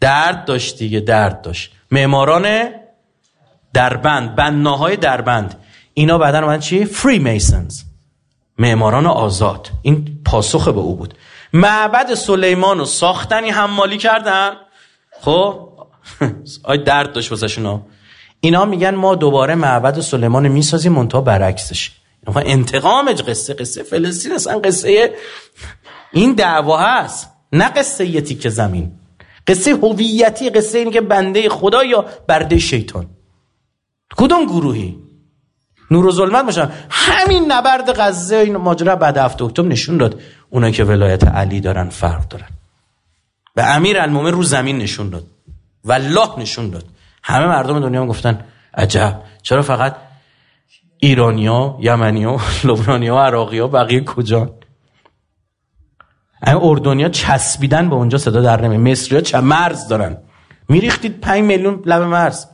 درد داشت دیگه درد داشت. معماران دربند بناهای دربند. اینا بعدا من چی؟ فری میسنز معماران آزاد. این پاسخ به او بود. معبد سلیمان رو ساختنی حمالی کردن. خب؟ آی درد داشت واسه اینا میگن ما دوباره معبد سلیمان می‌سازیم منتها برعکسش. انتقام قصه قصه فلسطین اصلا قصه این دعوا هست. نه قصه یه تیک زمین. قصه هویتی قصه اینه که بنده خدا یا برده شیطان. کدوم گروهی؟ نور و ظلمت باشن. همین نبرد غزه این ماجرا بعد هفته اکتبر نشون داد. اونا که ولایت علی دارن فرق دارن. به امیر المومن رو زمین نشون داد. والله نشون داد. همه مردم دنیا گفتن عجب. چرا فقط ایرانیا یمنیا لبنانیا عراقیا بقیه کجا؟ این اردنیا چسبیدن به اونجا صدا در نمی مصری چه مرز دارن؟ میریختید 5 میلیون لب مرز.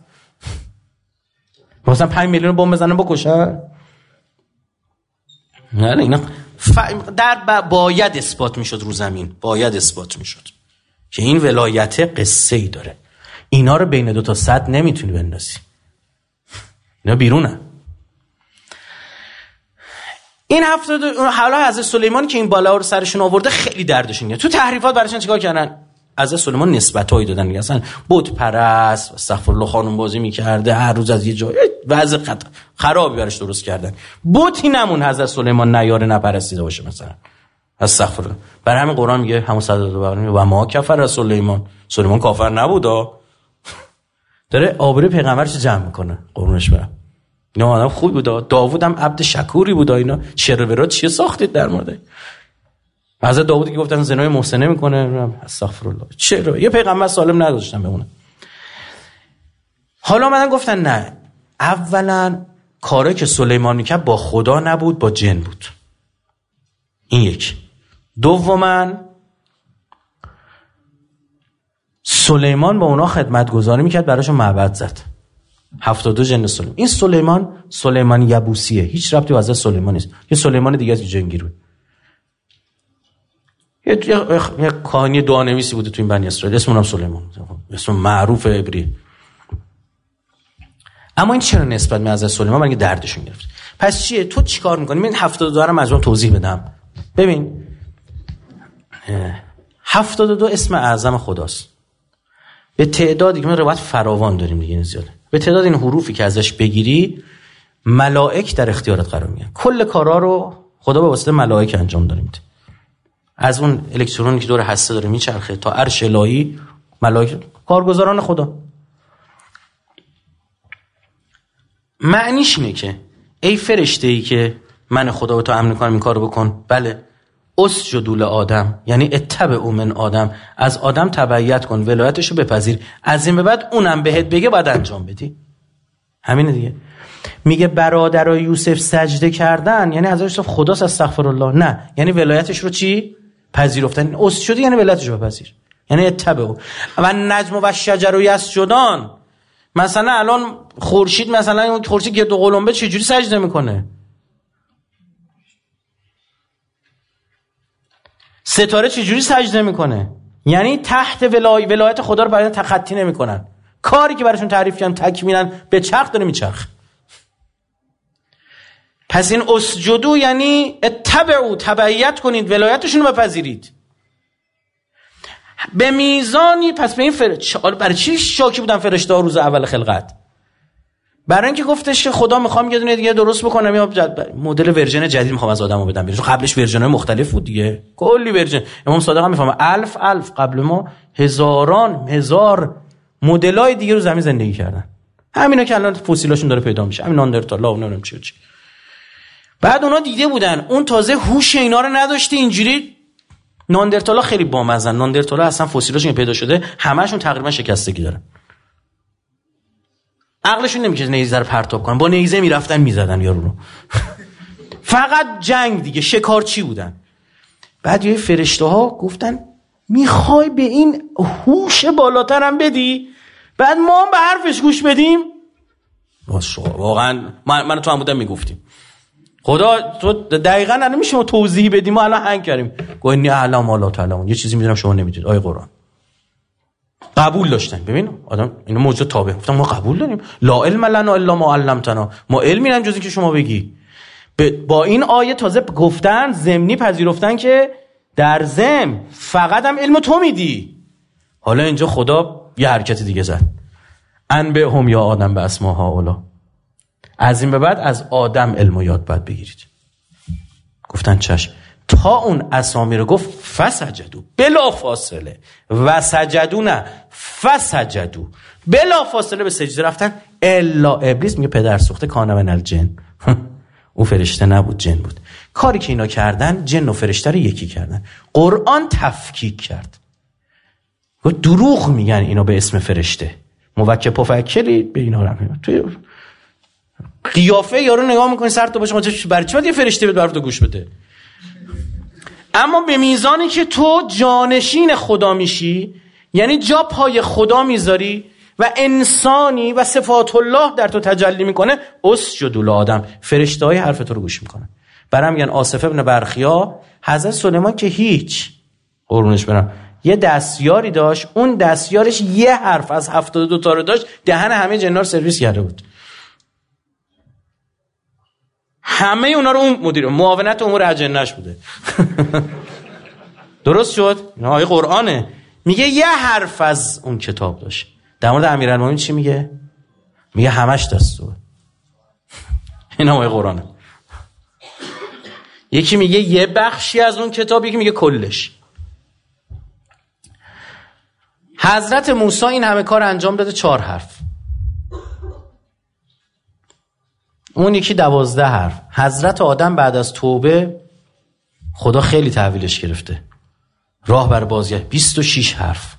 مثلا 5 میلیون بمب بزنن بکشن. نه اینا ف... در باید اثبات می‌شد رو زمین. باید اثبات می‌شد. که این ولایت قصه ای داره. اینا رو بین دو تا صد نمی‌تونی بندازی. اینا بیرونه. این هفته حالا از سلیمان که این بالا رو سرشون آورده خیلی دردشون تو تحریفات براشون چیکار کردن؟ از سلیمان نسبت هایی دادن دیگه. اصلا بود پرست الله خانم بازی می‌کرده هر روز از یه جای وضع خرابی برش درست کردن. بوتی نمون حضرت سلیمان نیاره نپرستیده باشه مثلا. استغفر الله برای همین قرآن میگه همون صد و ما کفر از سلیمان. سلیمان کافر نبودا داره آبروی پیغمبر چه جمع می‌کنه. قرونش برم. اینا آدم خوبی بود داوود هم عبد شکوری بود اینا چرا چیه ساختید در مورد؟ از داوودی که گفتن زنای محسنه می‌کنه استغفر الله چرا؟ یه پیغمبر سالم نداشتن بمونه حالا من گفتن نه. اولا کاره که سلیمان می‌کرد با خدا نبود با جن بود. این یک دوما سلیمان با اونا خدمت گذاری می‌کرد براشون معبد زد. 72 جن سلیمان. این سلیمان سلیمان یبوسیه. هیچ ربطی از سلیمان نیست. یه سلیمان دیگه از جنگیر بود یه یه کاهنی دعا نویسی بوده تو این بنی اسرائیل. اسم اونم سلیمان. اسم معروف عبری. اما این چرا نسبت می از سلیمان برای دردشون گرفت؟ پس چیه؟ تو چیکار می‌کنی؟ من 72 رو مجبورم توضیح بدم. ببین. 72 اسم اعظم خداست. به تعدادی که من روایت فراوان داریم دیگه زیاده. به تعداد این حروفی که ازش بگیری ملائک در اختیارت قرار می‌گیرن. کل کارا رو خدا به واسطه ملائک انجام داره میده از اون الکترونی که دور هسته داره میچرخه تا عرش الهی ملائک کارگزاران خدا. معنیش اینه که ای فرشته ای که من خدا به تو امن کنم این کارو بکن. بله اسجدول آدم یعنی اتبع من آدم. از آدم تبعیت کن ولایتش رو بپذیر. از این به بعد اونم بهت بگه باید انجام بدی. همینه دیگه. میگه برادر یوسف سجده کردن یعنی ازش خداست استغفر الله نه یعنی ولایتش رو چی؟ پذیرفتن. اس شده یعنی ولایتش رو بپذیر. یعنی اتبع و نجم و شجر و یسجدان مثلا الان خورشید مثلا خورشید که دو قلمبه چجوری سجده می‌کنه؟ ستاره چجوری سجده می‌کنه؟ یعنی تحت ولای... ولایت خدا رو برای تخطی نمی‌کنن. کاری که براشون تعریف کردم تکمیلا به چرخ داره میچرخ پس این اسجدوا یعنی اتبعوا تبعیت کنید ولایتشون رو بپذیرید. به میزانی پس به این فر... برای چی شاکی بودن فرشته روز اول خلقت؟ برای اینکه گفتش که خدا می‌خوام یه دونه دیگه درست بکنم یا مدل version جدید می‌خوام از آدمو بدم بیرون. قبلش version های مختلف بود دیگه. کلی version. امام صادق هم می‌فرمه. الف الف. قبل ما هزاران هزار مدلای دیگه رو زمین زندگی کردن. همینا که الان فسیلاشون داره پیدا میشه. همین ناندرتالا و نمی‌دونم چی چی. بعد اونا دیده بودن. اون تازه هوش اینا رو نداشته اینجوری ناندرتالا خیلی بامزن. ناندرتالا اصلا فسیلاشون پیدا شده همشون تقریبا شکستگی دارن عقلشون نمیشه نیزه رو پرتاب کنن. با نیزه می‌رفتن می‌زدن یارو رو فقط جنگ دیگه. شکارچی بودن؟ بعد یه فرشته ها گفتن می‌خوای به این هوش بالاترم بدی؟ بعد ما هم به حرفش گوش بدیم. واقعا من, من تو هم بودم می‌گفتیم. خدا تو دقیقا نمیشه ما توضیحی بدیم ما الان هنگ کردیم. گوینی اعلام الله تعالی یه چیزی می‌دونم شما نمی‌دونید. آیه قرآن. قبول داشتن. ببین آدم اینو موضوع تابع. گفتم ما قبول داریم. لا علم لنا الا ما علمتنا. ما علمی نم جز که شما بگی. با این آیه تازه گفتن زمینی پذیرفتن که در زم فقط هم علم تو میدی. حالا اینجا خدا یه حرکت دیگه زد. ان به هم یا آدم به اسماها اولا از این به بعد از آدم علم و یاد باید بگیرید. گفتن چشم. تا اون اسامی رو گفت فسجدو بلا فاصله و سجدو نه فسجدو بلا فاصله به سجده رفتن. الا ابلیس میگه پدر سوخته کانم الجن. او فرشته نبود جن بود. کاری که اینا کردن جن و فرشته رو یکی کردن. قرآن تفکیک کرد. دروغ میگن اینا به اسم فرشته. موکه پفکری به اینا رو توی قیافه یارو نگاه می‌کنی سر تو باشه برای چی باید یه فرشته بده برای گوش بده؟ اما به میزانی که تو جانشین خدا میشی یعنی جا پای خدا می‌ذاری و انسانی و صفات الله در تو تجلی می‌کنه اسجدوا آدم. فرشته های حرف تو رو گوش می‌کنن. برام میگن آصف ابن برخیا حضرت سلیمان که هیچ. قرونش برم. یه دستیاری داشت اون دستیارش یه حرف از هفتاد دو تا رو داشت دهن همه جنار سرویس کرده بود. همه اونا رو اون مدیر معاونت امور اجنش بوده. درست شد؟ اینا آیه قرآنه. میگه یه حرف از اون کتاب داشت. در مورد امیرالمومنین چی میگه؟ میگه همش دستور این آیه قرآنه. یکی میگه یه بخشی از اون کتاب یکی میگه کلش. حضرت موسی این همه کار انجام داده چهار حرف. اون یکی دوازده حرف. حضرت آدم بعد از توبه خدا خیلی تحویلش گرفته. راه بر بازگشت. 26 حرف.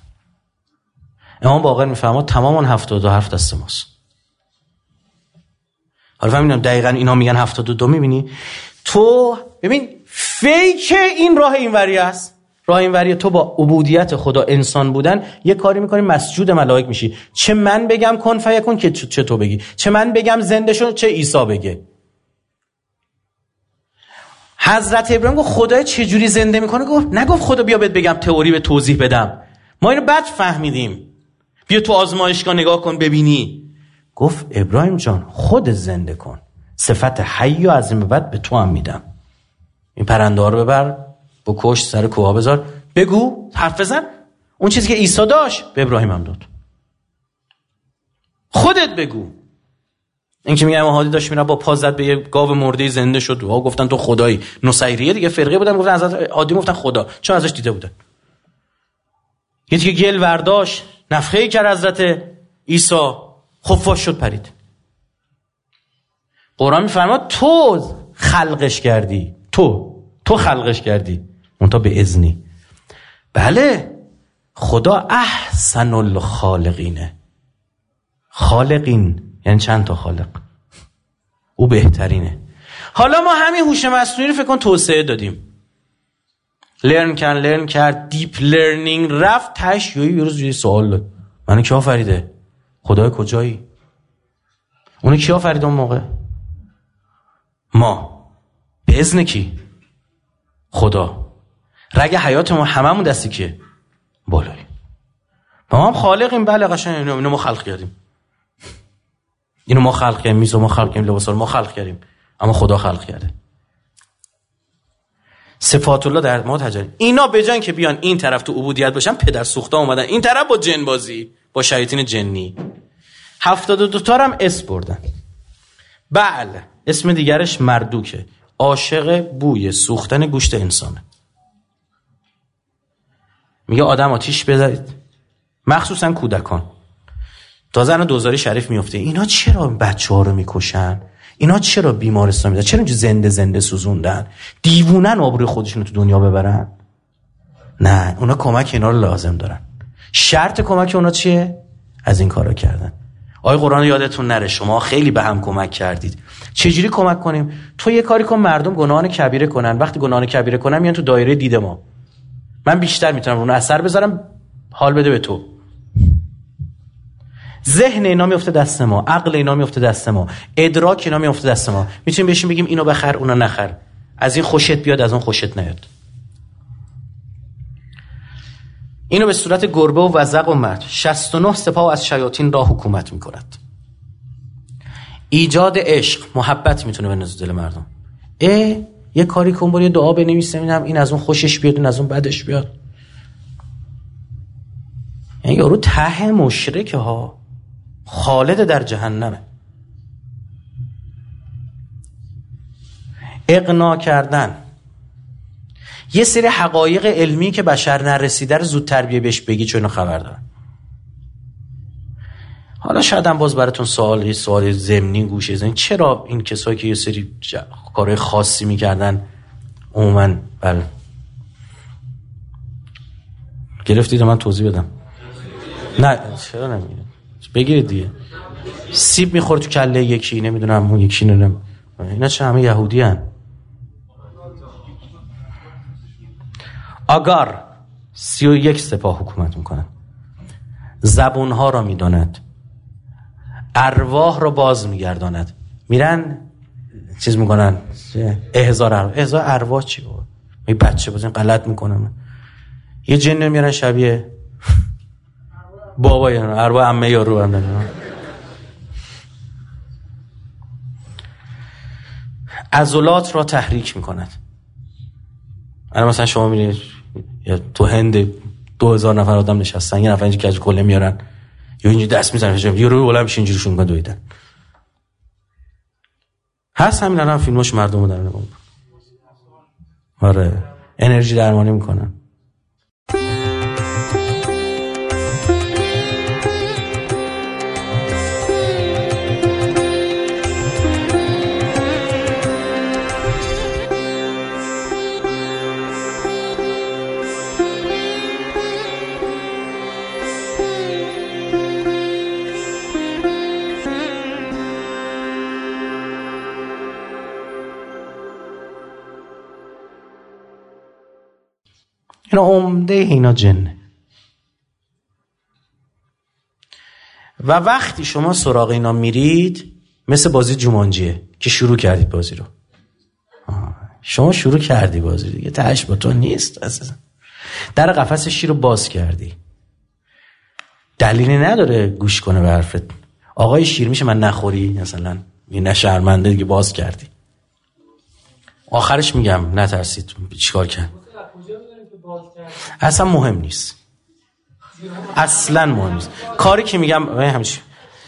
امام باقر می‌فهمه تمام اون 72 حرف دست ماست. حالا فهمیدم دقیقا اینا میگن 72 می‌بینی؟ تو ببین فیک این راه اینوری است. راه اینوری تو با عبودیت خدا انسان بودن یه کاری می‌کنی مسجود ملائک میشی. چه من بگم کن فیکون که چه تو بگی. چه من بگم زنده شد چه عیسی بگه. حضرت ابراهیم گفت خدا چه زنده می‌کنه؟ گفت نگفت خدا بیا بهت بگم تئوری به توضیح بدم. ما اینو بد فهمیدیم. بیا تو آزمایشگاه نگاه کن ببینی. گفت ابراهیم جان خود زنده کن. صفت حی و از بعد به تو هم میدم. این پرنده رو ببر. با کشت سر کوها بذار. بگو حرف بزن. اون چیزی که عیسی داشت به ابراهیم هم داد. خودت بگو. این که میگه امام هادی داشت میره با پا زد به یه گاو مرده زنده شد. و گفتن تو خدایی. نصیریه دیگه فرقه بودن. گفتن حضرت عادی گفتن خدا. چون ازش دیده بودن. یه که گل ورداش نفخه کرد حضرت عیسی. خفاش شد پرید. قرآن میفرماد تو خلقش کردی. تو تو خلقش کردی. منتها به ازنی بله خدا احسن الخالقینه. خالقین یعنی چند تا خالق؟ او بهترینه. حالا ما همین هوش مصنوعی رو فکر کن توسعه دادیم. learn کرد learn کرد deep learning رفت تش یه روز یه سوال داد. منو کی آفریده؟ خدای کجایی؟ اونو کی آفرید اون موقع؟ ما. به اذن کی؟ خدا. رگ حیات ما هممون دستی که بالایی. ما هم خالقیم. بله قشنگ اینو ما خلق کردیم. اینو ما خلق کردیم میز ما خلق کردیم لباس ما خلق کردیم. اما خدا خلق کرده. صفات الله در ما تجلی. اینا بجن که بیان این طرف تو عبودیت باشن پدر سوخته اومدن. این طرف با جن بازی با شیاطین جنی. هفتاد و دوتا هم اس بردن. بله اسم دیگرش مردوکه. عاشق بوی سوختن گوشت انسانه. میگه آدم آتیش بذارید. مخصوصا کودکان. تازه الان دوزاری شریف میفته. اینا چرا بچه ها رو می‌کشن؟ اینا چرا بیمارستان میدن؟ چرا اینجا زنده زنده سوزوندن؟ دیوونن آبروی خودشون تو دنیا ببرن؟ نه اونا کمک اینا رو لازم دارن. شرط کمک اونا چیه؟ از این کارا کردن. آی قرآن یادتون نره شما خیلی به هم کمک کردید. چجوری کمک کنیم؟ تو یه کاری کن مردم گناهان کبیره کنن. وقتی گناهان کبیره کنن میان تو دایره دید ما. من بیشتر می‌تونم اون اثر بذارم حال بده به تو. ذهن اینا میفته دست ما عقل اینا میفته دست ما ادراک اینا میفته دست ما. می‌تونیم بهشون بگیم اینو بخر اونا نخر. از این خوشت بیاد از اون خوشت نیاد. اینو به صورت گربه و وزق و مرد. 69 سپاه از شیاطین را حکومت می‌کند. ایجاد عشق محبت می‌تونه به دل مردم. اه یه کاری کن برو یه دعا بنویسم اینم این از اون خوشش بیاد این از اون بدش بیاد. یعنی یارو ته مشرکه ها. خالد در جهنمه. اقنا کردن. یه سری حقایق علمی که بشر نرسیده رو زودتر بیه بهش بگی چون خبر دارن حالا شاید هم باز براتون سوال سوال زمینی گوشه زنی. چرا این کسایی که یه سری کارهای خاصی می‌کردن. عموما بله. گرفتید من توضیح بدم. نه چرا نمیگه بگیرید دیگه. سیب می‌خوره تو کله یکی نمی‌دونم اون یکی نمی‌دونم اینا چه همه یهودی هن. آگار سی و یک سپاه حکومت می‌کنن زبونها را می‌داند. ارواح را باز میگرداند. میرن چیز می‌کنن؟ احزار ارواح احزار ارواح چی بود؟ می بچه بازین غلط می‌کنن یه جن میرن شبیه بابا یعنی ارواح امه یارو هم ازولات را تحریک می‌کند. الان مثلا شما میرید تو هند دو هزار نفر آدم نشستن یه نفر اینجا کج کله میارن یا اینجا دست می‌زنن یه روی بلند میشه اینجوری شون دویدن. هست همین الان فیلماش مردم رو در آره. انرژی درمانی می‌کنن. اینا عمده اینا جنه و وقتی شما سراغ اینا میرید مثل بازی جومانجیه که شروع کردید بازی رو. شما شروع کردی بازی دیگه تهش با تو نیست در قفس شیر رو باز کردی. دلیلی نداره گوش کنه به حرفت. آقای شیر میشه من نخوری مثلا. این نشرمنده دیگه باز کردی. آخرش میگم نترسید. چیکار کرد؟ اصلا مهم نیست. اصلا مهم نیست. کاری که میگم همیشه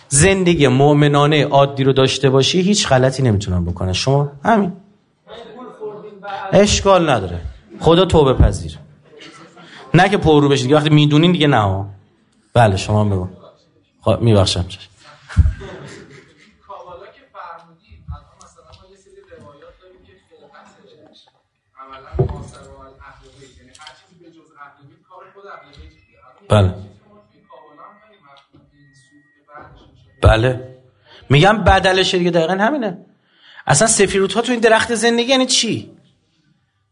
زندگی مؤمنانه عادی رو داشته باشی هیچ غلطی نمی‌تونم بکنه. شما؟ همین. اشکال نداره. خدا توبه پذیر. نه که پررو بشید وقتی می‌دونین دیگه نه بله شما بگو. خب میبخشم. بله. بله. میگم بدلش دیگه دقیقا همینه. اصلا سفیروت ها تو این درخت زندگی یعنی چی؟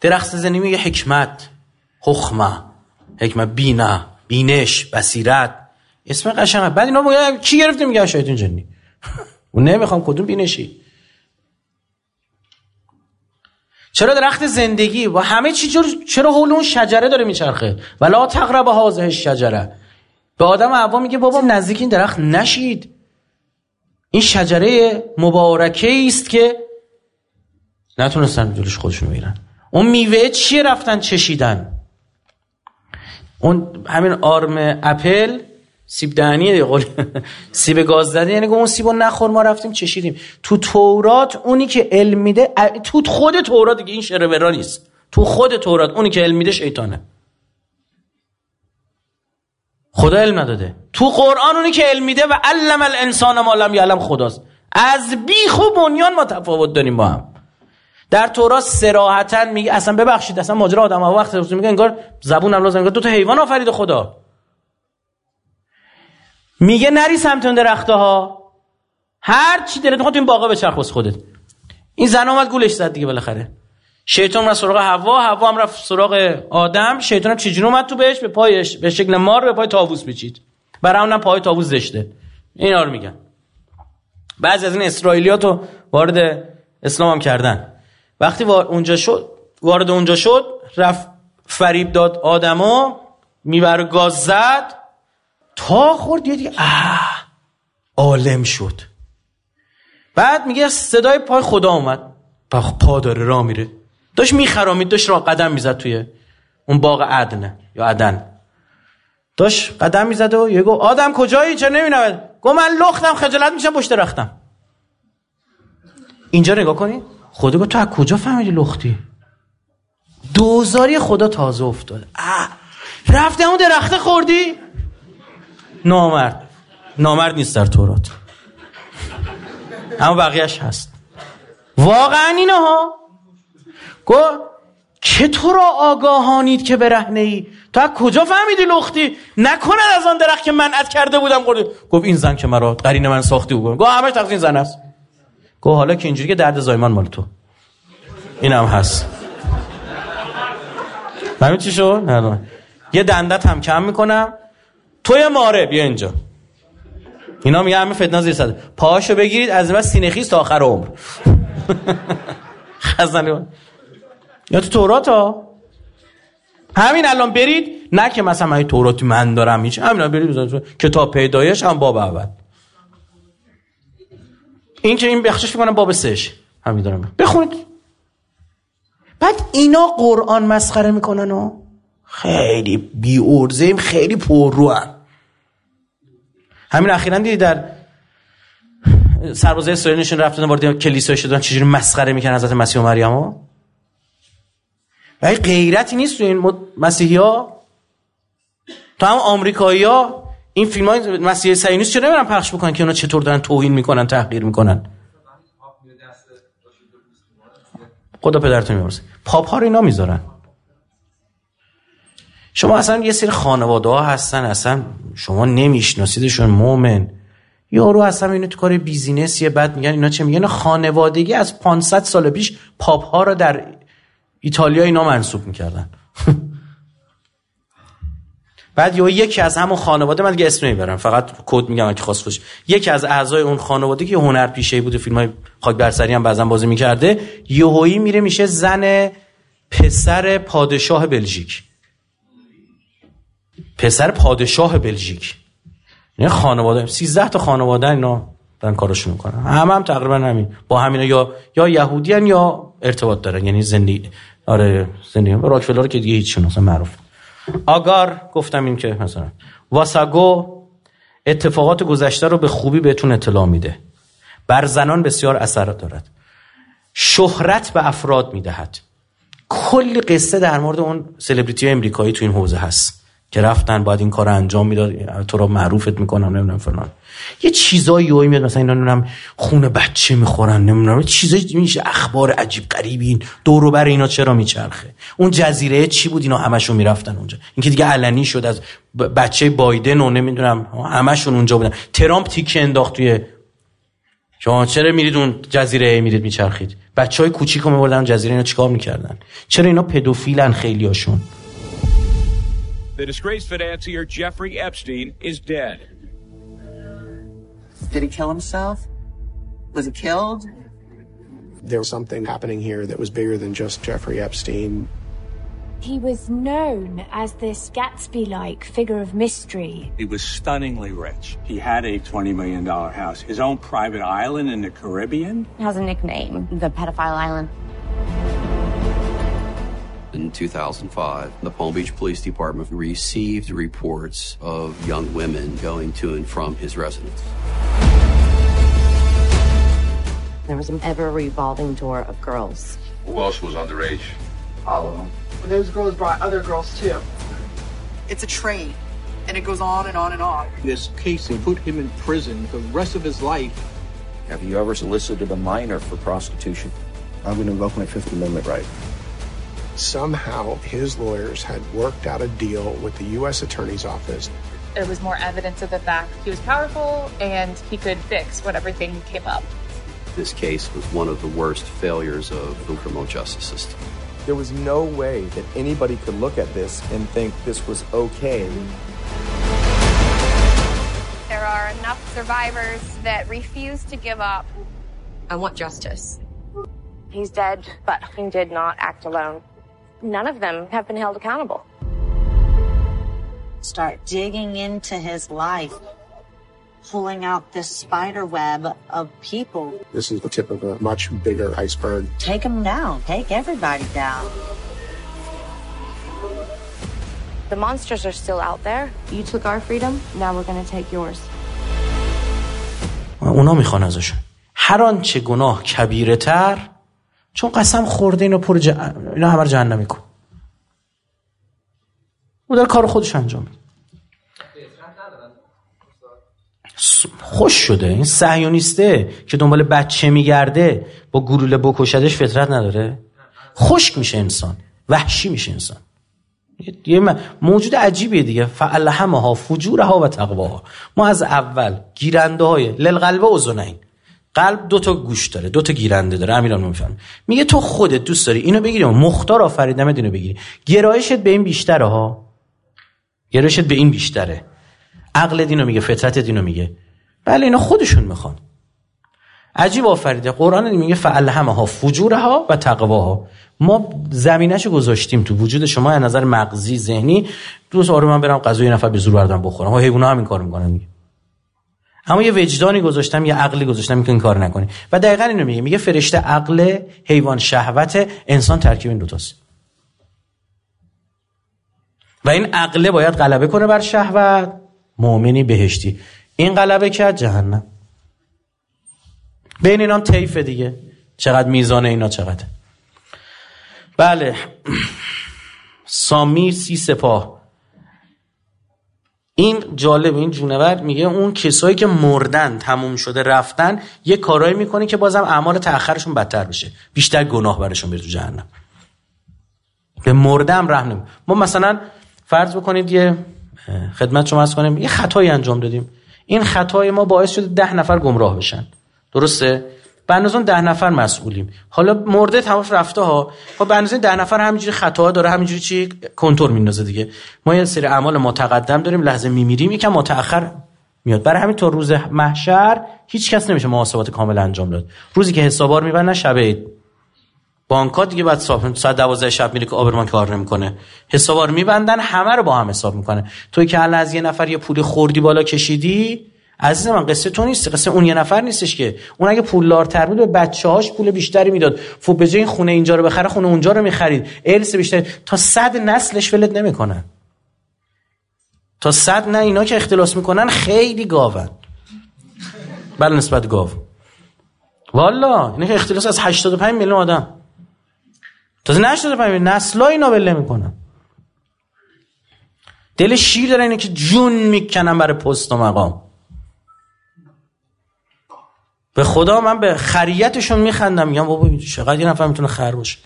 درخت زندگی میگه حکمت حخمه حکمت بینا بینش بصیرت. اسم قشنگه. بعد اینا میگه کی گرفته؟ میگه شیطان جنی. اون نمی‌خوام کدوم بینشی. چرا درخت زندگی و همه چی چرا حول اون شجره داره میچرخه؟ ولا تقرب هذه شجره به آدم عوا میگه بابا نزدیک این درخت نشید. این شجره مبارکه است که نتونستن جلوش خودشون بگیرن. اون میوه چیه رفتن چشیدن؟ اون همین آرم اپل سیب دهنیه قول سیب گاز زده یعنی اون سیبو نخور ما رفتیم چشیدیم. تو تورات اونی که علم میده تو خود تورات دیگه این شرورا نیست. تو خود تورات اونی که علم میده شیطانه. خدا علم نداده. تو قرآن اونی که علم میده و علم الانسان ما لم یعلم خداست. از بیخ و بنیان ما تفاوت داریم با هم. در تورات سراحتا میگه اصلا ببخشید اصلا ماجرا آدم ها وقت میگه انگار زبون هم لازم دو تا حیوان آفرید خدا. میگه نری سمت اون درخته ها هر چی دلت می‌خواد تو این باغا بچرخ خودت. این زن اومد گولش زد دیگه بالاخره. شیطان رفت سراغ هوا هوا هم رفت سراغ آدم. شیطان هم چجوری اومد تو بهش؟ به پایش به شکل مار به پای تاووس بچید. برای اونم پای تاووس زشته. اینا رو میگن. بعضی از این اسرائیلیات رو وارد اسلام هم کردن. وقتی اونجا شد وارد اونجا شد رفت فریب داد آدما میبر گاز زد. تا خورد دیگه آه عالم شد. بعد میگه صدای پای خدا اومد. پا داره را میره. داشت میخرامید داشت را قدم می‌زد توی اون باغ عدن یا عدن. داشت قدم می‌زد و یه گو آدم کجایی؟ چه نمی‌دونم گو من لختم خجالت میشم پشت رختم. اینجا نگاه کنید خدا گفت تو از کجا فهمیدی لختی؟ دوزاری خدا تازه افتاد. رفته اون درخته خوردی؟ نامرد. نامرد نیست در تورات. اما بقیهش هست. واقعا اینه ها؟ گو که تو را آگاهانید که برهنه ای تو از کجا فهمیدی لختی؟ نکند از آن درخت که منعت کرده بودم گفت گفت این زن که مرا قرین من ساختی بود گفت همش تقصیر زن است. گفت حالا که اینجوری که درد زایمان مال تو. این هم هست. ببین چی شد؟ یه دندت هم کم می‌کنم. توی ماره بیا اینجا. اینا میگه همه فتنه زیر پاهاشو بگیرید از بعد سینه خیز تا آخر عمر. خزنه یا تو تورات همین الان برید نه که مثلا من توراتی من دارم هیچ. همین برید کتاب پیدایش هم باب اول. این که این بخشش می‌کنم باب سش همین دارم. بخونید. بعد اینا قرآن مسخره می‌کنن و خیلی بی ارزیم خیلی پر رو هم. همین اخیرا دیدی در سربازای اسرائیل نشون رفتن وارد کلیسا شدن چجوری مسخره می‌کنن حضرت مسیح و مریم ها ولی غیرتی نیست تو این مسیحی ها تو هم آمریکایی ها این فیلم های مسیحی سعینیست چرا نمیرن پخش بکنن که اونا چطور دارن توهین می‌کنن تحقیر می‌کنن؟ خدا پدرتون میورسه پاپ ها رو اینا می‌ذارن. شما اصلا یه سری خانواده ها هستن اصلا شما نمیشناسیدشون مومن یارو اصلا اینو تو کار بیزینسیه بعد میگن اینا چه میگن؟ خانوادگی از 500 سال پیش پاپ ها رو در ایتالیا اینا منصوب می‌کردن. بعد یا یکی از همون خانواده من دیگه اسم نمی‌برم فقط کد میگم اگه خواست باشه. یکی از اعضای اون خانواده که هنر پیشه بوده فیلم های خاک برسری هم بعضا بازی می‌کرده یهویی میره میشه زن پسر پادشاه بلژیک. پسر پادشاه بلژیک. یعنی خانواده. 13 تا خانواده اینا دارن کارشون می‌کنن. همه هم تقریبا همین. با همینا یا یا یهودیان یا ارتباط دارن. یعنی زندگی آره زندگی راکفلر که دیگه هیچ اصلا معروف آگار گفتم این که مثلا. واساگو اتفاقات گذشته رو به خوبی بهتون اطلاع میده. بر زنان بسیار اثر دارد. شهرت به افراد می‌دهد. کلی قصه در مورد اون سلبریتی امریکایی تو این حوزه هست. که رفتن باید این کار انجام می‌داد تو رو معروفت می‌کنم نمی‌دونم فلان. یه چیزایی یهو میاد مثلا اینا نمی‌دونم خون بچه می‌خورن نمی‌دونم چیزایی میشه اخبار عجیب غریبین دور و بر اینا چرا میچرخه؟ اون جزیره چی بود؟ اینا همشون می‌رفتن اونجا. اینکه دیگه علنی شد از بچه بایدن و نمی‌دونم همشون اونجا بودن. ترامپ تیکه انداخت توی شما چرا میرید اون جزیره میرید میچرخید؟ بچه های کوچیک رو میبردن جزیره اینا چیکار می‌کردن؟ چرا اینا پدوفیلن خیلی هاشون The disgraced financier Jeffrey Epstein is dead. Did he kill himself? Was he killed? There was something happening here that was bigger than just Jeffrey Epstein. He was known as this Gatsby like figure of mystery. He was stunningly rich. He had a $20 million house, his own private island in the Caribbean. He has a nickname, the Pedophile Island. In 2005, the Palm Beach Police Department received reports of young women going to and from his residence. There was an ever revolving door of girls. Who else was underage? All of them. Those girls brought other girls too. It's a train, and it goes on and on and on. This case will put him in prison for the rest of his life. Have you ever solicited a minor for prostitution? I'm going to invoke my Fifth Amendment right. Somehow, his lawyers had worked out a deal with the U.S. Attorney's Office. It was more evidence of the fact he was powerful and he could fix whatever thing came up. This case was one of the worst failures of the criminal justice system. There was no way that anybody could look at this and think this was okay. There are enough survivors that refuse to give up. I want justice. He's dead, but he did not act alone None of them have been held accountable. Start digging into his life, pulling out this spider web of people. This is the tip of a much bigger iceberg. Take them down. Take everybody down. The monsters are still out there. You took our freedom, now we're gonna take yours. اونا میخوان ازشون هر آنچه گناه کبیره تر چون قسم خورده اینو پر ج... اینا همه رو جهنمی کن او داره کار خودش انجام میده. خوش شده. این صهیونیسته که دنبال بچه میگرده با گلوله بکشدش فطرت نداره. خشک میشه انسان. وحشی میشه انسان. یه موجود عجیبیه دیگه. فعلهمها فجورها و تقواها. ما از اول گیرنده های للقلب و ازنین قلب دو تا گوش داره دو تا گیرنده داره امیران میفهم میگه تو خودت دوست داری اینو بگیری مختار آفریدم اینو بگیری. گرایشت به این بیشتره ها. گرایشت به این بیشتره. عقل دینو میگه فطرت دینو میگه. بله اینا خودشون می‌خوان. عجیب آفریده. قرآن میگه فعلهمها فجورها و تقواها ما زمینش گذاشتیم تو وجود شما از نظر مغزی ذهنی. دوست آره من برم غذای نفر به زور بردم بخورم. ها حیونا هم این کارو می‌کنن اما یه وجدانی گذاشتم یه عقلی گذاشتم که این کار نکنی. و دقیقا اینو میگه میگه فرشته عقل حیوان شهوت انسان ترکیب این دوتاست و این عقله باید غلبه کنه بر شهوت مؤمنی بهشتی. این غلبه کرد جهنم. بین اینا هم طیفه دیگه. چقدر میزان اینا چقدر. بله. سامیر سی سپاه. این جالب این جونور میگه اون کسایی که مردن تموم شده رفتن یه کارایی می‌کنه که بازم اعمال تأخرشون بدتر بشه. بیشتر گناه برشون بره تو جهنم. به مردم رحم ما مثلا فرض بکنید یه خدمت شما از کنیم یه خطایی انجام دادیم. این خطای ما باعث شده ده نفر گمراه بشن. درسته؟ به ده نفر مسئولیم. حالا مرده تمام رفته ها. خب به ده نفر همینجوری خطا داره همینجوری چی؟ کنتور میندازه دیگه. ما یه سری اعمال متقدم داریم لحظه میمیریم یکم متأخر میاد. برای همین تا روز محشر هیچ کس نمیشه محاسبات کامل انجام داد. روزی که حسابار میبندن شب عید. بانک دیگه بعد ساعت 12 شب میره که آبرمان کار نمی‌کنه. حسابار میبندن همه رو با هم حساب می‌کنه. توی که الان از یه نفر یه پول خوردی بالا کشیدی عزیز من قصه تو نیست قصه اون یه نفر نیستش که. اون اگه پولدارتر بود به بچه هاش پول بیشتری می‌داد. فوق به جای این خونه اینجا رو بخره خونه اونجا رو می‌خرید. ارث بیشتر تا صد نسلش ولت نمی‌کنن. تا صد نه اینا که اختلاس می‌کنن خیلی گاون. بله نسبت گاو. والا اینا که اختلاس از 85 میلیون آدم. تازه 85 میلیون نسلا اینا ول نمی‌کنن. دل شیر داره اینه که جون می‌کنن برای پست و مقام. به خدا من به خریتشون میخندم. میگم بابا چقدر یه نفر می‌تونه خر باشه؟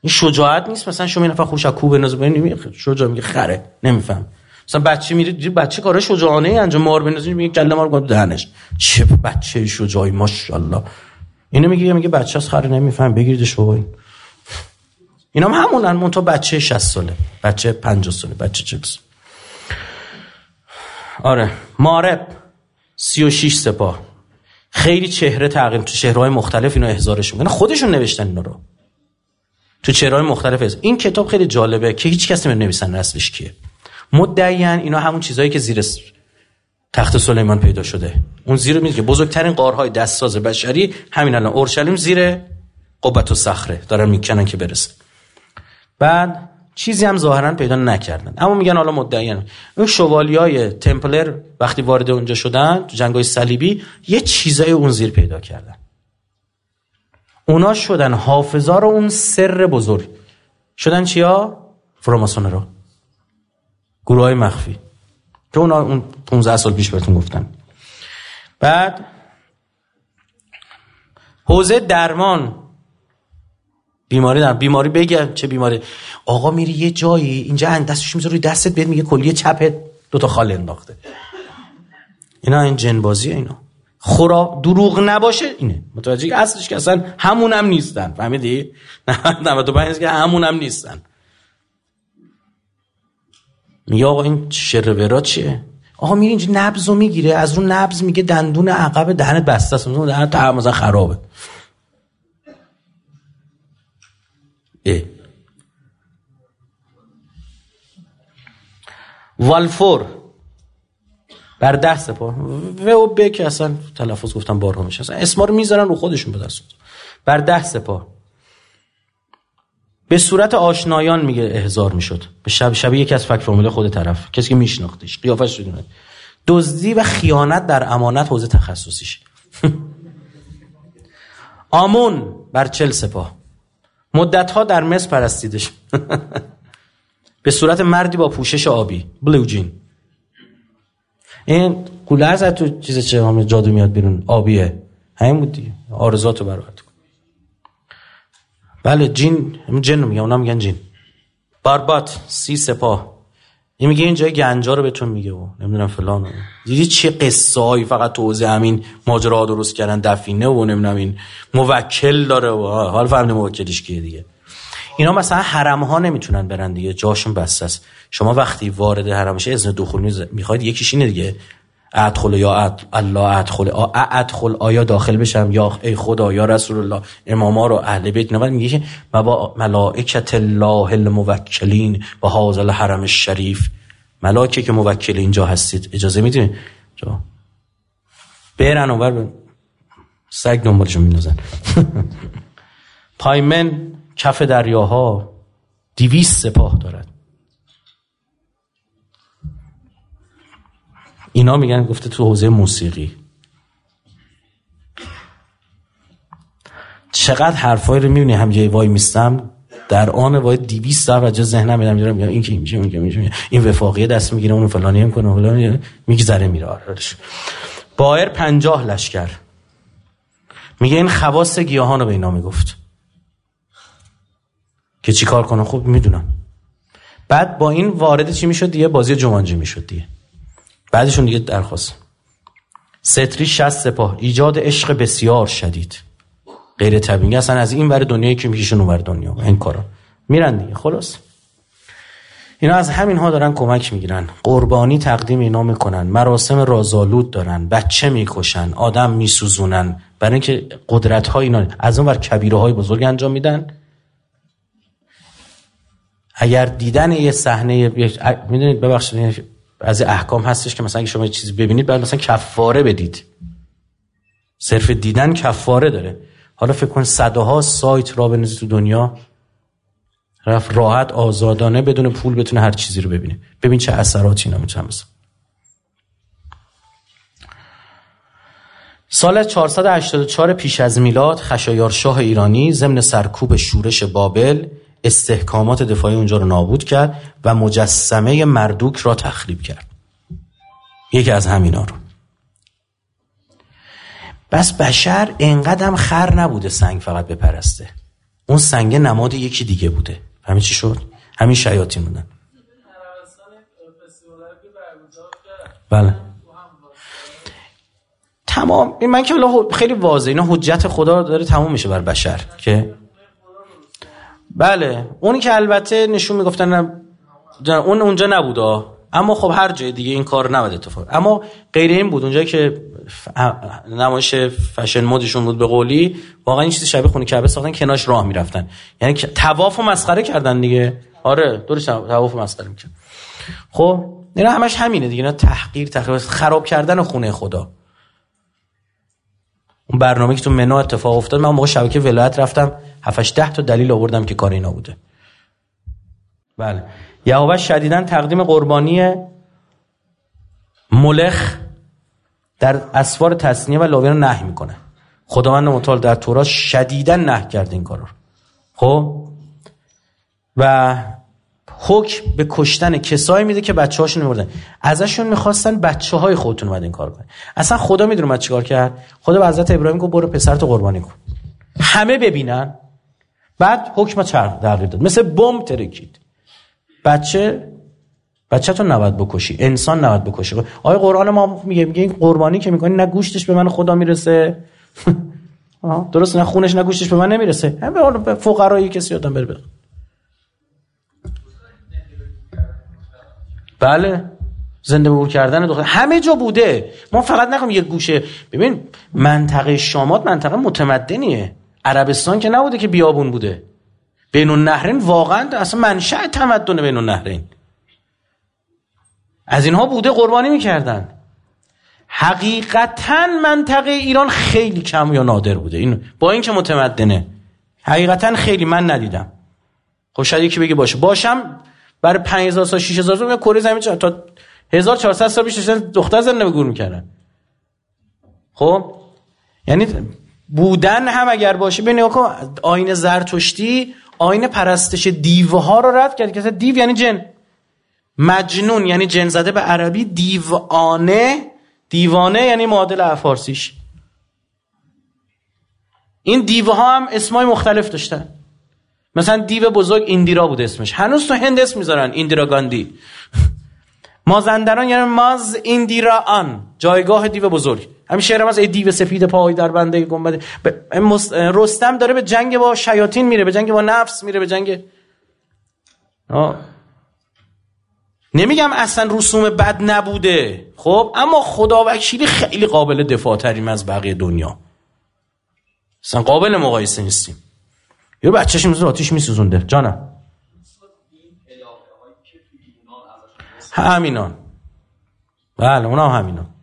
این شجاعت نیست. مثلا شما یه نفر خوش از کوب بندازه ببین شجاع میگه خره. نمیفهم. مثلا بچه میره بچه کار شجاعانه انجام. مار بندازه میگه کله مار گفت دهنش. چه بچه شجاعی ماشاءالله. اینو میگه میگه بچه از خره نمیفهم. بگیریدش بابا این. اینا هم همونن. منتها بچه 60 ساله. بچه 50 ساله. بچه 40 ساله. آره. مارب. 36 سپاه. خیلی چهره تغییر تو چهرهای مختلف اینو احضارش می‌کنه خودشون نوشتن اینا رو. تو چهرهای مختلف هست. این کتاب خیلی جالبه که هیچ کس نمی‌دونه نویسنده اصلش کیه. مدعیان اینا همون چیزهایی که زیر تخت سلیمان پیدا شده. اون زیر میگه بزرگترین قارهای دستساز بشری همین الان اورشلیم زیر قبت و صخره. دارن می‌کنن که برسه. بعد چیزی هم ظاهرا پیدا نکردن. اما میگن حالا مدعیان. اون شوالی های تمپلر وقتی وارد اونجا شدن تو جنگ های صلیبی یه چیزای اون زیر پیدا کردن. اونا شدن حافظار اون سر بزرگ. شدن چیا؟ فراماسون رو. گروه های مخفی. که اون 15 سال پیش بهتون گفتن. بعد حوزه درمان بیماری دارم بیماری بگم چه بیماری. آقا میری یه جایی اینجا دستش می‌ذاره روی دستت بهت میگه کلیه چپت دو تا خال انداخته. اینا این جن بازیه اینا. خورا دروغ نباشه اینه. متوجه اصلش که اصلا همون هم نیستن. فهمیدی؟ 95 که همون هم نیستن. میگه آقا این شرورا چیه؟ آقا میری اینجا نبض می‌گیره از رو نبض میگه دندون عقب دهنت بسته است. دهنت مثلا خرابه. اه. والفور. بر ده سپاه و و ب که اصلا تلفظ گفتم بارها میشه اصلا اسما می‌ذارن رو خودشون به دست. بر ده سپاه به صورت آشنایان میگه احضار می‌شد. به شب شبیه یکی از فک فرمول خود طرف. کسی که میشناختش. قیافش رو دزدی و خیانت در امانت حوزه تخصصیش. آمون بر چل سپاه. مدت ها در مصر پرستیدش. به صورت مردی با پوشش آبی. بلو جین این قوله زد تو چیز چه همه جادو میاد بیرون. آبیه. همین بود دیگه. آرزاتو برات بله جین. جن میگن. اونا میگن جین. باربات. سی سپاه. این میگه این جای گنجا رو بهتون میگه و نمی‌دونم فلان. دیدی چه قصه فقط توضیح همین ماجرا درست کردن دفینه و نمی‌دونم این موکل داره و حال فهمیدی موکلش کیه دیگه. اینا مثلا حرم ها نمی‌تونن برن دیگه. جاشون بسته است. شما وقتی وارد حرم شه اذن دخول می‌خواید یکیش اینه دیگه. ادخل یا اد الله ادخل ادخل آیا داخل بشم؟ یا ای خدا یا رسول الله اماما رو اهل بیت نبود میگه که با ملائکت الله الموکلین و هذا الحرم الشریف. ملائکه که موکل اینجا هستید. اجازه میدین؟ جا. برن اونور. سگ دنبالشون مینازن پایمن کف دریاها دیویس سپاه دارد. اینا میگن گفته تو حوزه موسیقی. چقدر حرفایی رو می‌بینی هم یه وای میستم؟ در آن وای 200 در وجه ذهنم میرم میرم این که میشه که میشه این وفاقیه دست می‌گیره اون فلانی می‌کنه فلانی میگذره میره. آرش. بایر 50 لشکر. میگه این خواص گیاهان رو به اینا می‌گفت. که چیکار کنه خوب می‌دونن بعد با این وارد چی می‌شد دیگه؟ بازی جمانجی می‌شد دیگه. بعدشون دیگه درخواست. ستری شست سپاه. ایجاد عشق بسیار شدید. غیر طبیعی. اصلا از این ور دنیایی که می‌کشن اون ور دنیا. این کارا. میرن دیگه. خلاص. اینا از همین ها دارن کمک می‌گیرن. قربانی تقدیم اینا می‌کنن. مراسم رازالود دارن. بچه می‌کشن. آدم میسوزونن. برای اینکه قدرت های اینا از اون ور کبیره های بزرگ انجام میدن. اگر دیدن یه صحنه می‌دونید؟ ببخشید. از احکام هستش که مثلا اگه شما چیزی ببینید بعد مثلا کفاره بدید. صرف دیدن کفاره داره. حالا فکر کن صدها سایت را بنزید تو دنیا رفت راحت آزادانه بدون پول بتونه هر چیزی رو ببینه. ببین چه اثراتی اینا می‌تونه سال 484 پیش از میلاد خشایارشاه ایرانی ضمن سرکوب شورش بابل استحکامات دفاعی اونجا رو نابود کرد و مجسمه مردوک را تخریب کرد. یکی از همینا رو. بس بشر انقدر خر نبوده سنگ فقط بپرسته. اون سنگ نماد یکی دیگه بوده. همین چی شد؟ همین شیاطین بودن. بله. تمام. من که خیلی واضحه اینا حجت خدا داره تموم میشه بر بشر. که بله اونی که البته نشون می‌گفتن اون اونجا نبود اما خب هر جای دیگه این کار نبود اتفاق اما غیر این بود اونجایی که نمایش فشن مودشون بود به قولی واقعا این چیزی شبیه خونه کعبه ساختن کناش راه می‌رفتن. یعنی طواف و مسخره کردن دیگه. آره درست طواف و مسخره می‌کردن. خب اینا همش همینه دیگه اینا تحقیر تحقیر. خراب کردن خونه خدا. اون برنامه که تو منو اتفاق افتاد من موقع شبکه ولایت رفتم. 7 ده تا دلیل آوردم که کار اینا بوده. بله. یهوه شدیدا تقدیم قربانی ملخ در اسوار تصنیه و لاویه رو نه می‌کنه. خداوند متعال در تورات شدیدا نه کرده این کار رو خب؟ و حکم به کشتن کسایی میده که بچه هاشون میمردن ازشون می‌خواستن بچه های خودتون اومد این کار کنه اصلا خدا می‌دونه من چیکار کرد. خدا به حضرت ابراهیم گفت برو پسرتو قربانی کن. همه ببینن. بعد حکم چرخ تغییر داد. مثل بمب ترکید. بچه بچه تو نباید بکشی. انسان نباید بکشی آیا قرآن ما میگه میگه این قربانی که می‌کنی نه گوشتش به من خدا می‌رسه؟ درست نه خونش نه گوشتش به من نمی‌رسه. هم به فقرایی کسی آدم بره بله. زنده بور کردن دختر همه جا بوده. ما فقط نکنم یه گوشه. ببین منطقه شامات منطقه متمدنیه. عربستان که نبوده که بیابون بوده. بین النهرین واقعا اصلا منشأ تمدن بین النهرین. از اینها بوده قربانی می‌کردن. حقیقتا منطقه ایران خیلی کم یا نادر بوده. این با اینکه متمدنه. حقیقتا خیلی من ندیدم. خب شاید یکی بگه باشه. باشم برای 5000 سال 6000 سال کره زمین تا 1400 سال پیش دختر زنده گور می‌کردن. خب؟ یعنی بودن هم اگر باشه ببین کن آین زرتشتی آین پرستش دیوها رو رد کرد که دیو یعنی جن. مجنون یعنی جن زده به عربی دیوانه دیوانه یعنی معادل فارسیش. این دیوها هم اسمای مختلف داشتن. مثلا دیو بزرگ ایندیرا بود اسمش. هنوز تو هند اسم می‌ذارن ایندیرا گاندی. مازندران یعنی ماز ایندیرا آن جایگاه دیو بزرگ. همین شعر از ای دیو سفید پای در بنده گنبد. رستم داره به جنگ با شیاطین میره به جنگ با نفس میره به جنگ نمیگم اصلا رسوم بد نبوده خب؟ اما خدا وکیلی خیلی قابل دفاع تریم از بقیه دنیا. اصلا قابل مقایسه نیستیم. یه بچهش میزون آتیش میسوزونده. جانم. همینان. بله اونا همینان.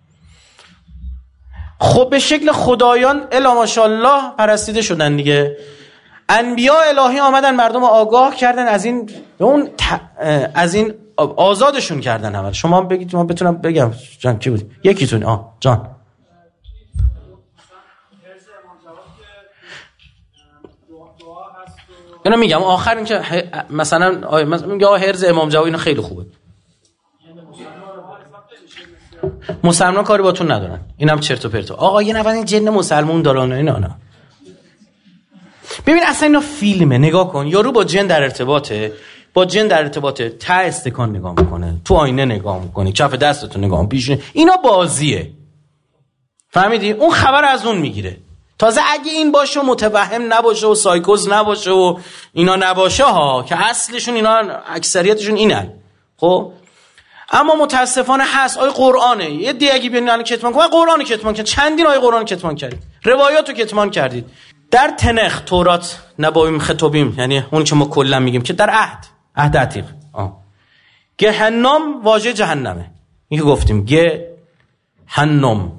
خب به شکل خدایان الا ماشاءالله پرستیده شدن دیگه. انبیا الهی آمدن مردم آگاه کردن از این اون از این آزادشون کردن همه شما بگید ما بتونم بگم. جان کی بود؟ یکیتون. آه جان. اینو میگم. آخر این که مثلا میگه آه هرز امام جواد اینو خیلی خوبه. مسلمان کاری باتون ندارن. اینم چرت و پرت آقا یه نفر این جن مسلمون دارن اینا نه. ببین اصلا اینا فیلمه. نگاه کن. یارو با جن در ارتباطه. با جن در ارتباطه. ته استکان نگاه می‌کنه. تو آینه نگاه می‌کنه کف دستتو نگاه پیش اینا بازیه. فهمیدی؟ اون خبر از اون می‌گیره. تازه اگه این باشه و متوهم نباشه و سایکوز نباشه و اینا نباشه ها که اصلشون اینا اکثریتشون اینن. خب؟ اما متاسفانه هست آیه قرآنه. یه دیگه بیان کتمان کن قرآن کتمان کرد چندین آیه قرآن کتمان کردید؟ روایات رو کتمان کردید. در تنخ تورات نبایم خطوبیم یعنی اون که ما کلا میگیم که در عهد. عهد عتیق. گهنم واژه جهنمه. این گفتیم گهنم.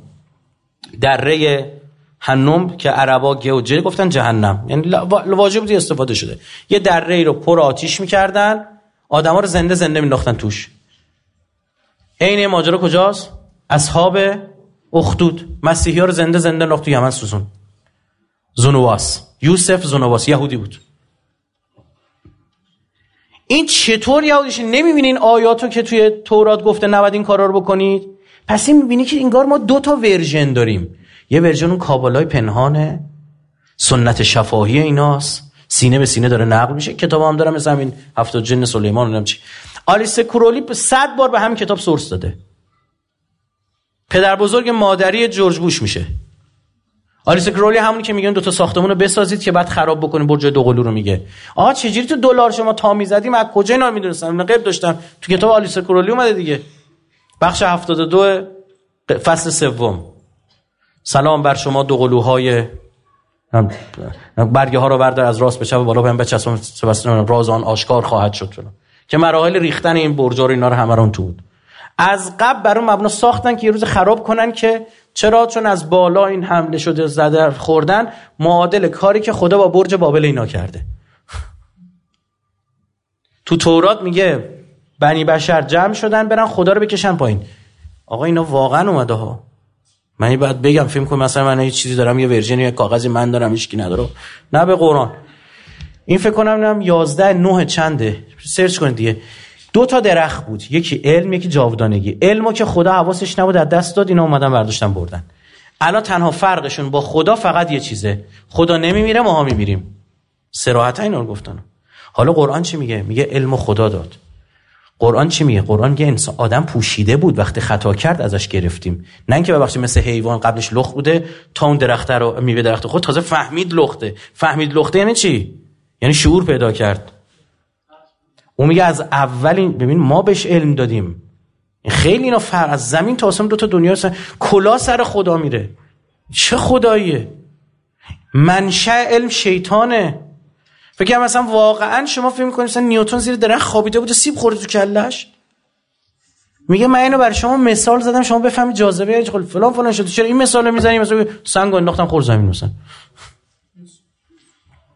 دره هنم که عربا گه و جه گفتن جهنم. یعنی واژه بودی استفاده شده. یه دره ای رو پر آتیش می‌کردن آدما رو زنده زنده مینداختن توش. عین ماجرا کجاست؟ اصحاب اخدود. مسیحی ها رو زنده زنده تو یمن سوزون. زنواس یوسف زنواس یهودی بود. این چطور یهودیش نمی‌بینین آیاتو که توی تورات گفته نباید این کارا رو بکنید؟ پس این می‌بینی که انگار ما دو تا version داریم. یه version اون کابالای پنهانه. سنت شفاهی ایناست. سینه به سینه داره نقل میشه. کتاب هم دارم مثل همین هفته جن سلیمان رو چی. آلیستر کرولی صد بار به همین کتاب source داده. پدر بزرگ مادری جورج بوش میشه. آلیستر کرولی همونی که میگن دو تا ساختمون رو بسازید که بعد خراب بکنید برج دوقلو رو میگه. آقا چجوری تو دلار شما تا می‌زدیم؟ از کجا اینا می‌دونستم من قبل داشتم. تو کتاب آلیستر کرولی اومده دیگه. بخش 72 فصل سوم. سلام بر شما دوقلوهای برگه ها رو بردار از راست به چپ بالا به بچسبون. راز آن آشکار خواهد شد که مراحل ریختن این برجا رو اینا رو همه تو بود. از قبل بر اون مبنا ساختن که یه روز خراب کنن که چرا؟ چون از بالا این حمله شده زده خوردن معادل کاری که خدا با برج بابل اینا کرده. تو تورات میگه بنی بشر جمع شدن برن خدا رو بکشن پایین. آقا اینا واقعا اومده ها. من باید بگم فیلم کنم مثلا من یه چیزی دارم یه version یه کاغذی من دارم هیچ نداره. نه به قرآن. این فکر کنم نم 11 9 چنده. سرچ کنید دیگه. دو تا درخت بود. یکی علم یکی جاودانگی. علمو که خدا حواسش نبود از دست داد اینا اومدن برداشتن بردن. الان تنها فرقشون با خدا فقط یه چیزه. خدا نمیمیره ماها میمیریم. صراحتا اینا رو گفتن. حالا قرآن چی میگه؟ میگه علم خدا داد. قرآن چی میگه؟ قرآن میگه انسان آدم پوشیده بود وقتی خطا کرد ازش گرفتیم. نه اینکه ببخشید مثل حیوان قبلش لخت بوده تا اون درخت رو میوه درخت خود تازه فهمید لخته. فهمید لخته یعنی چی؟ یعنی شعور پیدا کرد. اون میگه از اول ببین ما بهش علم دادیم. خیلی اینا فرق از زمین تا آسمون دو تا دنیا سر کلا سر خدا میره. چه خداییه؟ منشأ علم شیطانه. فکر مثلا واقعا شما فکر می‌کنید مثلا نیوتن زیر درخت خوابیده بود سیب خورده تو کلش؟ میگه من اینو برای شما مثال زدم شما بفهمید جاذبه خل فلان فلان شده. چرا این مثال می‌زنی؟ مثلا سنگ انداختم خور زمین مثلا.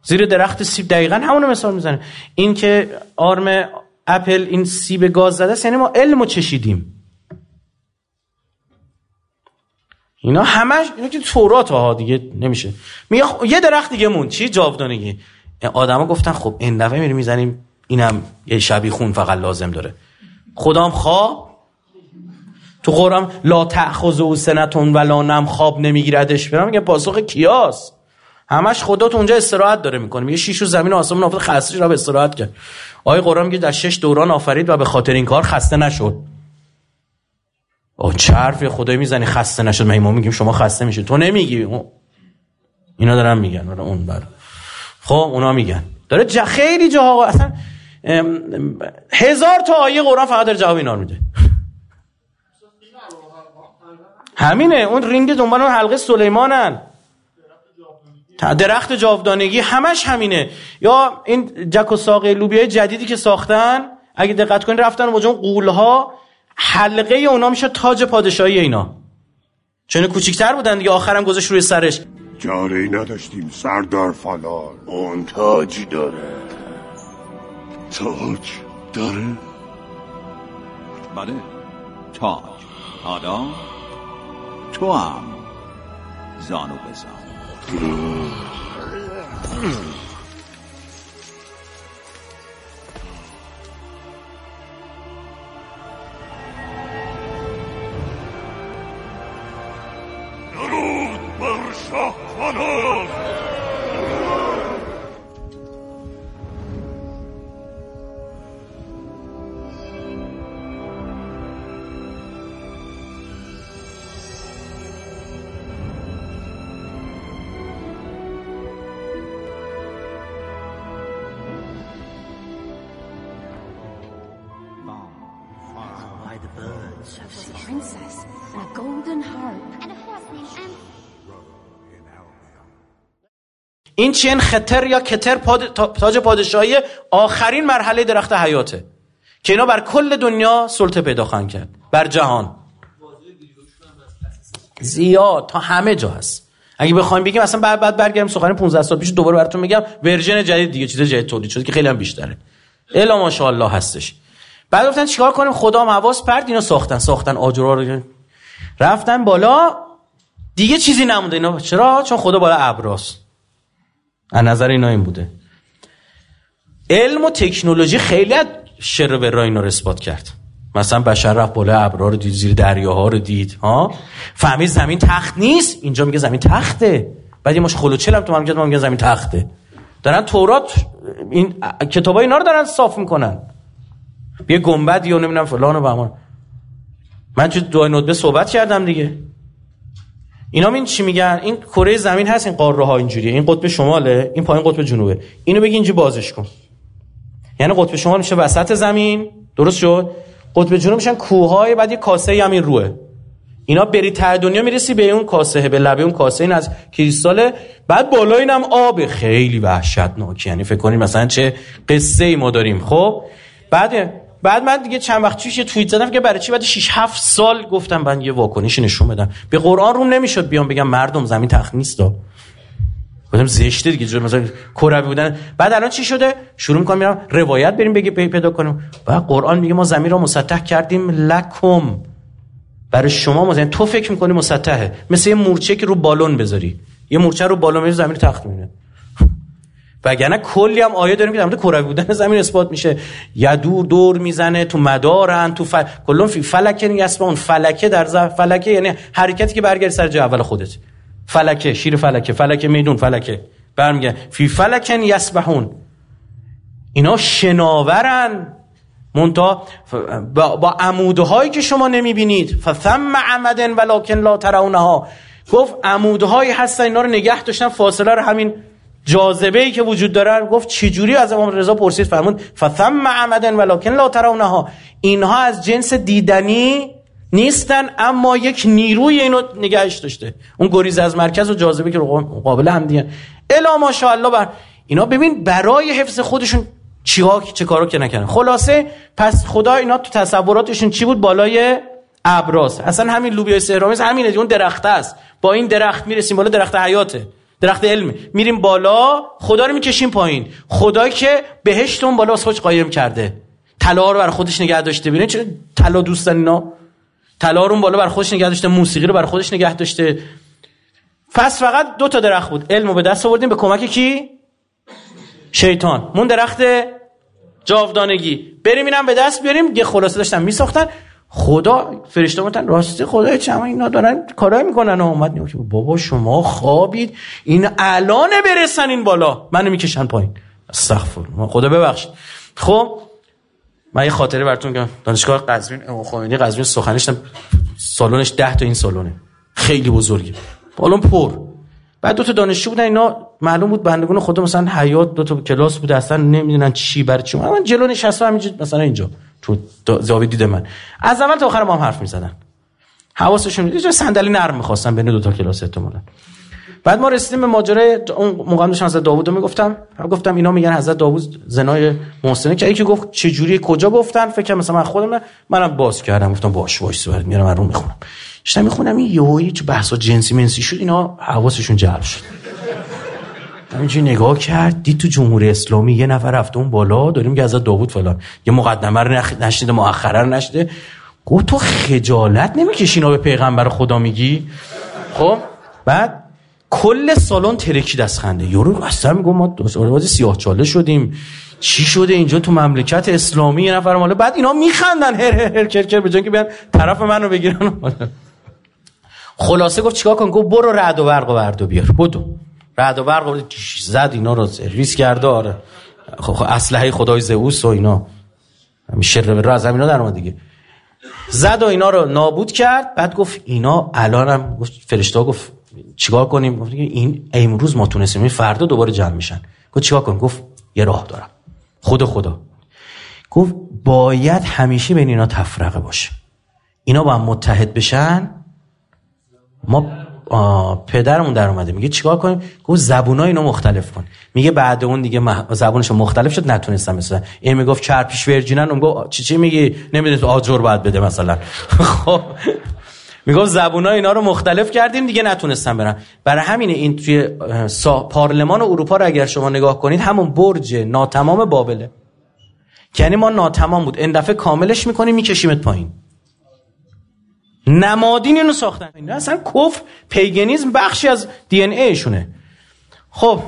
زیر درخت سیب دقیقا همون مثال می‌زنه. این که آرم اپل این سیب گاز زده است یعنی ما علمو چشیدیم. اینا همش اینا که تورات ها دیگه نمیشه. میگه یه درخت دیگه مون چی جاودانگی؟ آدما گفتن خب این دفعه میریم می‌زنیم اینم یه شبی خون فقط لازم داره. خدام خواب. تو قرآن لا تأخذ و سنتون ولا نم خواب نمیگیردش. برام میگه پاسخ کیاس؟ همش خدا تو اونجا استراحت داره می‌کنه. میگه شیش و زمین و آسمون افتاد خستش را به استراحت کرد. آیه قرآن میگه در شش دوران آفرید و به خاطر این کار خسته نشد. او چه حرفی خدای می‌زنی خسته نشد؟ ما میگیم شما خسته میشه تو نمیگی. اینا دارن میگن. اون بر. خب اونا میگن. داره جا خیلی جاها اصلا هزار تا آیه قرآن فقط داره جواب اینا میده. همینه اون رینگ دنبال اون حلقه سلیمانن. درخت جاودانگی همش همینه. یا این جک و ساقه لوبیای جدیدی که ساختن اگه دقت کنید رفتن با اون قولها حلقه اونا میشه تاج پادشاهی اینا. چون کوچیکتر بودن دیگه آخرم گذاشت روی سرش. چاره ای نداشتیم سردار فلان اون تاج داره. تاج داره؟ بله تاج. حالا تو هم زانو بزن. درود بر این چین خطر یا کتر پاد... تاج پادشاهی آخرین مرحله درخت حیاته که اینا بر کل دنیا سلطه پیدا خواهند کرد. بر جهان. زیاد تا همه جا هست. اگه بخوایم بگیم اصلا بعد بعد برگردیم سخن 15 سال پیش دوباره براتون میگم ورژن جدید دیگه چیز جدید تولید شده که خیلی هم بیشتره. الا ماشاءالله هستش. بعد گفتن چیکار کنیم؟ خدا حواس پرد اینا ساختن ساختن آجرها رو رفتن بالا دیگه چیزی نمونده. اینا چرا؟ چون خدا بالا ابراست از نظر اینا این بوده. علم و تکنولوژی خیلی از شر و را اینا رو اثبات کرد. مثلا بشر رفت بالا ابرار رو دید زیر دریاها رو دید ها؟ فهمید زمین تخت نیست. اینجا میگه زمین تخته. بعد یه مش خلوچل تو مملکت ما میگه زمین تخته. دارن تورات این کتابای اینا رو دارن صاف می‌کنن. یه گنبد یا نمی‌دونم فلان و بهمان. من تو دو ندبه صحبت کردم دیگه. اینا این چی میگن؟ این کره زمین هست این قاره ها اینجوریه. این قطب شماله این پایین قطب جنوبه. اینو بگی اینجا بازش کن. یعنی قطب شمال میشه وسط زمین درست شد؟ قطب جنوب میشن کوههای بعد یه کاسه هم این روه. اینا بری ته دنیا می‌رسی به اون کاسه به لبه اون کاسه این از کریستاله. بعد بالا اینم آب خیلی وحشتناک یعنی فکر کنید مثلا چه قصه ای ما داریم. خب؟ بعد بعد من دیگه چند وقت پیش یه توییت زدم که برای چی بعد 6 7 سال گفتم من یه واکنش نشون بدم. به قرآن روم نمی‌شد بیام بگم مردم زمین تخت نیست گفتم زشته دیگه جو مثلا کروی بودن. بعد الان چی شده؟ شروع می‌کنم میرم روایت بریم بگی پیدا کنیم. و قرآن میگه ما زمین را مسطح کردیم لکم. برای شما ما زمین تو فکر می‌کنی مسطحه. مثل یه مورچه که رو بالون بذاری. یه مورچه رو بالون می‌ذاری زمین تخت می‌بینه. وگرنه کلی هم آیه داریم که در مورد کروی بودن زمین اثبات میشه. یا دور می‌زنه تو مدارن تو فل... کلون فی فلکه اسم اون فلکه در ز... فلکه یعنی حرکتی که برگردی سر جای اول خودت. فلکه شیر فلکه فلکه میدون فلکه. برمیگه. فی فلکن یسبحون اینا شناورن. مونتا با, با عمودهایی که شما نمی‌بینید. فثم عمدن ولکن لا ترونها. گفت عمودهایی هستن اینا رو نگه داشتن فاصله رو همین جاذبه ای که وجود داره گفت چجوری از امام رضا پرسید؟ فرمود فثم عمدن ولکن لا ترونها اینها از جنس دیدنی نیستن اما یک نیروی اینو نگهش داشته. اون گریز از مرکز و جاذبه که قابل هم دیگه. الا ماشاءالله بر اینا ببین برای حفظ خودشون چیها چه کارو که نکردن. خلاصه پس خدا اینا تو تصوراتشون چی بود؟ بالای ابراز. اصلا همین لوبیا سهرامیز همینه اون درخت است. با این درخت می‌رسیم بالا درخت حیاته. درخت علم. میریم بالا خدا رو می‌کشیم پایین. خدایی که بهشتون بالا واسه قایم کرده. طلا رو بر خودش نگه داشته. ببینید چه طلا دوستن اینا. طلا رو بالا بر خودش نگه داشته. موسیقی رو بر خودش نگه داشته. پس فقط دو تا درخت بود. علم رو به دست آوردیم. به کمک کی؟ شیطان. مون درخت جاودانگی. بریم اینم به دست بیاریم. یه خلاصه داشتن میساختن. خدا فرشته گفتن راستی خدای چه اینا دارن کارای می‌کنن و اومد که بابا شما خوابید این الان برسن این بالا. منو می‌کشن پایین. استغفر خدا ببخشید. خب من یه خاطره براتون میگم. دانشگاه قزوین خمینی قزوین سخنش سالنش 10 تا این سالونه خیلی بزرگه. بالون پر. بعد دو تا دانشجو بودن اینا معلوم بود بندگان خدا مثلا حیات دو تا کلاس بود اصلا نمی‌دونن چی بر چی. من جلو نشستم همینجا مثلا اینجا. تو زاویه دید من. از اول تا آخر ما هم حرف می‌زدن. حواسشون یه صندلی نرم می‌خواستن بین دو تا کلاس احتمالاً. بعد ما رسیدیم به ماجرای اون موقع داشتم حضرت داوود می‌گفتم. گفتم اینا میگن حضرت داوود زنای محسنه که یکی گفت چه جوری کجا گفتن؟ فکر مثلا من خودم منم باز کردم. گفتم باش باش سوار میرم رو می‌خونم. داشتم می‌خونم این یهویی چه بحثا جنسی منسی شد اینا حواسشون جلب شد. همینجوری نگاه کرد دید تو جمهوری اسلامی یه نفر رفته اون بالا داریم که حضرت داوود فلان. یه مقدمه رو نشنیده مؤخره رو نشنیده. گفت تو خجالت نمی‌کشی اینا به پیغمبر خدا میگی؟ خب؟ بعد کل سالن ترکید از خنده. یورو اصلا میگم ما دوست سیاه چاله شدیم. چی شده اینجا تو مملکت اسلامی؟ یه نفر ماله بعد اینا میخندن. هر هر هر کر کر به که بیان طرف من رو بگیرن. خلاصه گفت چیکار کن گفت برو رعد و برق و برد و بیار. بودو رعد و برق زد اینا رو سرویس کرده آره. خب, خب اسلحه خدای زئوس و اینا. همیشه رو از اینا در دیگه. زد و اینا رو نابود کرد بعد گفت اینا الانم گفت فرشته گفت چیکار کنیم؟ گفت این امروز ما تونستیم فردا دوباره جمع میشن. گفت چیکار کنیم؟ گفت یه راه دارم. خود خدا. گفت باید همیشه بین اینا تفرقه باشه. اینا با هم متحد بشن ما پدرمون در اومده. میگه چیکار کنیم؟ گفت زبونا اینو مختلف کن. میگه بعد اون دیگه. زبونش مختلف شد نتونستم مثلا این می‌گفت چرپیش ورجینن اون گفت چی چی میگی؟ نمی‌دونی آجر باید بده مثلا. خب. می‌گفت زبونا اینا رو مختلف کردیم دیگه نتونستن برن برای همین این توی پارلمان اروپا رو اگر شما نگاه کنید همون برج ناتمام بابله. یعنی ما ناتمام بود. این دفعه کاملش می‌کنیم میکشیمت پایین. نمادین اینو ساختن. این اصلا کفر پیگنیزم بخشی از دی ان ایشونه. خب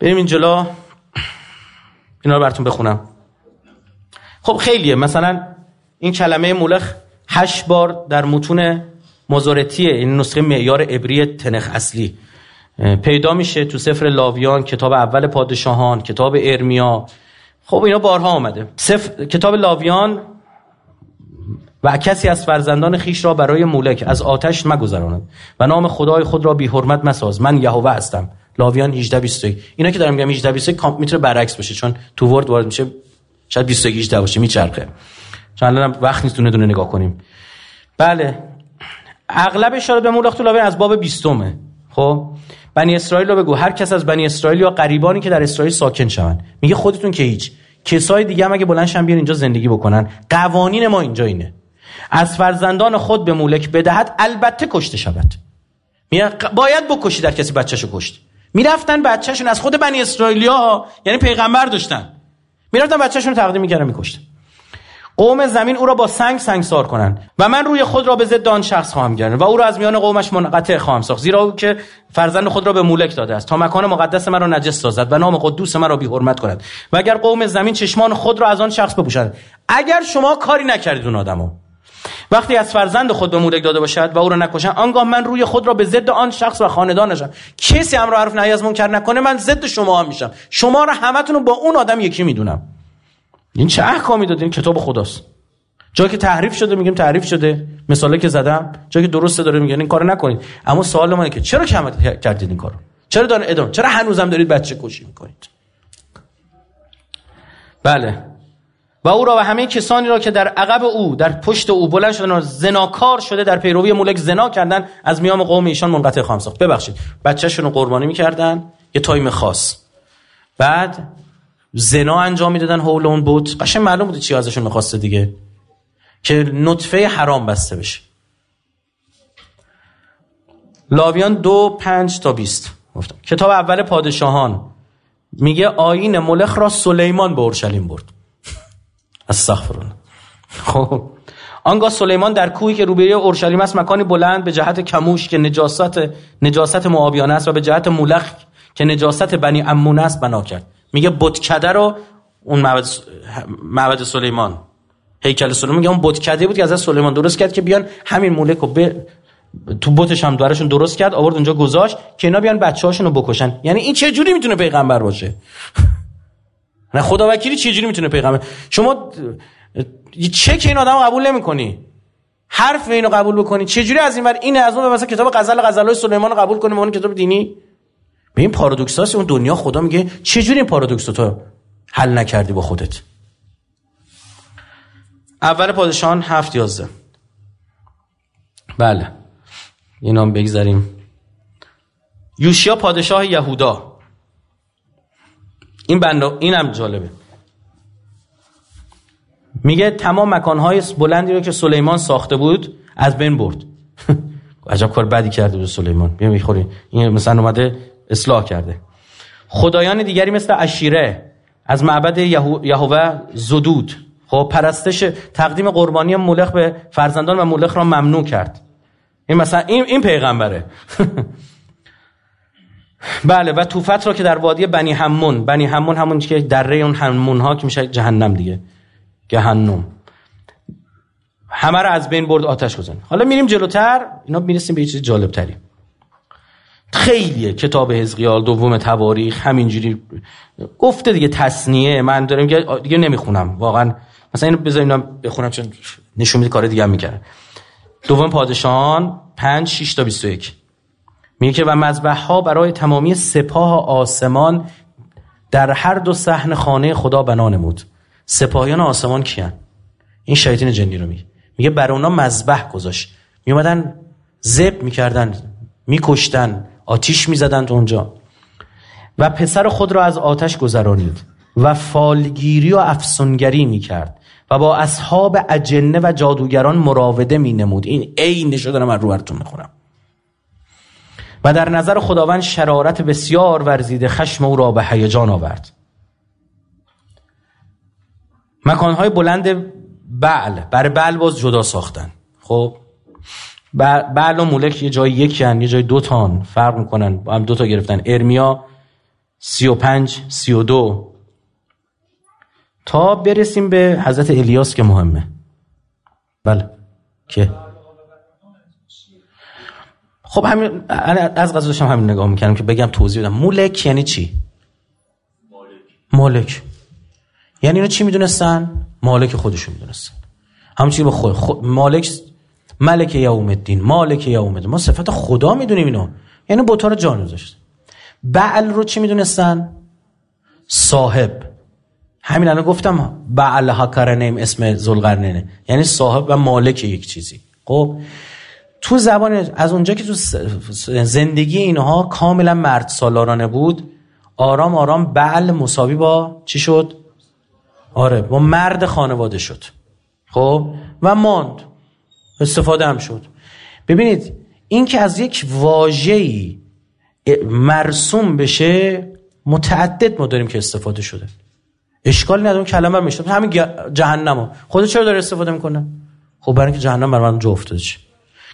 بریم این جلو. اینا رو براتون بخونم. خب خیلیه. مثلا این کلمه مولخ هشت بار در متون مزارتی این نسخه معیار عبری تنخ اصلی. پیدا میشه تو سفر لاویان کتاب اول پادشاهان کتاب ارمیا. خب اینا بارها آمده سفر... کتاب لاویان و کسی از فرزندان خیش را برای مولک از آتش مگذراند و نام خدای خود را بی حرمت مساز من یهوه هستم. لاویان 18 21 اینا که دارم میگم 18 21 می‌تونه برعکس باشه چون تو ورد وارد میشه شاید 22 18 باشه میچرخه. چون الان وقت نیست دونه دونه نگاه کنیم. بله. اغلب اشاره به مولخ طلابه از باب بیستمه. خب؟ بنی اسرائیل رو بگو. هر کس از بنی اسرائیل یا قریبانی که در اسرائیل ساکن شون میگه خودتون که هیچ. کسای دیگه هم اگه بلند شن بیان اینجا زندگی بکنن. قوانین ما اینجا اینه. از فرزندان خود به مولک بدهد البته کشته شود. باید بکشی در کسی بچهشو کشت. می‌رفتن بچهشون از خود بنی اسرائیلیا یعنی پیغمبر داشتن. می‌رفتن بچهشون رو تقدیم می‌کردن میکشتن. قوم زمین او را با سنگ سنگسار کنند و من روی خود را به ضد آن شخص خواهم گردن و او را از میان قومش منقطع خواهم ساخت زیرا او که فرزند خود را به مولک داده است. تا مکان مقدس من را نجس سازد و نام قدوس من را بی حرمت کند. و اگر قوم زمین چشمان خود را از آن شخص بپوشند اگر شما کاری نکردید اون آدمو وقتی از فرزند خود به مولک داده باشد و او را نکشند آنگاه من روی خود را به ضد آن شخص و خاندانشم کسی امر حرف نهی از منکر نکنه من ضد شما هم میشم. شما را همتون رو با اون آدم یکی می‌دونم. این چه احکامی دادین؟ کتاب خداست. جایی که تحریف شده میگیم تحریف شده. مثالی که زدم جایی که درسته داره میگن این کارو نکنید. اما سوال ما که چرا کم کردید این کارو؟ چرا دارن ادامه؟ چرا هنوزم دارید بچه کشی می‌کنید؟ بله. و او را و همه کسانی را که در عقب او در پشت او بلند شدن و زناکار شده در پیروی ملک زنا کردن از میام قوم ایشان منقطع خواهم ساخت. ببخشید بچه‌شون رو قربانی می‌کردن یه تایم خاص. بعد زنا انجام می‌دادن حول اون بود قشنگ معلوم بود چی ازشون می‌خواسته دیگه که نطفه حرام بسته بشه. لاویان دو پنج تا بیست. گفتم. کتاب اول پادشاهان. میگه آین ملخ را سلیمان به اورشلیم برد. استغفرون خب. آنگاه سلیمان در کوهی که روبروی اورشلیم است مکانی بلند به جهت کموش که نجاست نجاست معابیان است و به جهت مولخ که نجاست بنی امون است بنا کرد. میگه بتکده رو اون معبد معبد سلیمان هیکل سلیمان. میگه اون بتکده بود که از سلیمان درست کرد که بیان همین مولک رو به تو بوتش هم دارشون درست کرد آورد اونجا گذاشت که اینا بیان بچه‌هاشون رو بکشن. یعنی این چه جوری می‌تونه پیغمبر باشه؟ نه خدا وکیلی چه جوری می‌تونه پیغمبر شما چه که این آدمو قبول نمی‌کنی. حرف اینو قبول بکنی. چه جوری از این ور این از اون مثلا کتاب غزل غزلای سلیمان رو قبول کنی اون کتاب دینی؟ به این پارادوکس اون دنیا خدا میگه چه جوری این پارادوکس تو حل نکردی با خودت؟ اول پادشاهان هفت یازده. بله. اینا بگذاریم. یوشیا پادشاه یهودا. این بنده اینم جالبه. میگه تمام مکانهای بلندی رو که سلیمان ساخته بود از بین برد. عجب کار بدی کرده به سلیمان. بیا می‌خوری. این مثلا اومده اصلاح کرده. خدایان دیگری مثل اشیره از معبد یهوه زدود. خب پرستش تقدیم قربانی مولخ به فرزندان و مولخ را ممنوع کرد. این مثلا این, این پیغمبره. بله و توفت را که در وادی بنی همون بنی همون همون که دره اون همون ها که میشه جهنم دیگه. جهنم. همه را از بین برد آتش گذاشت. حالا میریم جلوتر. اینا می‌رسیم به یه چیز جالب تری خیلیه کتاب حزقیال دوم تواریخ همینجوری. گفته دیگه تصنیه. من دارم دیگه نمی‌خونم. واقعا. مثلا اینو بذاریم بخونم چون نشون میده کار دیگه هم می‌کردن. دوم پادشاهان 5 6 تا 21 میگه و مذبح ها برای تمامی سپاه آسمان در هر دو صحن خانه خدا بنا نمود. سپاهیان آسمان کیان این شیاطین جنی رو میگه. میگه بر اونا مذبح گذاشت. میومدن زب می‌کردن میکشتن آتیش می‌زدن اونجا. و پسر خود را از آتش گذرانید و فالگیری و افسونگری می‌کرد و با اصحاب اجنه و جادوگران مراوده می نمود این عین شده من رو براتون می‌خونم و در نظر خداوند شرارت بسیار ورزیده خشم او را به هیجان آورد. مکانهای بلند بعل بر بعل باز جدا ساختن. خب بعل و مولک یه جای یکی هن یه جای دو تان فرق می‌کنن. هم دو تا گرفتن. ارمیا سی و پنج سی و دو. تا برسیم به حضرت الیاس که مهمه. بله. که؟ خب همین از غذا داشتم همین نگاه می‌کردم که بگم توضیح بدم. مولک یعنی چی؟ مالک یعنی اینو چی می‌دونستن؟ مالک خودشون می‌دونستن. همچنین با خود, خود مالک ملک یوم الدین مالک یوم الدین ما صفت خدا می‌دونیم اینو. یعنی بوتا رو جان بعل رو چی می‌دونستن؟ صاحب. همین الان گفتم بعل هاکرنیم اسم زلقرنینه یعنی صاحب و مالک یک چیزی. خب؟ تو زبان از اونجا که تو زندگی اینها کاملا مرد سالارانه بود آرام آرام بعل مساوی با چی شد؟ آره با مرد خانواده شد. خب؟ و ماند. استفاده هم شد. ببینید این که از یک واژه‌ای مرسوم بشه متعدد ما داریم که استفاده شده. اشکالی نداره کلمه میشنم همین جهنمو. خود چرا داره استفاده می‌کنه خب برای اینکه جهنم بر من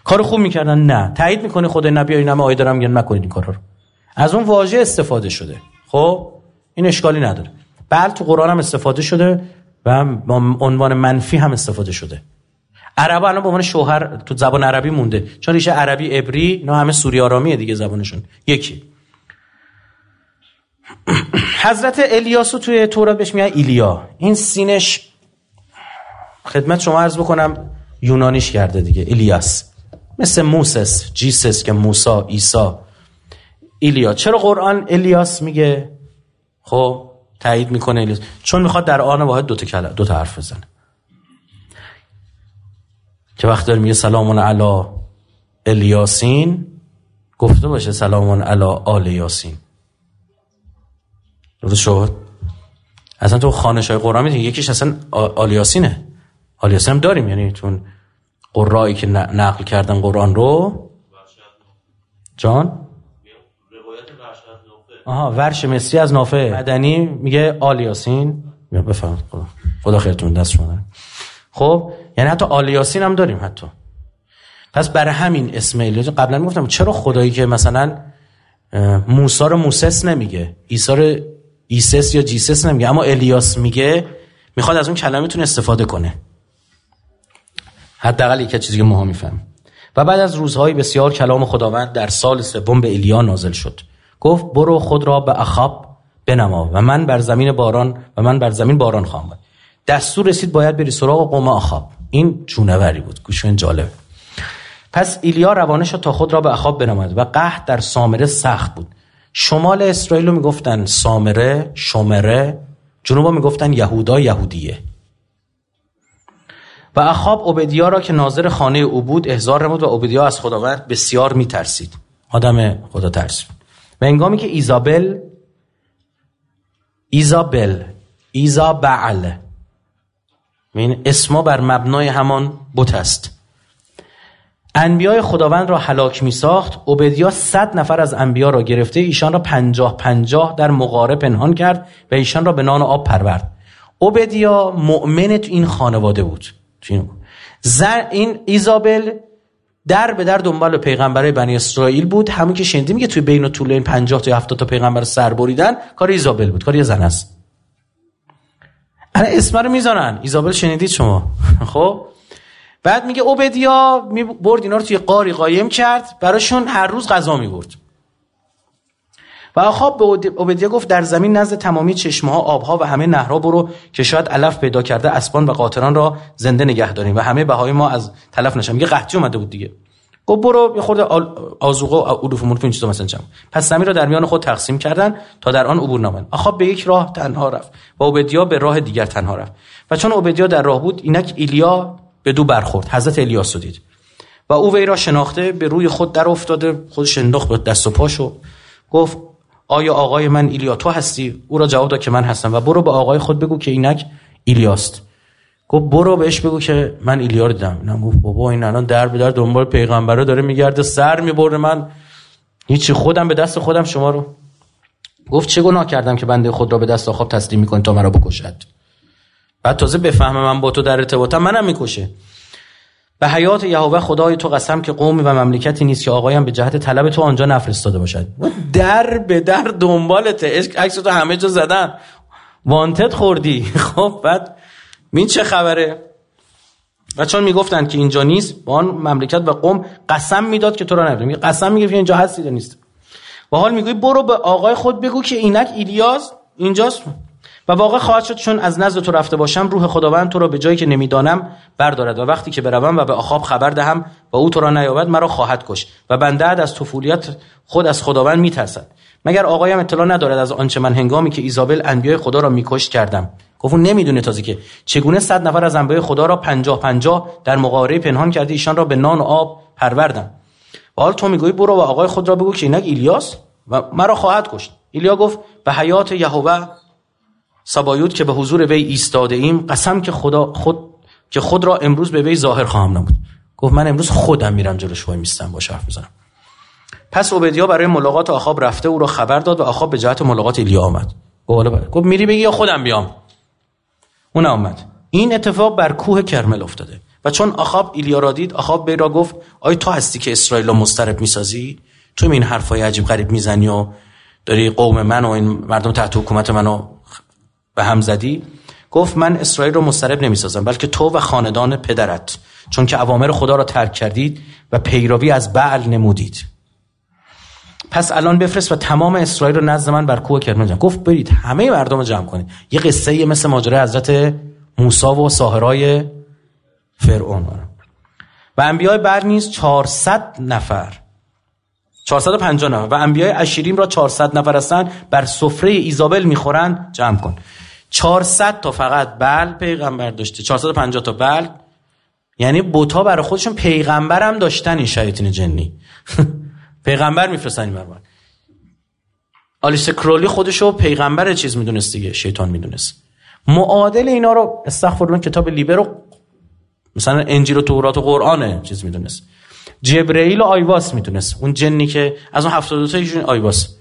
کار خوب می‌کردن؟ نه. تایید می‌کنه خود نبی این همه آیه دارم میگن نکنید این کارا رو. از اون واژه استفاده شده. خب؟ این اشکالی نداره. بل تو قرآن هم استفاده شده و عنوان منفی هم استفاده شده. عرب الان به عنوان شوهر تو زبان عربی مونده. چون ریشه عربی عبری؟ نه همه سوری آرامیه دیگه زبانشون. یکی. حضرت الیاسو توی تورات بهش میگن ایلیا. این سینش خدمت شما عرض بکنم یونانیش کرده دیگه. الیاس. مثل موسس جیسس که موسا ایسا ایلیا چرا قرآن الیاس میگه؟ خب تایید می‌کنه الیاس. چون می‌خواد در آن واحد دو تا دو حرف بزنه. که وقت داره میگه سلامون علی الیاسین گفته باشه سلامون علی آل یاسین. درست شد؟ اصلا تو خانش های قرآن می‌دونی؟ یکیش اصلا آلیاسینه آلیاسین هم داریم یعنی چون قرایی که نقل کردن قرآن رو؟ جان؟ آها ورش مصری از نافع. مدنی میگه آلیاسین بفهم خدا. خدا خیرتون دست شما خب یعنی حتی آلیاسین هم داریم حتی. پس برای همین اسم الیاس قبلا می‌گفتم چرا خدایی که مثلا موسی رو موسس نمیگه عیسی رو ایسس یا جیسس نمیگه اما الیاس میگه می‌خواد از اون کلمتون استفاده کنه. حداقل یک چیزی که ماها میفهم و بعد از روزهای بسیار کلام خداوند در سال سوم به الیا نازل شد. گفت برو خود را به اخاب بنما و من بر زمین باران و من بر زمین باران خواهم دستور رسید باید بری سراغ قوم اخاب. این جونوری بود. گوشون جالب پس ایلیا روانه شد تا خود را به اخاب بنماید و قحط در سامره سخت بود. شمال اسرائیل رو می‌گفتن سامره شمره. جنوب می‌گفتن یهودا یهودیه. و اخاب اوبدیا را که ناظر خانه او بود احضار نمود و اوبدیا از خداوند بسیار میترسید. آدم خدا ترس. و انگامی که ایزابل ایزابل ایزابل این اسما بر مبنای همان بت است. انبیای خداوند را حلاک می ساخت اوبدیا صد نفر از انبیا را گرفته ایشان را پنجاه پنجاه در مغاره پنهان کرد و ایشان را به نان آب پرورد. اوبدیا مؤمن تو این خانواده بود. زن این ایزابل در به در دنبال پیغمبرای بنی اسرائیل بود. همون که شنیدیم که توی بین و طول این 50 تا 70 تا پیغمبر سر بریدن کار ایزابل بود کار یه زن است. الان اسم رو می‌ذارن ایزابل شنیدید شما؟ خب. بعد میگه اوبدیا می برد اینا رو توی قاری قایم کرد. براشون هر روز غذا می‌برد. و آخاب به اوبدیا گفت در زمین نزد تمامی چشمه ها آبها و همه نهرها برو که شاید علف پیدا کرده اسبان و قاطران را زنده نگه داریم و همه بهای ما از تلف نشن. میگه قحطی اومده بود دیگه. گفت برو یه خورده آزوقه و علوف مولف این چیزا مثلا چم پس زمین را در میان خود تقسیم کردن تا در آن عبور نمایند آخاب به یک راه تنها رفت و اوبدیا به راه دیگر تنها رفت. و چون اوبدیا در راه بود اینک ایلیا به دو برخورد. حضرت الیاس دید. و او وی را شناخته به روی خود در افتاده خودش انداخت به دست و پاشو گفت آیا آقای من ایلیا تو هستی؟ او را جواب داد که من هستم. و برو به آقای خود بگو که اینک ایلیاست. گفت برو بهش بگو که من ایلیا رو دیدم. اینم گفت بابا این الان در به در دنبال پیغمبره داره میگرده سر می‌بره من هیچی خودم به دست خودم شما رو. گفت چه گناه کردم که بنده خود را به دست آخاب تسلیم می‌کنی تا مرا بکشد؟ بعد تازه بفهمه من با تو در ارتباطم منم می‌کشه. به حیات یهوه خدای تو قسم که قومی و مملکتی نیست که آقایم به جهت طلب تو آنجا نفرستاده باشد. در به در دنبالته. عکس تو همه جا زدن. وانتد خوردی. خب بعد این چه خبره؟ و چون می‌گفتن که اینجا نیست با آن مملکت و قوم قسم می‌داد که تو را نبرد قسم میگه که اینجا هستی نیست. و حال میگوی برو به آقای خود بگو که اینک ایلیاس اینجاست. و واقع خواهد شد چون از نزد تو رفته باشم روح خداوند تو را به جایی که نمی‌دانم بردارد و وقتی که بروم و به آخاب خبر دهم و او تو را نیابد مرا خواهد کش و بنده از طفولیت خود از خداوند میترسد. مگر آقایم اطلاع ندارد از آنچه من هنگامی که ایزابل انبیای خدا را میکشت کردم؟ گفت نمی‌دونه تازه که چگونه صد نفر از انبیای خدا را پنجاه پنجاه در مقابره پنهان کرده ایشان را به نان و آب پروردم. و حال تو می‌گویی برو و آقای خود را بگو که اینک ایلیاس و مرا خواهد کشت. ایلیا گفت به حیات یهوه سبایوت که به حضور وی ایستاده ایم قسم که خدا خود که خود را امروز به وی ظاهر خواهم نمود. گفت من امروز خودم میرم جلوش وای میستم باش حرف می‌زنم. پس عبدیا برای ملاقات آخاب رفته او را خبر داد و آخاب به جهت ملاقات ایلیا آمد. گفت میری بگی یا خودم بیام؟ اون آمد این اتفاق بر کوه کرمل افتاده و چون آخاب ایلیا را دید آخاب به را گفت آیا تو هستی که اسرائیل را مسترب می‌سازی؟ تو این حرفای عجیب غریب می‌زنی و داری قوم من و این مردم تحت حکومت منو به هم زدی؟ گفت من اسرائیل رو مسترب نمی‌سازم بلکه تو و خاندان پدرت چون که اوامر خدا را ترک کردید و پیروی از بعل نمودید. پس الان بفرست و تمام اسرائیل رو نزد من بر کوه کرمل جمع گفت برید همه مردم رو جمع کنید. یه قصه مثل ماجرای حضرت موسی و ساهرای فرعون. و انبیای بر نیز 400 نفر. 450 نفر. و انبیای اشیریم را 400 نفر هستند بر سفره ایزابل می‌خورند جمع کن. 400 تا فقط بل پیغمبر داشته. 450 تا بل یعنی بوتا برای خودشون پیغمبر هم داشتن این شیاطین جنی. پیغمبر میفرستن این برمان آلیس کرولی خودشو پیغمبر چیز می‌دونست دیگه شیطان می‌دونست. معادل اینا رو استغفر کتاب لیبر رو مثلا انجیل و تورات و قرآن چیز می‌دونست. جبرئیل و آیواس می‌تونست اون جنی که از اون 72 تا آیواس.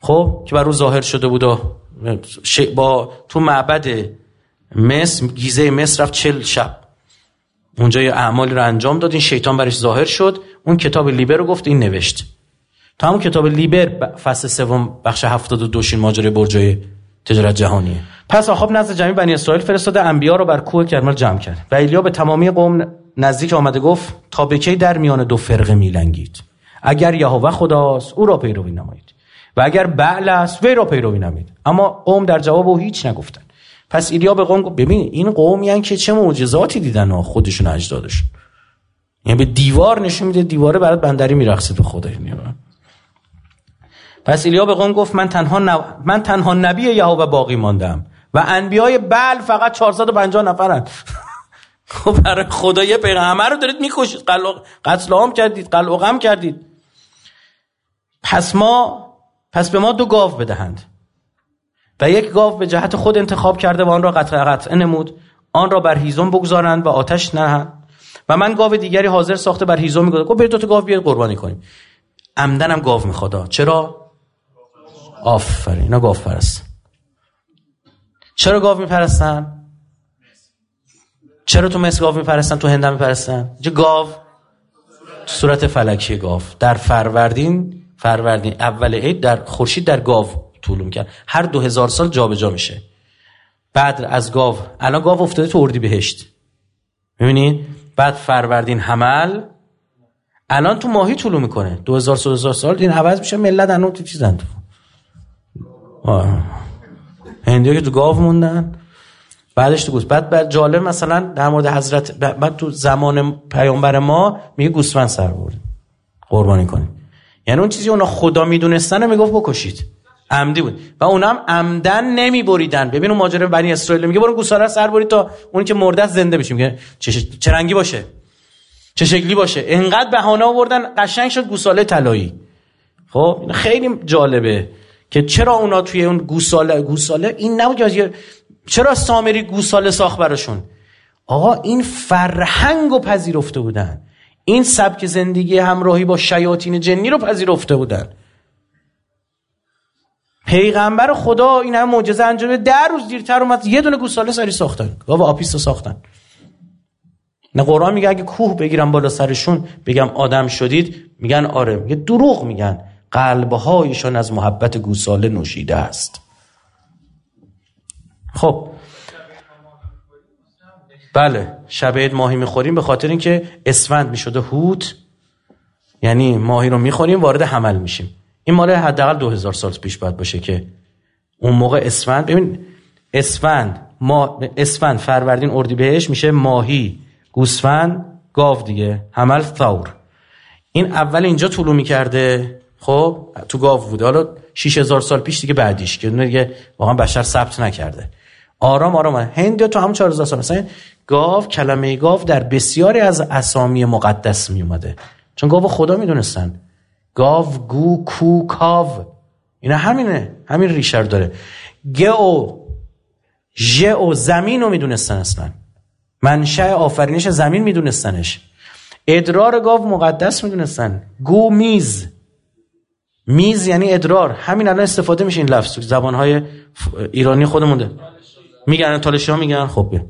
خب که بر رو ظاهر شده بود و با تو معبد مصر گیزه مصر رفت چل شب. اونجا یه اعمالی رو انجام داد این شیطان برش ظاهر شد اون کتاب لیبر رو گفت این نوشت. تا همون کتاب لیبر فصل سوم بخش 72 شین ماجرای برجای تجارت جهانیه. پس آخاب نزد جمعی بنی اسرائیل فرستاده انبیا رو بر کوه کرمل جمع کرد. و ایلیا به تمامی قوم نزدیک آمده گفت تا به در میان دو فرقه میلنگید؟ اگر یهوه خداست او را پیروی نمایید. و اگر بعل است وی را پیروی نمایید اما قوم در جواب او هیچ نگفتن پس ایلیا به قوم گفت ببین این قومی که چه معجزاتی دیدن خودشون اجدادشون یعنی به دیوار نشون میده دیواره برات بندری میرقصه به خدا پس ایلیا به قوم گفت من تنها نب... من تنها نبی یهوه باقی ماندم و انبیای بل فقط 450 نفرن خب برای خدا یه پیغمبر رو دارید می‌کشید. قتل عام کردید قلع کردید. پس ما پس به ما دو گاو بدهند. و یک گاو به جهت خود انتخاب کرده و آن را قطع قطع نمود. آن را بر هیزم بگذارند و آتش نهند و من گاو دیگری حاضر ساخته بر هیزم می‌گذارم. گفت برید دو تا گاو بیاد قربانی کنیم. عمدنم گاو می‌خواد. چرا؟ آفرین اینا گاو پرست. چرا گاو میپرستن؟ چرا تو مصر گاو میپرستن؟ تو هند میپرستن؟ چه گاو؟ صورت فلکی گاو. در فروردین فروردین اول عید در خورشید در گاو طول می‌کرد. هر دو هزار سال جابجا جا میشه. بعد از گاو الان گاو افتاده تو اردی بهشت. می‌بینید بعد فروردین حمل. الان تو ماهی طولو می‌کنه. دو هزار سال, سال این عوض میشه ملت انو تو چیزن تو. هندی که تو گاو موندن. بعدش تو گوست بعد بعد جالب مثلا در مورد حضرت بعد تو زمان پیامبر ما میگه گوسفند سر برد. قربانی کنید یعنی اون چیزی اونا خدا می‌دونستن می‌گفت بکشید. عمدی بود. و اونا هم عمدن نمیبریدن. ببین اون ماجرا بنی اسرائیل میگه برو گوساله سر برید تا اون که مرده زنده بشه میگه چه, رنگی باشه. چه شکلی باشه. انقدر بهانه آوردن قشنگ شد گوساله طلایی. خب خیلی جالبه که چرا اونا توی اون گوساله گوساله؟ این نبود چرا سامری گوساله ساخت براشون؟ آقا این فرهنگ رو پذیرفته بودن. این سبک زندگی همراهی با شیاطین جنی رو پذیرفته بودن. پیغمبر خدا این هم معجزه انجام در روز دیرتر اومد یه دونه گوساله سری ساختن. گاو آپیست ساختن. نه قرآن میگه اگه کوه بگیرم بالا سرشون بگم آدم شدید میگن آره. میگه دروغ میگن. قلبهایشان از محبت گوساله نوشیده است. خب بله شب عید ماهی می‌خوریم به خاطر اینکه اسفند می‌شده هوت یعنی ماهی رو می‌خوریم وارد حمل میشیم. این مال حداقل دو هزار سال پیش باید باشه که اون موقع اسفند ببین اسفند ما اسفند فروردین اردیبهشت میشه ماهی گوسفند گاو دیگه حمل ثور. این اول اینجا طولو می‌کرده خب تو گاو بوده. حالا 6000 سال پیش دیگه بعدیش که دیگه واقعا بشر ثبت نکرده. آرام آرام هند تو هم 4000 سال. مثلا گاو کلمه گاو در بسیاری از اسامی مقدس می اومده چون گاو خدا می‌دونستن. گاو گو کو کاو. اینا همینه همین ریشر داره. گو ژئو زمین رو می‌دونستن اصلا. منشأ آفرینش زمین میدونستنش. ادرار گاو مقدس می‌دونستن. گو میز. میز یعنی ادرار. همین الان استفاده میشه این لفظ. تو زبانهای ایرانی خودمونده. میگن تالشی ها میگن. خب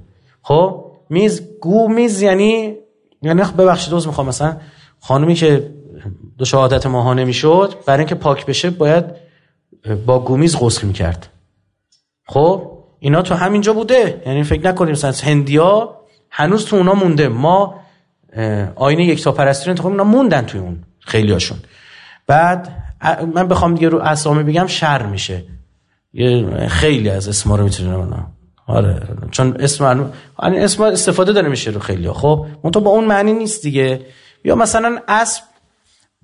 خب میز گو میز یعنی یعنی ببخشید دوست می‌خوام مثلا. خانمی که دو شهادت ماهانه می‌شد برای اینکه پاک بشه باید با گومیز غسل می‌کرد. خب اینا تو همینجا بوده. یعنی فکر نکنیم مثلا هندیا هنوز تو اونا مونده. ما آینه یک پرستی رو انتخاب اینا موندن توی اون خیلی هاشون بعد من بخوام دیگه رو اسامی بگم شر میشه. خیلی از اسما رو می‌تونیم آره. چون اسم اسم استفاده داره میشه رو خیلی خب؟ منتها با اون معنی نیست دیگه. یا مثلا اسب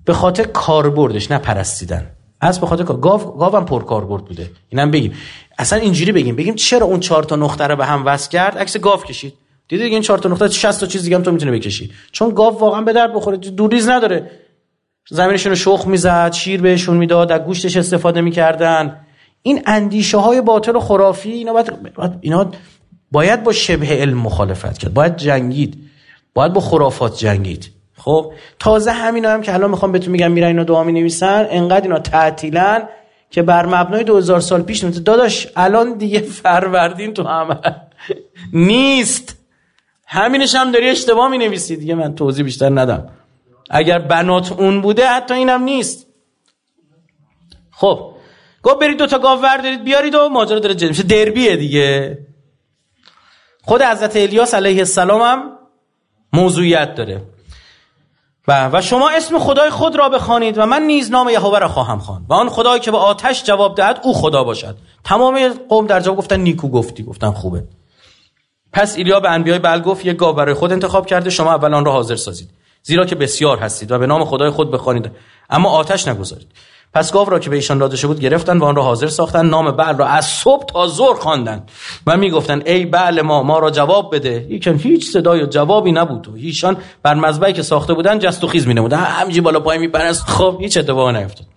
به خاطر کاربردش نه پرستیدن. اسب به خاطر گاو گاوم پر کاربرد بوده. اینم بگیم. اصلا اینجوری بگیم. بگیم چرا اون چهار تا نقطه رو به هم وصل کرد؟ عکس گاو کشید. دیدی دیگه این چهار تا نقطه 60 تا چیز دیگه هم تو می‌تونه بکشی. چون گاو واقعا به درد بخوره. دوریز نداره. زمینشون رو شخ می‌زد شیر بهشون می‌داد از گوشتش استفاده می‌کردن. این اندیشه های باطل و خرافی اینا باید, اینا باید با شبه علم مخالفت کرد. باید جنگید. باید با خرافات جنگید. خب؟ تازه همینا هم که الان می‌خوام بهتون میگم میرن اینا دعا می‌نویسن انقدر اینا تعطیلن که بر مبنای 2000 سال پیش نمیده داداش الان دیگه فروردین تو عمل. نیست. همینش هم داری اشتباه می نویسی دیگه من توضیح بیشتر ندم. اگر بنات اون بوده حتی اینم نیست. خب؟ گفت برید دوتا گاو دارید بیارید و ماجرا داره جدی. میشه دربیه دیگه. خود حضرت الیاس علیه السلام هم موضوعیت داره. و و شما اسم خدای خود را بخوانید و من نیز نام یهوه را خواهم خواند و آن خدایی که به آتش جواب دهد او خدا باشد. تمام قوم در جواب گفتن نیکو گفتی گفتن خوبه. پس ایلیا به انبیای بل گفت یک گاو برای خود انتخاب کرده شما اول آن را حاضر سازید. زیرا که بسیار هستید و به نام خدای خود بخوانید. اما آتش نگذارید. پس گاو را که به ایشان داده شده بود گرفتن و آن را حاضر ساختن. نام بعل را از صبح تا ظهر خواندند و می‌گفتند ای بعل ما ما را جواب بده. یکم هیچ صدای و جوابی نبود و ایشان بر مذبحی که ساخته بودن جست و خیز مینمودن. همینجوری بالا پای میپرست. خب هیچ اتفاقی نیفتاد.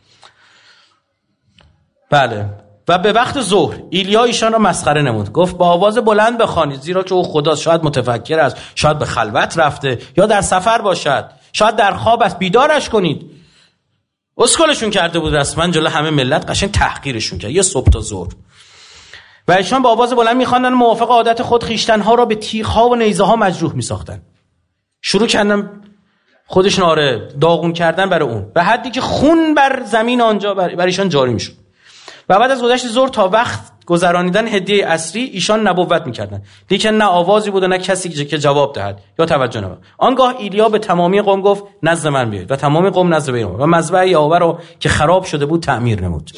بله. و به وقت ظهر ایلیا ایشان را مسخره نمود. گفت با آواز بلند بخوانید زیرا که او خداست شاید متفکر است شاید به خلوت رفته یا در سفر باشد شاید در خواب است بیدارش کنید. اسکلشون کرده بود رسما جلو همه ملت قشنگ تحقیرشون کرد. یه صبح تا ظهر. و ایشان با آواز بلند میخواندن موافق عادت خود خیشتنها را به تیغها و نیزه ها مجروح میساختن. شروع کردن خودشون آره داغون کردن برای اون. به حدی که خون بر زمین آنجا بر ایشان جاری می‌شد. و بعد از گذشت زور تا وقت گذرانیدن هدیه اصری ایشان نبوت می‌کردن. لیکن نه آوازی بود و نه کسی که جواب دهد. یا توجه نبود آنگاه ایلیا به تمامی قوم گفت نزد من بیاید و تمامی قوم نزد وی و مذبح یاوه رو که خراب شده بود تعمیر نمود.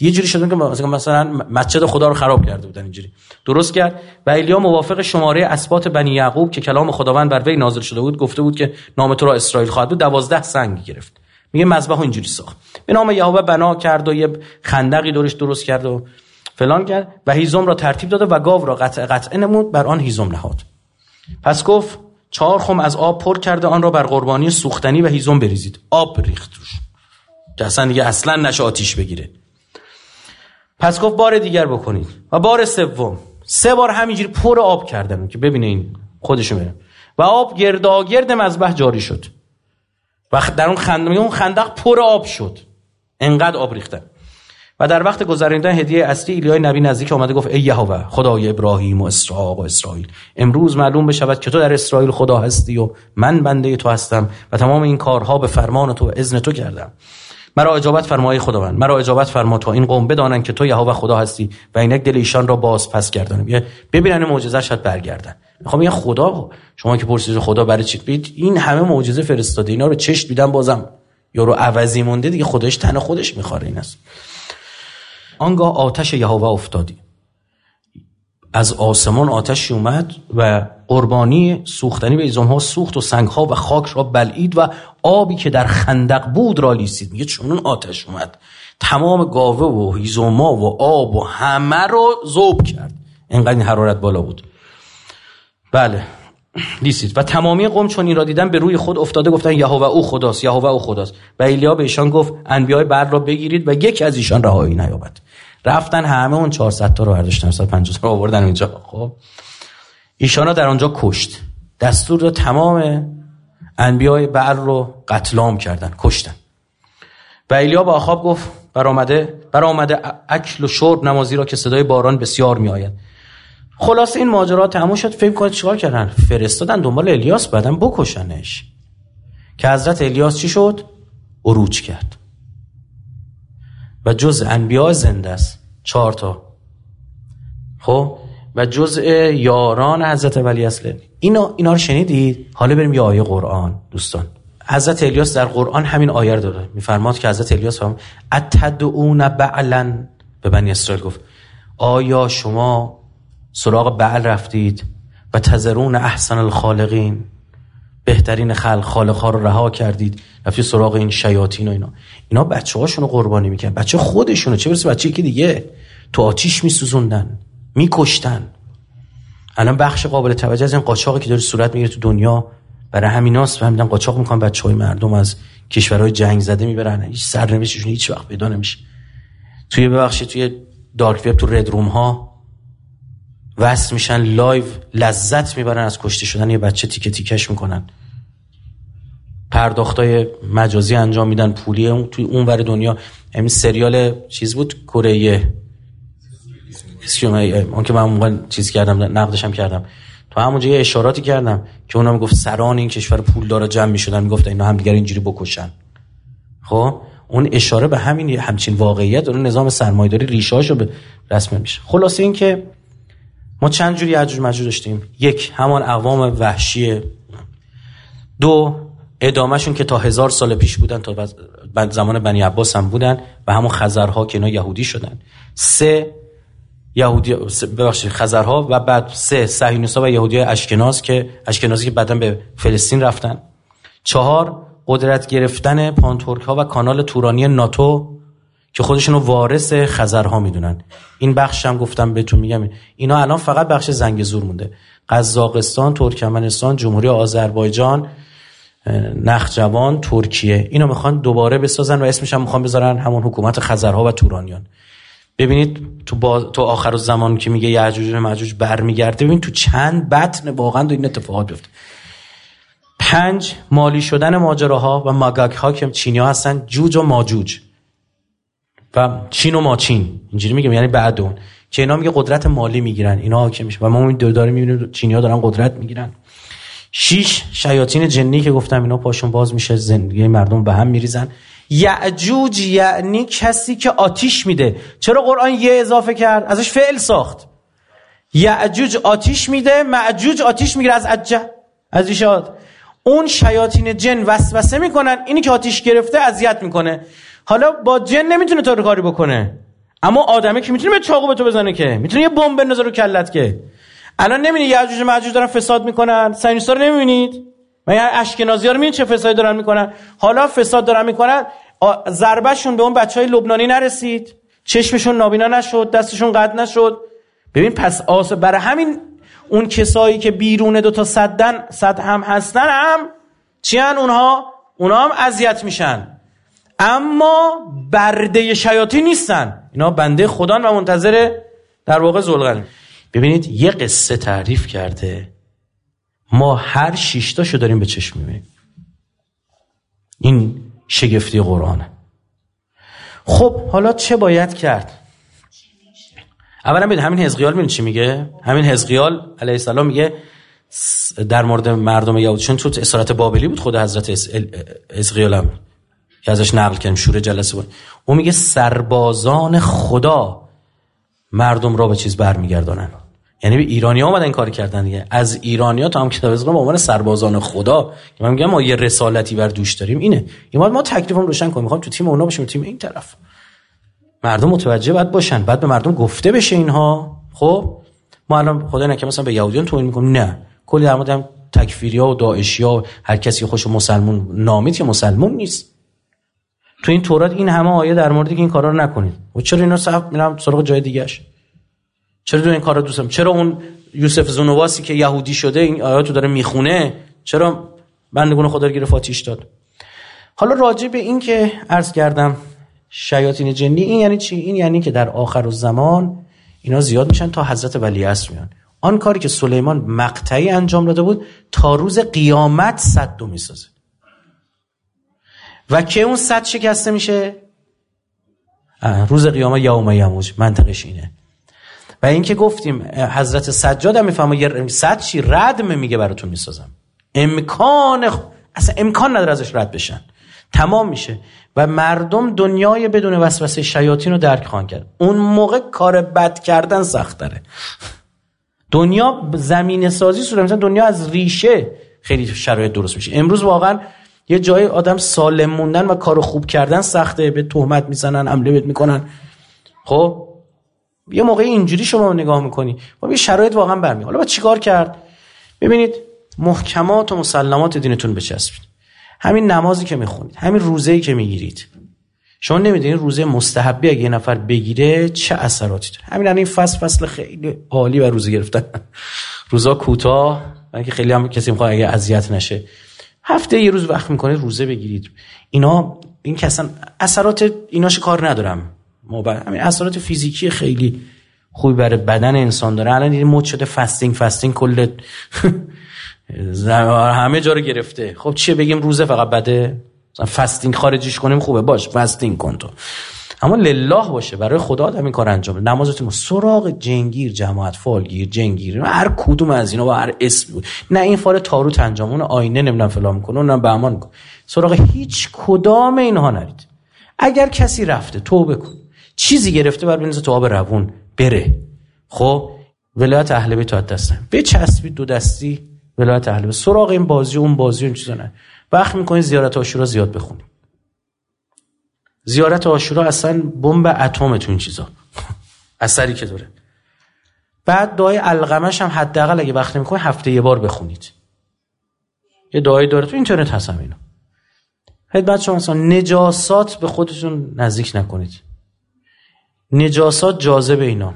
یه جوری شده که مثلا مسجد خدا رو خراب کرده بودن اینجوری. درست کرد. و ایلیا موافق شماره اسبات بنی یعقوب که کلام خداوند بر وی نازل شده بود گفته بود که نام تو را اسرائیل خواهد بود. دوازده سنگ گرفت. میگه مذبح اینجوری ساخت. به نام یهوه بنا کرد و یه خندقی دورش درست کرد و فلان کرد و هیزم را ترتیب داده و گاو را قطع قطع نمود بر آن هیزم نهاد. پس گفت چهار خم از آب پر کرده آن را بر قربانی سوختنی و هیزم بریزید. آب ریخت روش. که اصلا دیگه اصلا نشه آتیش بگیره. پس گفت بار دیگر بکنید. و بار سوم. سه بار همینجوری پر آب کردن که ببینه این خودشو میره و آب گرداگرد مذبح جاری شد. و در اون خندق اون خندق پر آب شد. انقدر آب ریختن. و در وقت گذراندن هدیه اصلی ایلیای نبی نزدیک آمده گفت ای یهوه خدای ابراهیم و اسحاق و اسرائیل امروز معلوم بشود که تو در اسرائیل خدا هستی و من بنده تو هستم و تمام این کارها به فرمان تو و اذن تو کردم. مرا اجابت فرمای خداوند مرا اجابت فرما تو این قوم بدانن که تو یهوه خدا هستی و اینک دل ایشان را باز پس گردانم. ببینن معجزه شد برگردن. می‌خوام بگم خدا شما که پرسید خدا برای چی؟ بید این همه معجزه فرستاده اینا رو چش دیدن بازم. یا رو عوضی مونده دیگه خودش تن خودش میخواره این است. آنگاه آتش یهوه افتادی. از آسمان آتشی اومد و قربانی سوختنی به ایزم ها سوخت و سنگ ها و خاک را بلعید و آبی که در خندق بود را لیسید. میگه چون آتش اومد. تمام گاوه و هیزوما و آب و همه رو زوب کرد. اینقدر این حرارت بالا بود. بله لیسید. و تمامی قوم چون این را دیدن به روی خود افتاده گفتن یهوه او خداست یهوه او خداست. و ایلیا به ایشان گفت انبیای بر را بگیرید و یک از ایشان رهایی نیابد. رفتن همه اون 400 تا رو برداشتن 150 تا رو آوردن اینجا خب. ایشانا در آنجا کشت. دستور داد تمام انبیای بر رو قتل عام کردن کشتن. و ایلیا به آخاب گفت برآمده برآمده اکل و شرب نمازی را که صدای باران بسیار می آید خلاص این ماجرا تموم شد. فکر کنید چیکار کردن؟ فرستادن دنبال الیاس بعدن بکشنش. که حضرت الیاس چی شد؟ عروج کرد. و جز انبیاء زنده است. چهار تا. خب؟ و جزء یاران حضرت ولی اصله اینا اینا رو شنیدید؟ حالا بریم یه آیه قرآن دوستان. حضرت الیاس در قرآن همین آیه رو داره میفرماد که حضرت الیاس هم اتدعون بعلا؟ به بنی اسرائیل گفت. آیا شما سراغ بعل رفتید؟ و تذرون احسن الخالقین؟ بهترین خلق خالق ها رو رها کردید رفتید سراغ این شیاطین و اینا. اینا بچه هاشونو قربانی می‌کنن بچه خودشونو چه برسه بچه که دیگه. تو آتیش میسوزوندن میکشتن. الان بخش قابل توجه از این قاچاقی که داره صورت می‌گیره تو دنیا برای همیناست. فهمیدن قاچاق می‌کنن بچه های مردم از کشورهای جنگ زده می‌برن. هیچ سرنوشتشون هیچ وقت پیدا نمیشه. توی ببخشید توی dark web تو red room ها وصل میشن live لذت می‌برن از کشته شدن یه بچه تیکه تیکش می‌کنن. پرداختای مجازی انجام میدن پولی اون توی اون ور دنیا. همین سریال چیز بود؟ کره اون که من موقع چیز کردم نقدشم کردم. تو همونجا یه اشاراتی کردم که اونا می‌گفت سران این کشور پول داره جمع می‌شدن می‌گفت اینا هم دیگر اینجوری بکشن. خب؟ اون اشاره به همین همچین واقعیت اون نظام سرمایه‌داری ریشه‌اشو به رسم میشه. خلاصه این که ما چند جوری یجوج مجوج داشتیم؟ یک همان اقوام وحشی. دو ادامهشون که تا هزار سال پیش بودن تا زمان بنی عباس هم بودن و همون خزرها که اینا یهودی شدن. سه یهودی ببخشید خزرها و بعد سه صهیونیست‌ها و یهودی اشکناز که اشکنازی که بعدا به فلسطین رفتن. چهار قدرت گرفتن پانتورک ها و کانال تورانی ناتو که خودشونو وارث خزرها می‌دونن. این بخش هم گفتم بهتون میگم. اینا الان فقط بخش زنگ زور مونده. قزاقستان ترکمنستان جمهوری آذربایجان نخجوان ترکیه. اینو می‌خوان دوباره بسازن و اسمش هم می‌خوان بذارن همون حکومت خزرها و تورانیان. ببینید تو, با... تو آخر زمان که میگه یعجوج و مجوج برمیگرده ببین تو چند بطن واقعا دو این اتفاقات بیفته پنج مالی شدن ماجراها و ماگاک ها که چینی ها هستن جوج و ماجوج. و چین و ماچین اینجوری میگم یعنی بعد اون. که اینا میگه قدرت مالی می‌گیرن. اینا حاکم میشه. و ما این داره می‌بینیم چینی ها دارن قدرت می‌گیرن. شیش شیاطین جنی که گفتم اینا پاشون باز میشه زندگی مردم به هم میریزن. یعجوج یعنی کسی که آتیش میده. چرا قرآن یه اضافه کرد؟ ازش فعل ساخت. یعجوج آتیش میده معجوج آتیش می‌گیره از عجه. از ایشاد اون شیاطین جن وسوسه می‌کنن. اینی که آتیش گرفته اذیت می‌کنه. حالا با جن نمی‌تونه تو کاری بکنه. اما آدمه که می‌تونه به چاقو به تو بزنه که. می‌تونه یه بمب بندازه رو کلت که. الان نمی‌بینی یعجوج معجوج دارن فساد می‌کنن. ساینستا رو نمی‌بینید؟ من اشکنازی ها رو می‌بینید چه فسادی دارن می‌کنن. حالا فساد دارن می‌کنن. ضربهشون به اون بچه های لبنانی نرسید. چشمشون نابینا نشد. دستشون قد نشد. ببین پس آس برای همین اون کسایی که بیرون دو تا صدن صد هم هستن هم چیان اونها اونها هم اذیت میشن. اما برده شیاطین نیستن. اینا بنده خدان و منتظر در واقع زلغن ببینید یه قصه تعریف کرده. ما هر شیشتاشو داریم به چشم می‌بینیم. این شگفتی قرآنه. خب حالا چه باید کرد؟ اولا ببین همین حزقیال می‌بینید چی میگه؟ همین حزقیال علیه السلام میگه در مورد مردم یهود چون تو اسارت بابلی بود خود حضرت حزقیال هم. که ازش نقل کردیم شور جلسه بود. اون میگه سربازان خدا مردم را به چیز برمیگردانن یعنی به ایرانی ها اومدن این کار کردن دیگه. از ایرانی ها تا هم کتاب به عنوان سربازان خدا. که من میگم ما یه رسالتی بر دوش داریم. اینه. این ما تکلیفم روشن کنیم. می‌خوام تو تیم اونا باشیم تیم این طرف. مردم متوجه باید باشن. بعد به مردم گفته بشه اینها. خب؟ ما الان خدا نکنه مثلا به یهودیان توهین می‌کنیم. نه. کلی در مورد تکفیری ها و داعشی ها هر کسی خوش مسلمون نامید که مسلمون نیست. تو این تورات این همه آیه در مورد که این کارا رو نکنید. و چرا اینا صاحب میرم سراغ جای دیگهش؟ چرا دو این کارا دوستم چرا اون یوسف زونواسی که یهودی شده این آیاتو داره می‌خونه؟ چرا بندگون خدا رو گرفت آتیش داد؟ حالا راجع به این که عرض کردم شیاطین جنی این یعنی چی؟ این یعنی که در آخر الزمان اینا زیاد میشن تا حضرت ولی عصر میان. آن کاری که سلیمان مقطعی انجام داده بود تا روز قیامت صد دو می‌سازه. و که اون صد شکسته میشه؟ روز قیامت یوم یموج منطقش اینه. و اینکه گفتیم حضرت سجاد هم می‌فهمه یه صد چی ردم میگه براتون می‌سازم. امکان اصلا امکان نداره ازش رد بشن. تمام میشه. و مردم دنیای بدون وسوسه شیاطین رو درک خواهند کرد. اون موقع کار بد کردن سخت داره دنیا زمین سازی صورت دنیا از ریشه خیلی شرایط درست میشه. امروز واقعا یه جای آدم سالم موندن و کار خوب کردن سخته به تهمت می‌زنن عمله بهت می‌کنن. خب؟ یه موقع اینجوری شما نگاه می‌کنی. و یه شرایط واقعا برمی حالا با چیکار کرد؟ ببینید محکمات و مسلمات دینتون بچسبید. همین نمازی که می‌خونید همین روزه‌ای که می‌گیرید. شما نمی‌دونید روزه مستحبی اگه یه نفر بگیره چه اثراتی داره. همین این فصل فصل خیلی عالی و روزه گرفتن. روزا کوتاه. که خیلی هم کسی می‌خواد اگه اذیت نشه. هفته یه روز وقت می‌کنه روزه بگیرید. اینا این که اصلا اثرات ایناش کار ندارم. همین اثرات فیزیکی خیلی خوبی برای بدن انسان داره. الان این مد شده fasting fasting کل همه جا رو گرفته. خب چیه بگیم روزه فقط بده؟ fasting خارجیش کنیم خوبه. باش fasting کن تو. اما لله باشه برای خدا آدم این کار انجام بده. نمازتون سراغ جنگیر جماعت فالگیر جنگیر هر کدوم از اینا و هر اسم بود. نه این فال تاروت انجام اون آینه نمی‌دونم فلان می‌کنه اونم بهمان می‌کنه. سراغ هیچ کدام اینها نرید. اگر کسی رفته توبه کن. چیزی گرفته بر بنز تو آب روون بره. خب ولایت اهل بیت تو دستن بچسبید دو دستی ولایت اهل بیت. سراغ این بازی اون بازی اون چیزا نه. وقت می‌کنید زیارت عاشورا زیاد بخونید. زیارت عاشورا اصلا بمب اتم تو این چیزا. اثری که داره. بعد دعای القمش هم حداقل اگه وقت نمی‌کنه هفته یه بار بخونید. یه دعایی داره. تو اینترنت هستم اینو بعد شما مثلا نجاسات به خودتون نزدیک نکنید. نجاسات جاذب اینا.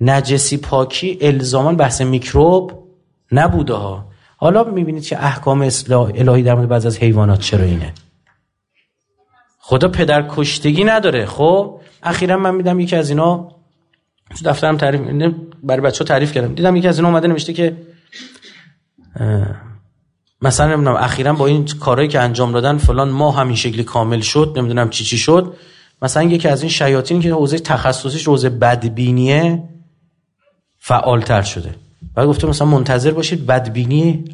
نجسی پاکی الزامان بحث میکروب نبوده ها. حالا می‌بینید که احکام الهی در مورد بعض از حیوانات چرا اینه. خدا پدر کشتگی نداره. خب اخیرا من میدم یکی از اینا تو دفترم تعریف برای بچه ها تعریف کردم. دیدم یکی از اینا اومده نوشته که مثلا نمی‌دونم اخیرا با این کارهایی که انجام دادن فلان ما همین شکلی کامل شد نمی‌دونم چی چی شد. مثلا یکی از این شیاطین که حوزه تخصصیش حوزه بدبینیه فعالتر شده. و گفته مثلا منتظر باشید بدبینی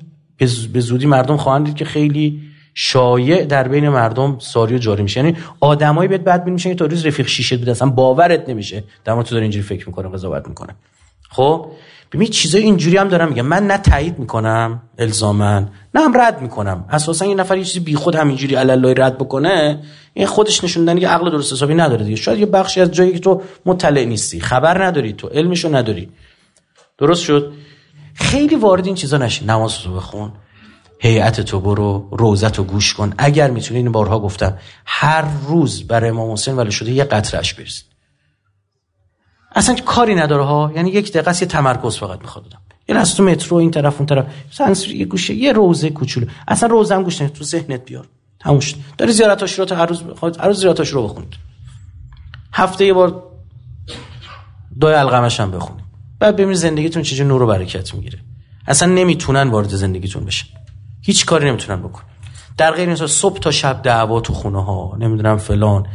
به زودی مردم خواهند دید که خیلی شایع در بین مردم ساری و جاری میشه. یعنی آدمایی بهت بدبین میشن که تا روز رفیق شیشه بود اصلا باورت نمیشه. در تو داری اینجوری فکر می‌کنه قضاوت می‌کنه. خب؟ ببین چیزای اینجوری هم دارم میگم. من نه تایید می‌کنم الزاما نه هم رد می‌کنم. اساسا یه نفر یه چیزی بیخود همینجوری علالای رد بکنه این خودش نشون دادن که عقل درست حسابی نداره دیگه. شاید یه بخشی از جایی که تو مطلع نیستی. خبر نداری تو علمشو نداری. درست شد؟ خیلی وارد این چیزا نشی نماز رو بخون. هیئت تو برو روزت رو گوش کن. اگر می‌تونی این بارها گفتم هر روز برای امام حسین ولی شده یه قطرش برسید اصلا کاری نداره ها. یعنی یک دقیقه یه تمرکز فقط می‌خواد دادم یه از تو مترو این طرف اون طرف. مثلا یه گوشه یه روزه کوچولو. اصلا روزه هم گوش تو ذهنت بیار. تموم شد. داری زیارتاش رو هر روز هر روز زیارتاش رو بخونید هفته یه بار دعای القمش هم بخونید بعد ببینید زندگیتون چجوری نور و برکت می‌گیره. اصلا نمی‌تونن وارد زندگیتون بشن. هیچ کاری نمی‌تونن بکن در غیر مثلا صبح تا شب دعوا تو خونه ها نمی‌دونم فلان.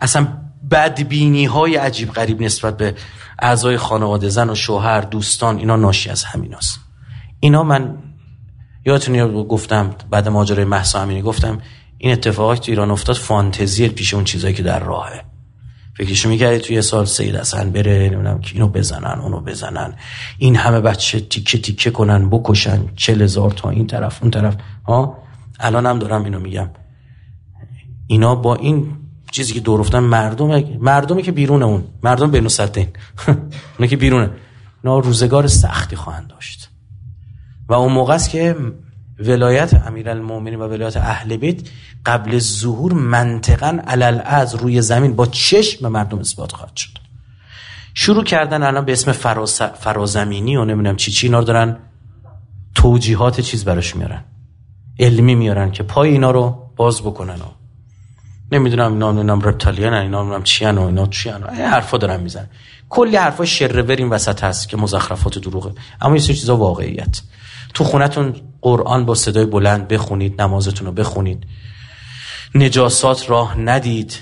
اصلا بدبینی های عجیب غریب نسبت به اعضای خانواده زن و شوهر دوستان اینا ناشی از همیناست. اینا من یادتون گفتم بعد ماجرای محسا امینی گفتم این اتفاقات تو ایران افتاد فانتزی پیش اون چیزایی که در راهه. فکرشو می‌کردی توی سال سید حسن بره نمی‌دونم که اینو بزنن اونو بزنن. این همه بچه تیکه تیکه کنن بکشن چل هزار تا این طرف اون طرف. ها؟ الان هم دارم اینو میگم. اینا با این چیزی که دور مردم مردمی که بیرون اون. مردم بینو سدین اونا که بیرونه. اونا روزگار سختی خواهند داشت. و اون موقع است که ولایت امیرالمومنین و ولایت اهل بیت قبل ظهور منطقا علل از روی زمین با چشم مردم اثبات خواهد شد. شروع کردن الان به اسم فراز... فرازمینی و نمی‌دونم چی چی اینا دارن توجیهات چیز براش میارن. علمی میارن که پای اینا رو باز بکنن و نمی‌دونم اینا نمی‌دونم رپتالیان اینا نمی‌دونم چی و اینا چی این حرفا دارن می‌زنن. کلی حرفا شرور این وسط هست که مزخرفات دروغه. اما یه چیزا واقعیت. تو خونتون قرآن با صدای بلند بخونید نمازتون رو بخونید. نجاسات راه ندید.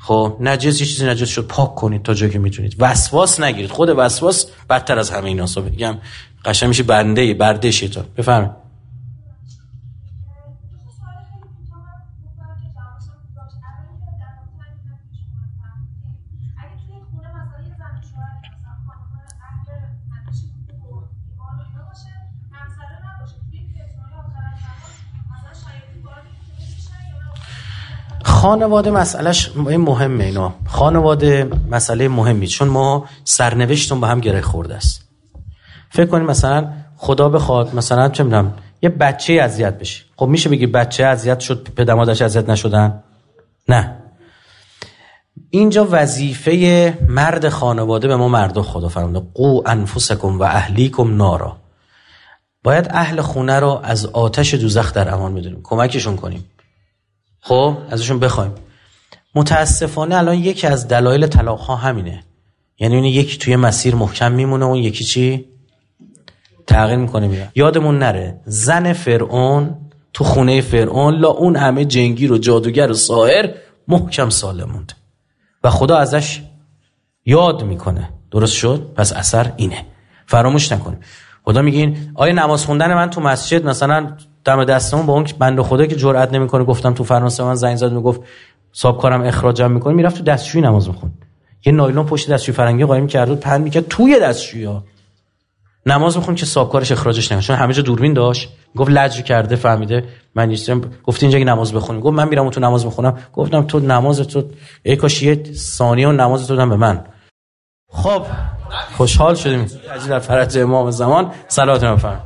خب نجس یه چیزی نجس شد پاک کنید تا جایی که می‌تونید. وسواس نگیرید. خود وسواس بدتر از همه ایناست. بگم قشنگ میشه بنده برده شیطان بفرمایید. خانواده مسئلهش مهمه اینا. خانواده مسئله مهمی چون ما سرنوشتون با هم گره خورده است. فکر کنید مثلا خدا بخواد مثلا چه می‌دونم یه بچه اذیت بشه. خب میشه بگی بچه اذیت شد پدر مادرش اذیت نشدن؟ نه. اینجا وظیفه مرد خانواده به ما مرد خدا فرموده قو انفسکم و اهلیکم نارا. باید اهل خونه رو از آتش دوزخ در امان بدونیم. کمکشون کنیم. خب ازشون بخوایم. متاسفانه الان یکی از دلایل طلاق ها همینه. یعنی اون یکی توی مسیر محکم میمونه اون یکی چی؟ تغییر می‌کنه میره. یادمون نره زن فرعون تو خونه فرعون لا اون همه جنگی و جادوگر و ساهر محکم سالم موند. و خدا ازش یاد می‌کنه. درست شد؟ پس اثر اینه. فراموش نکنیم. خدا میگین آیا نماز خوندن من تو مسجد مثلا دم دستمون با اون بنده خدا که جرئت نمی‌کنه. گفتم تو فرانسه من زنگ زد می‌گفت صاحب کارم اخراجم می‌کنه می‌رفت تو دستشویی نماز میخون یه نایلون پشت دستشویی فرنگی قایم کرد و پن می‌کرد توی دستشویی نماز میخون که صاحب کارش اخراجش نمیشه چون همه جا دوربین داشت. گفت لج کرده فهمیده. من نیستم گفت اینجا که نماز بخونی. گفت من میرم تو نماز می‌خونم گفتم تو نماز تو ای کاش یه ثانیه و نماز تو به من. خب خوشحال شدیم. در فرج امام زمان. صلوات بفرمایید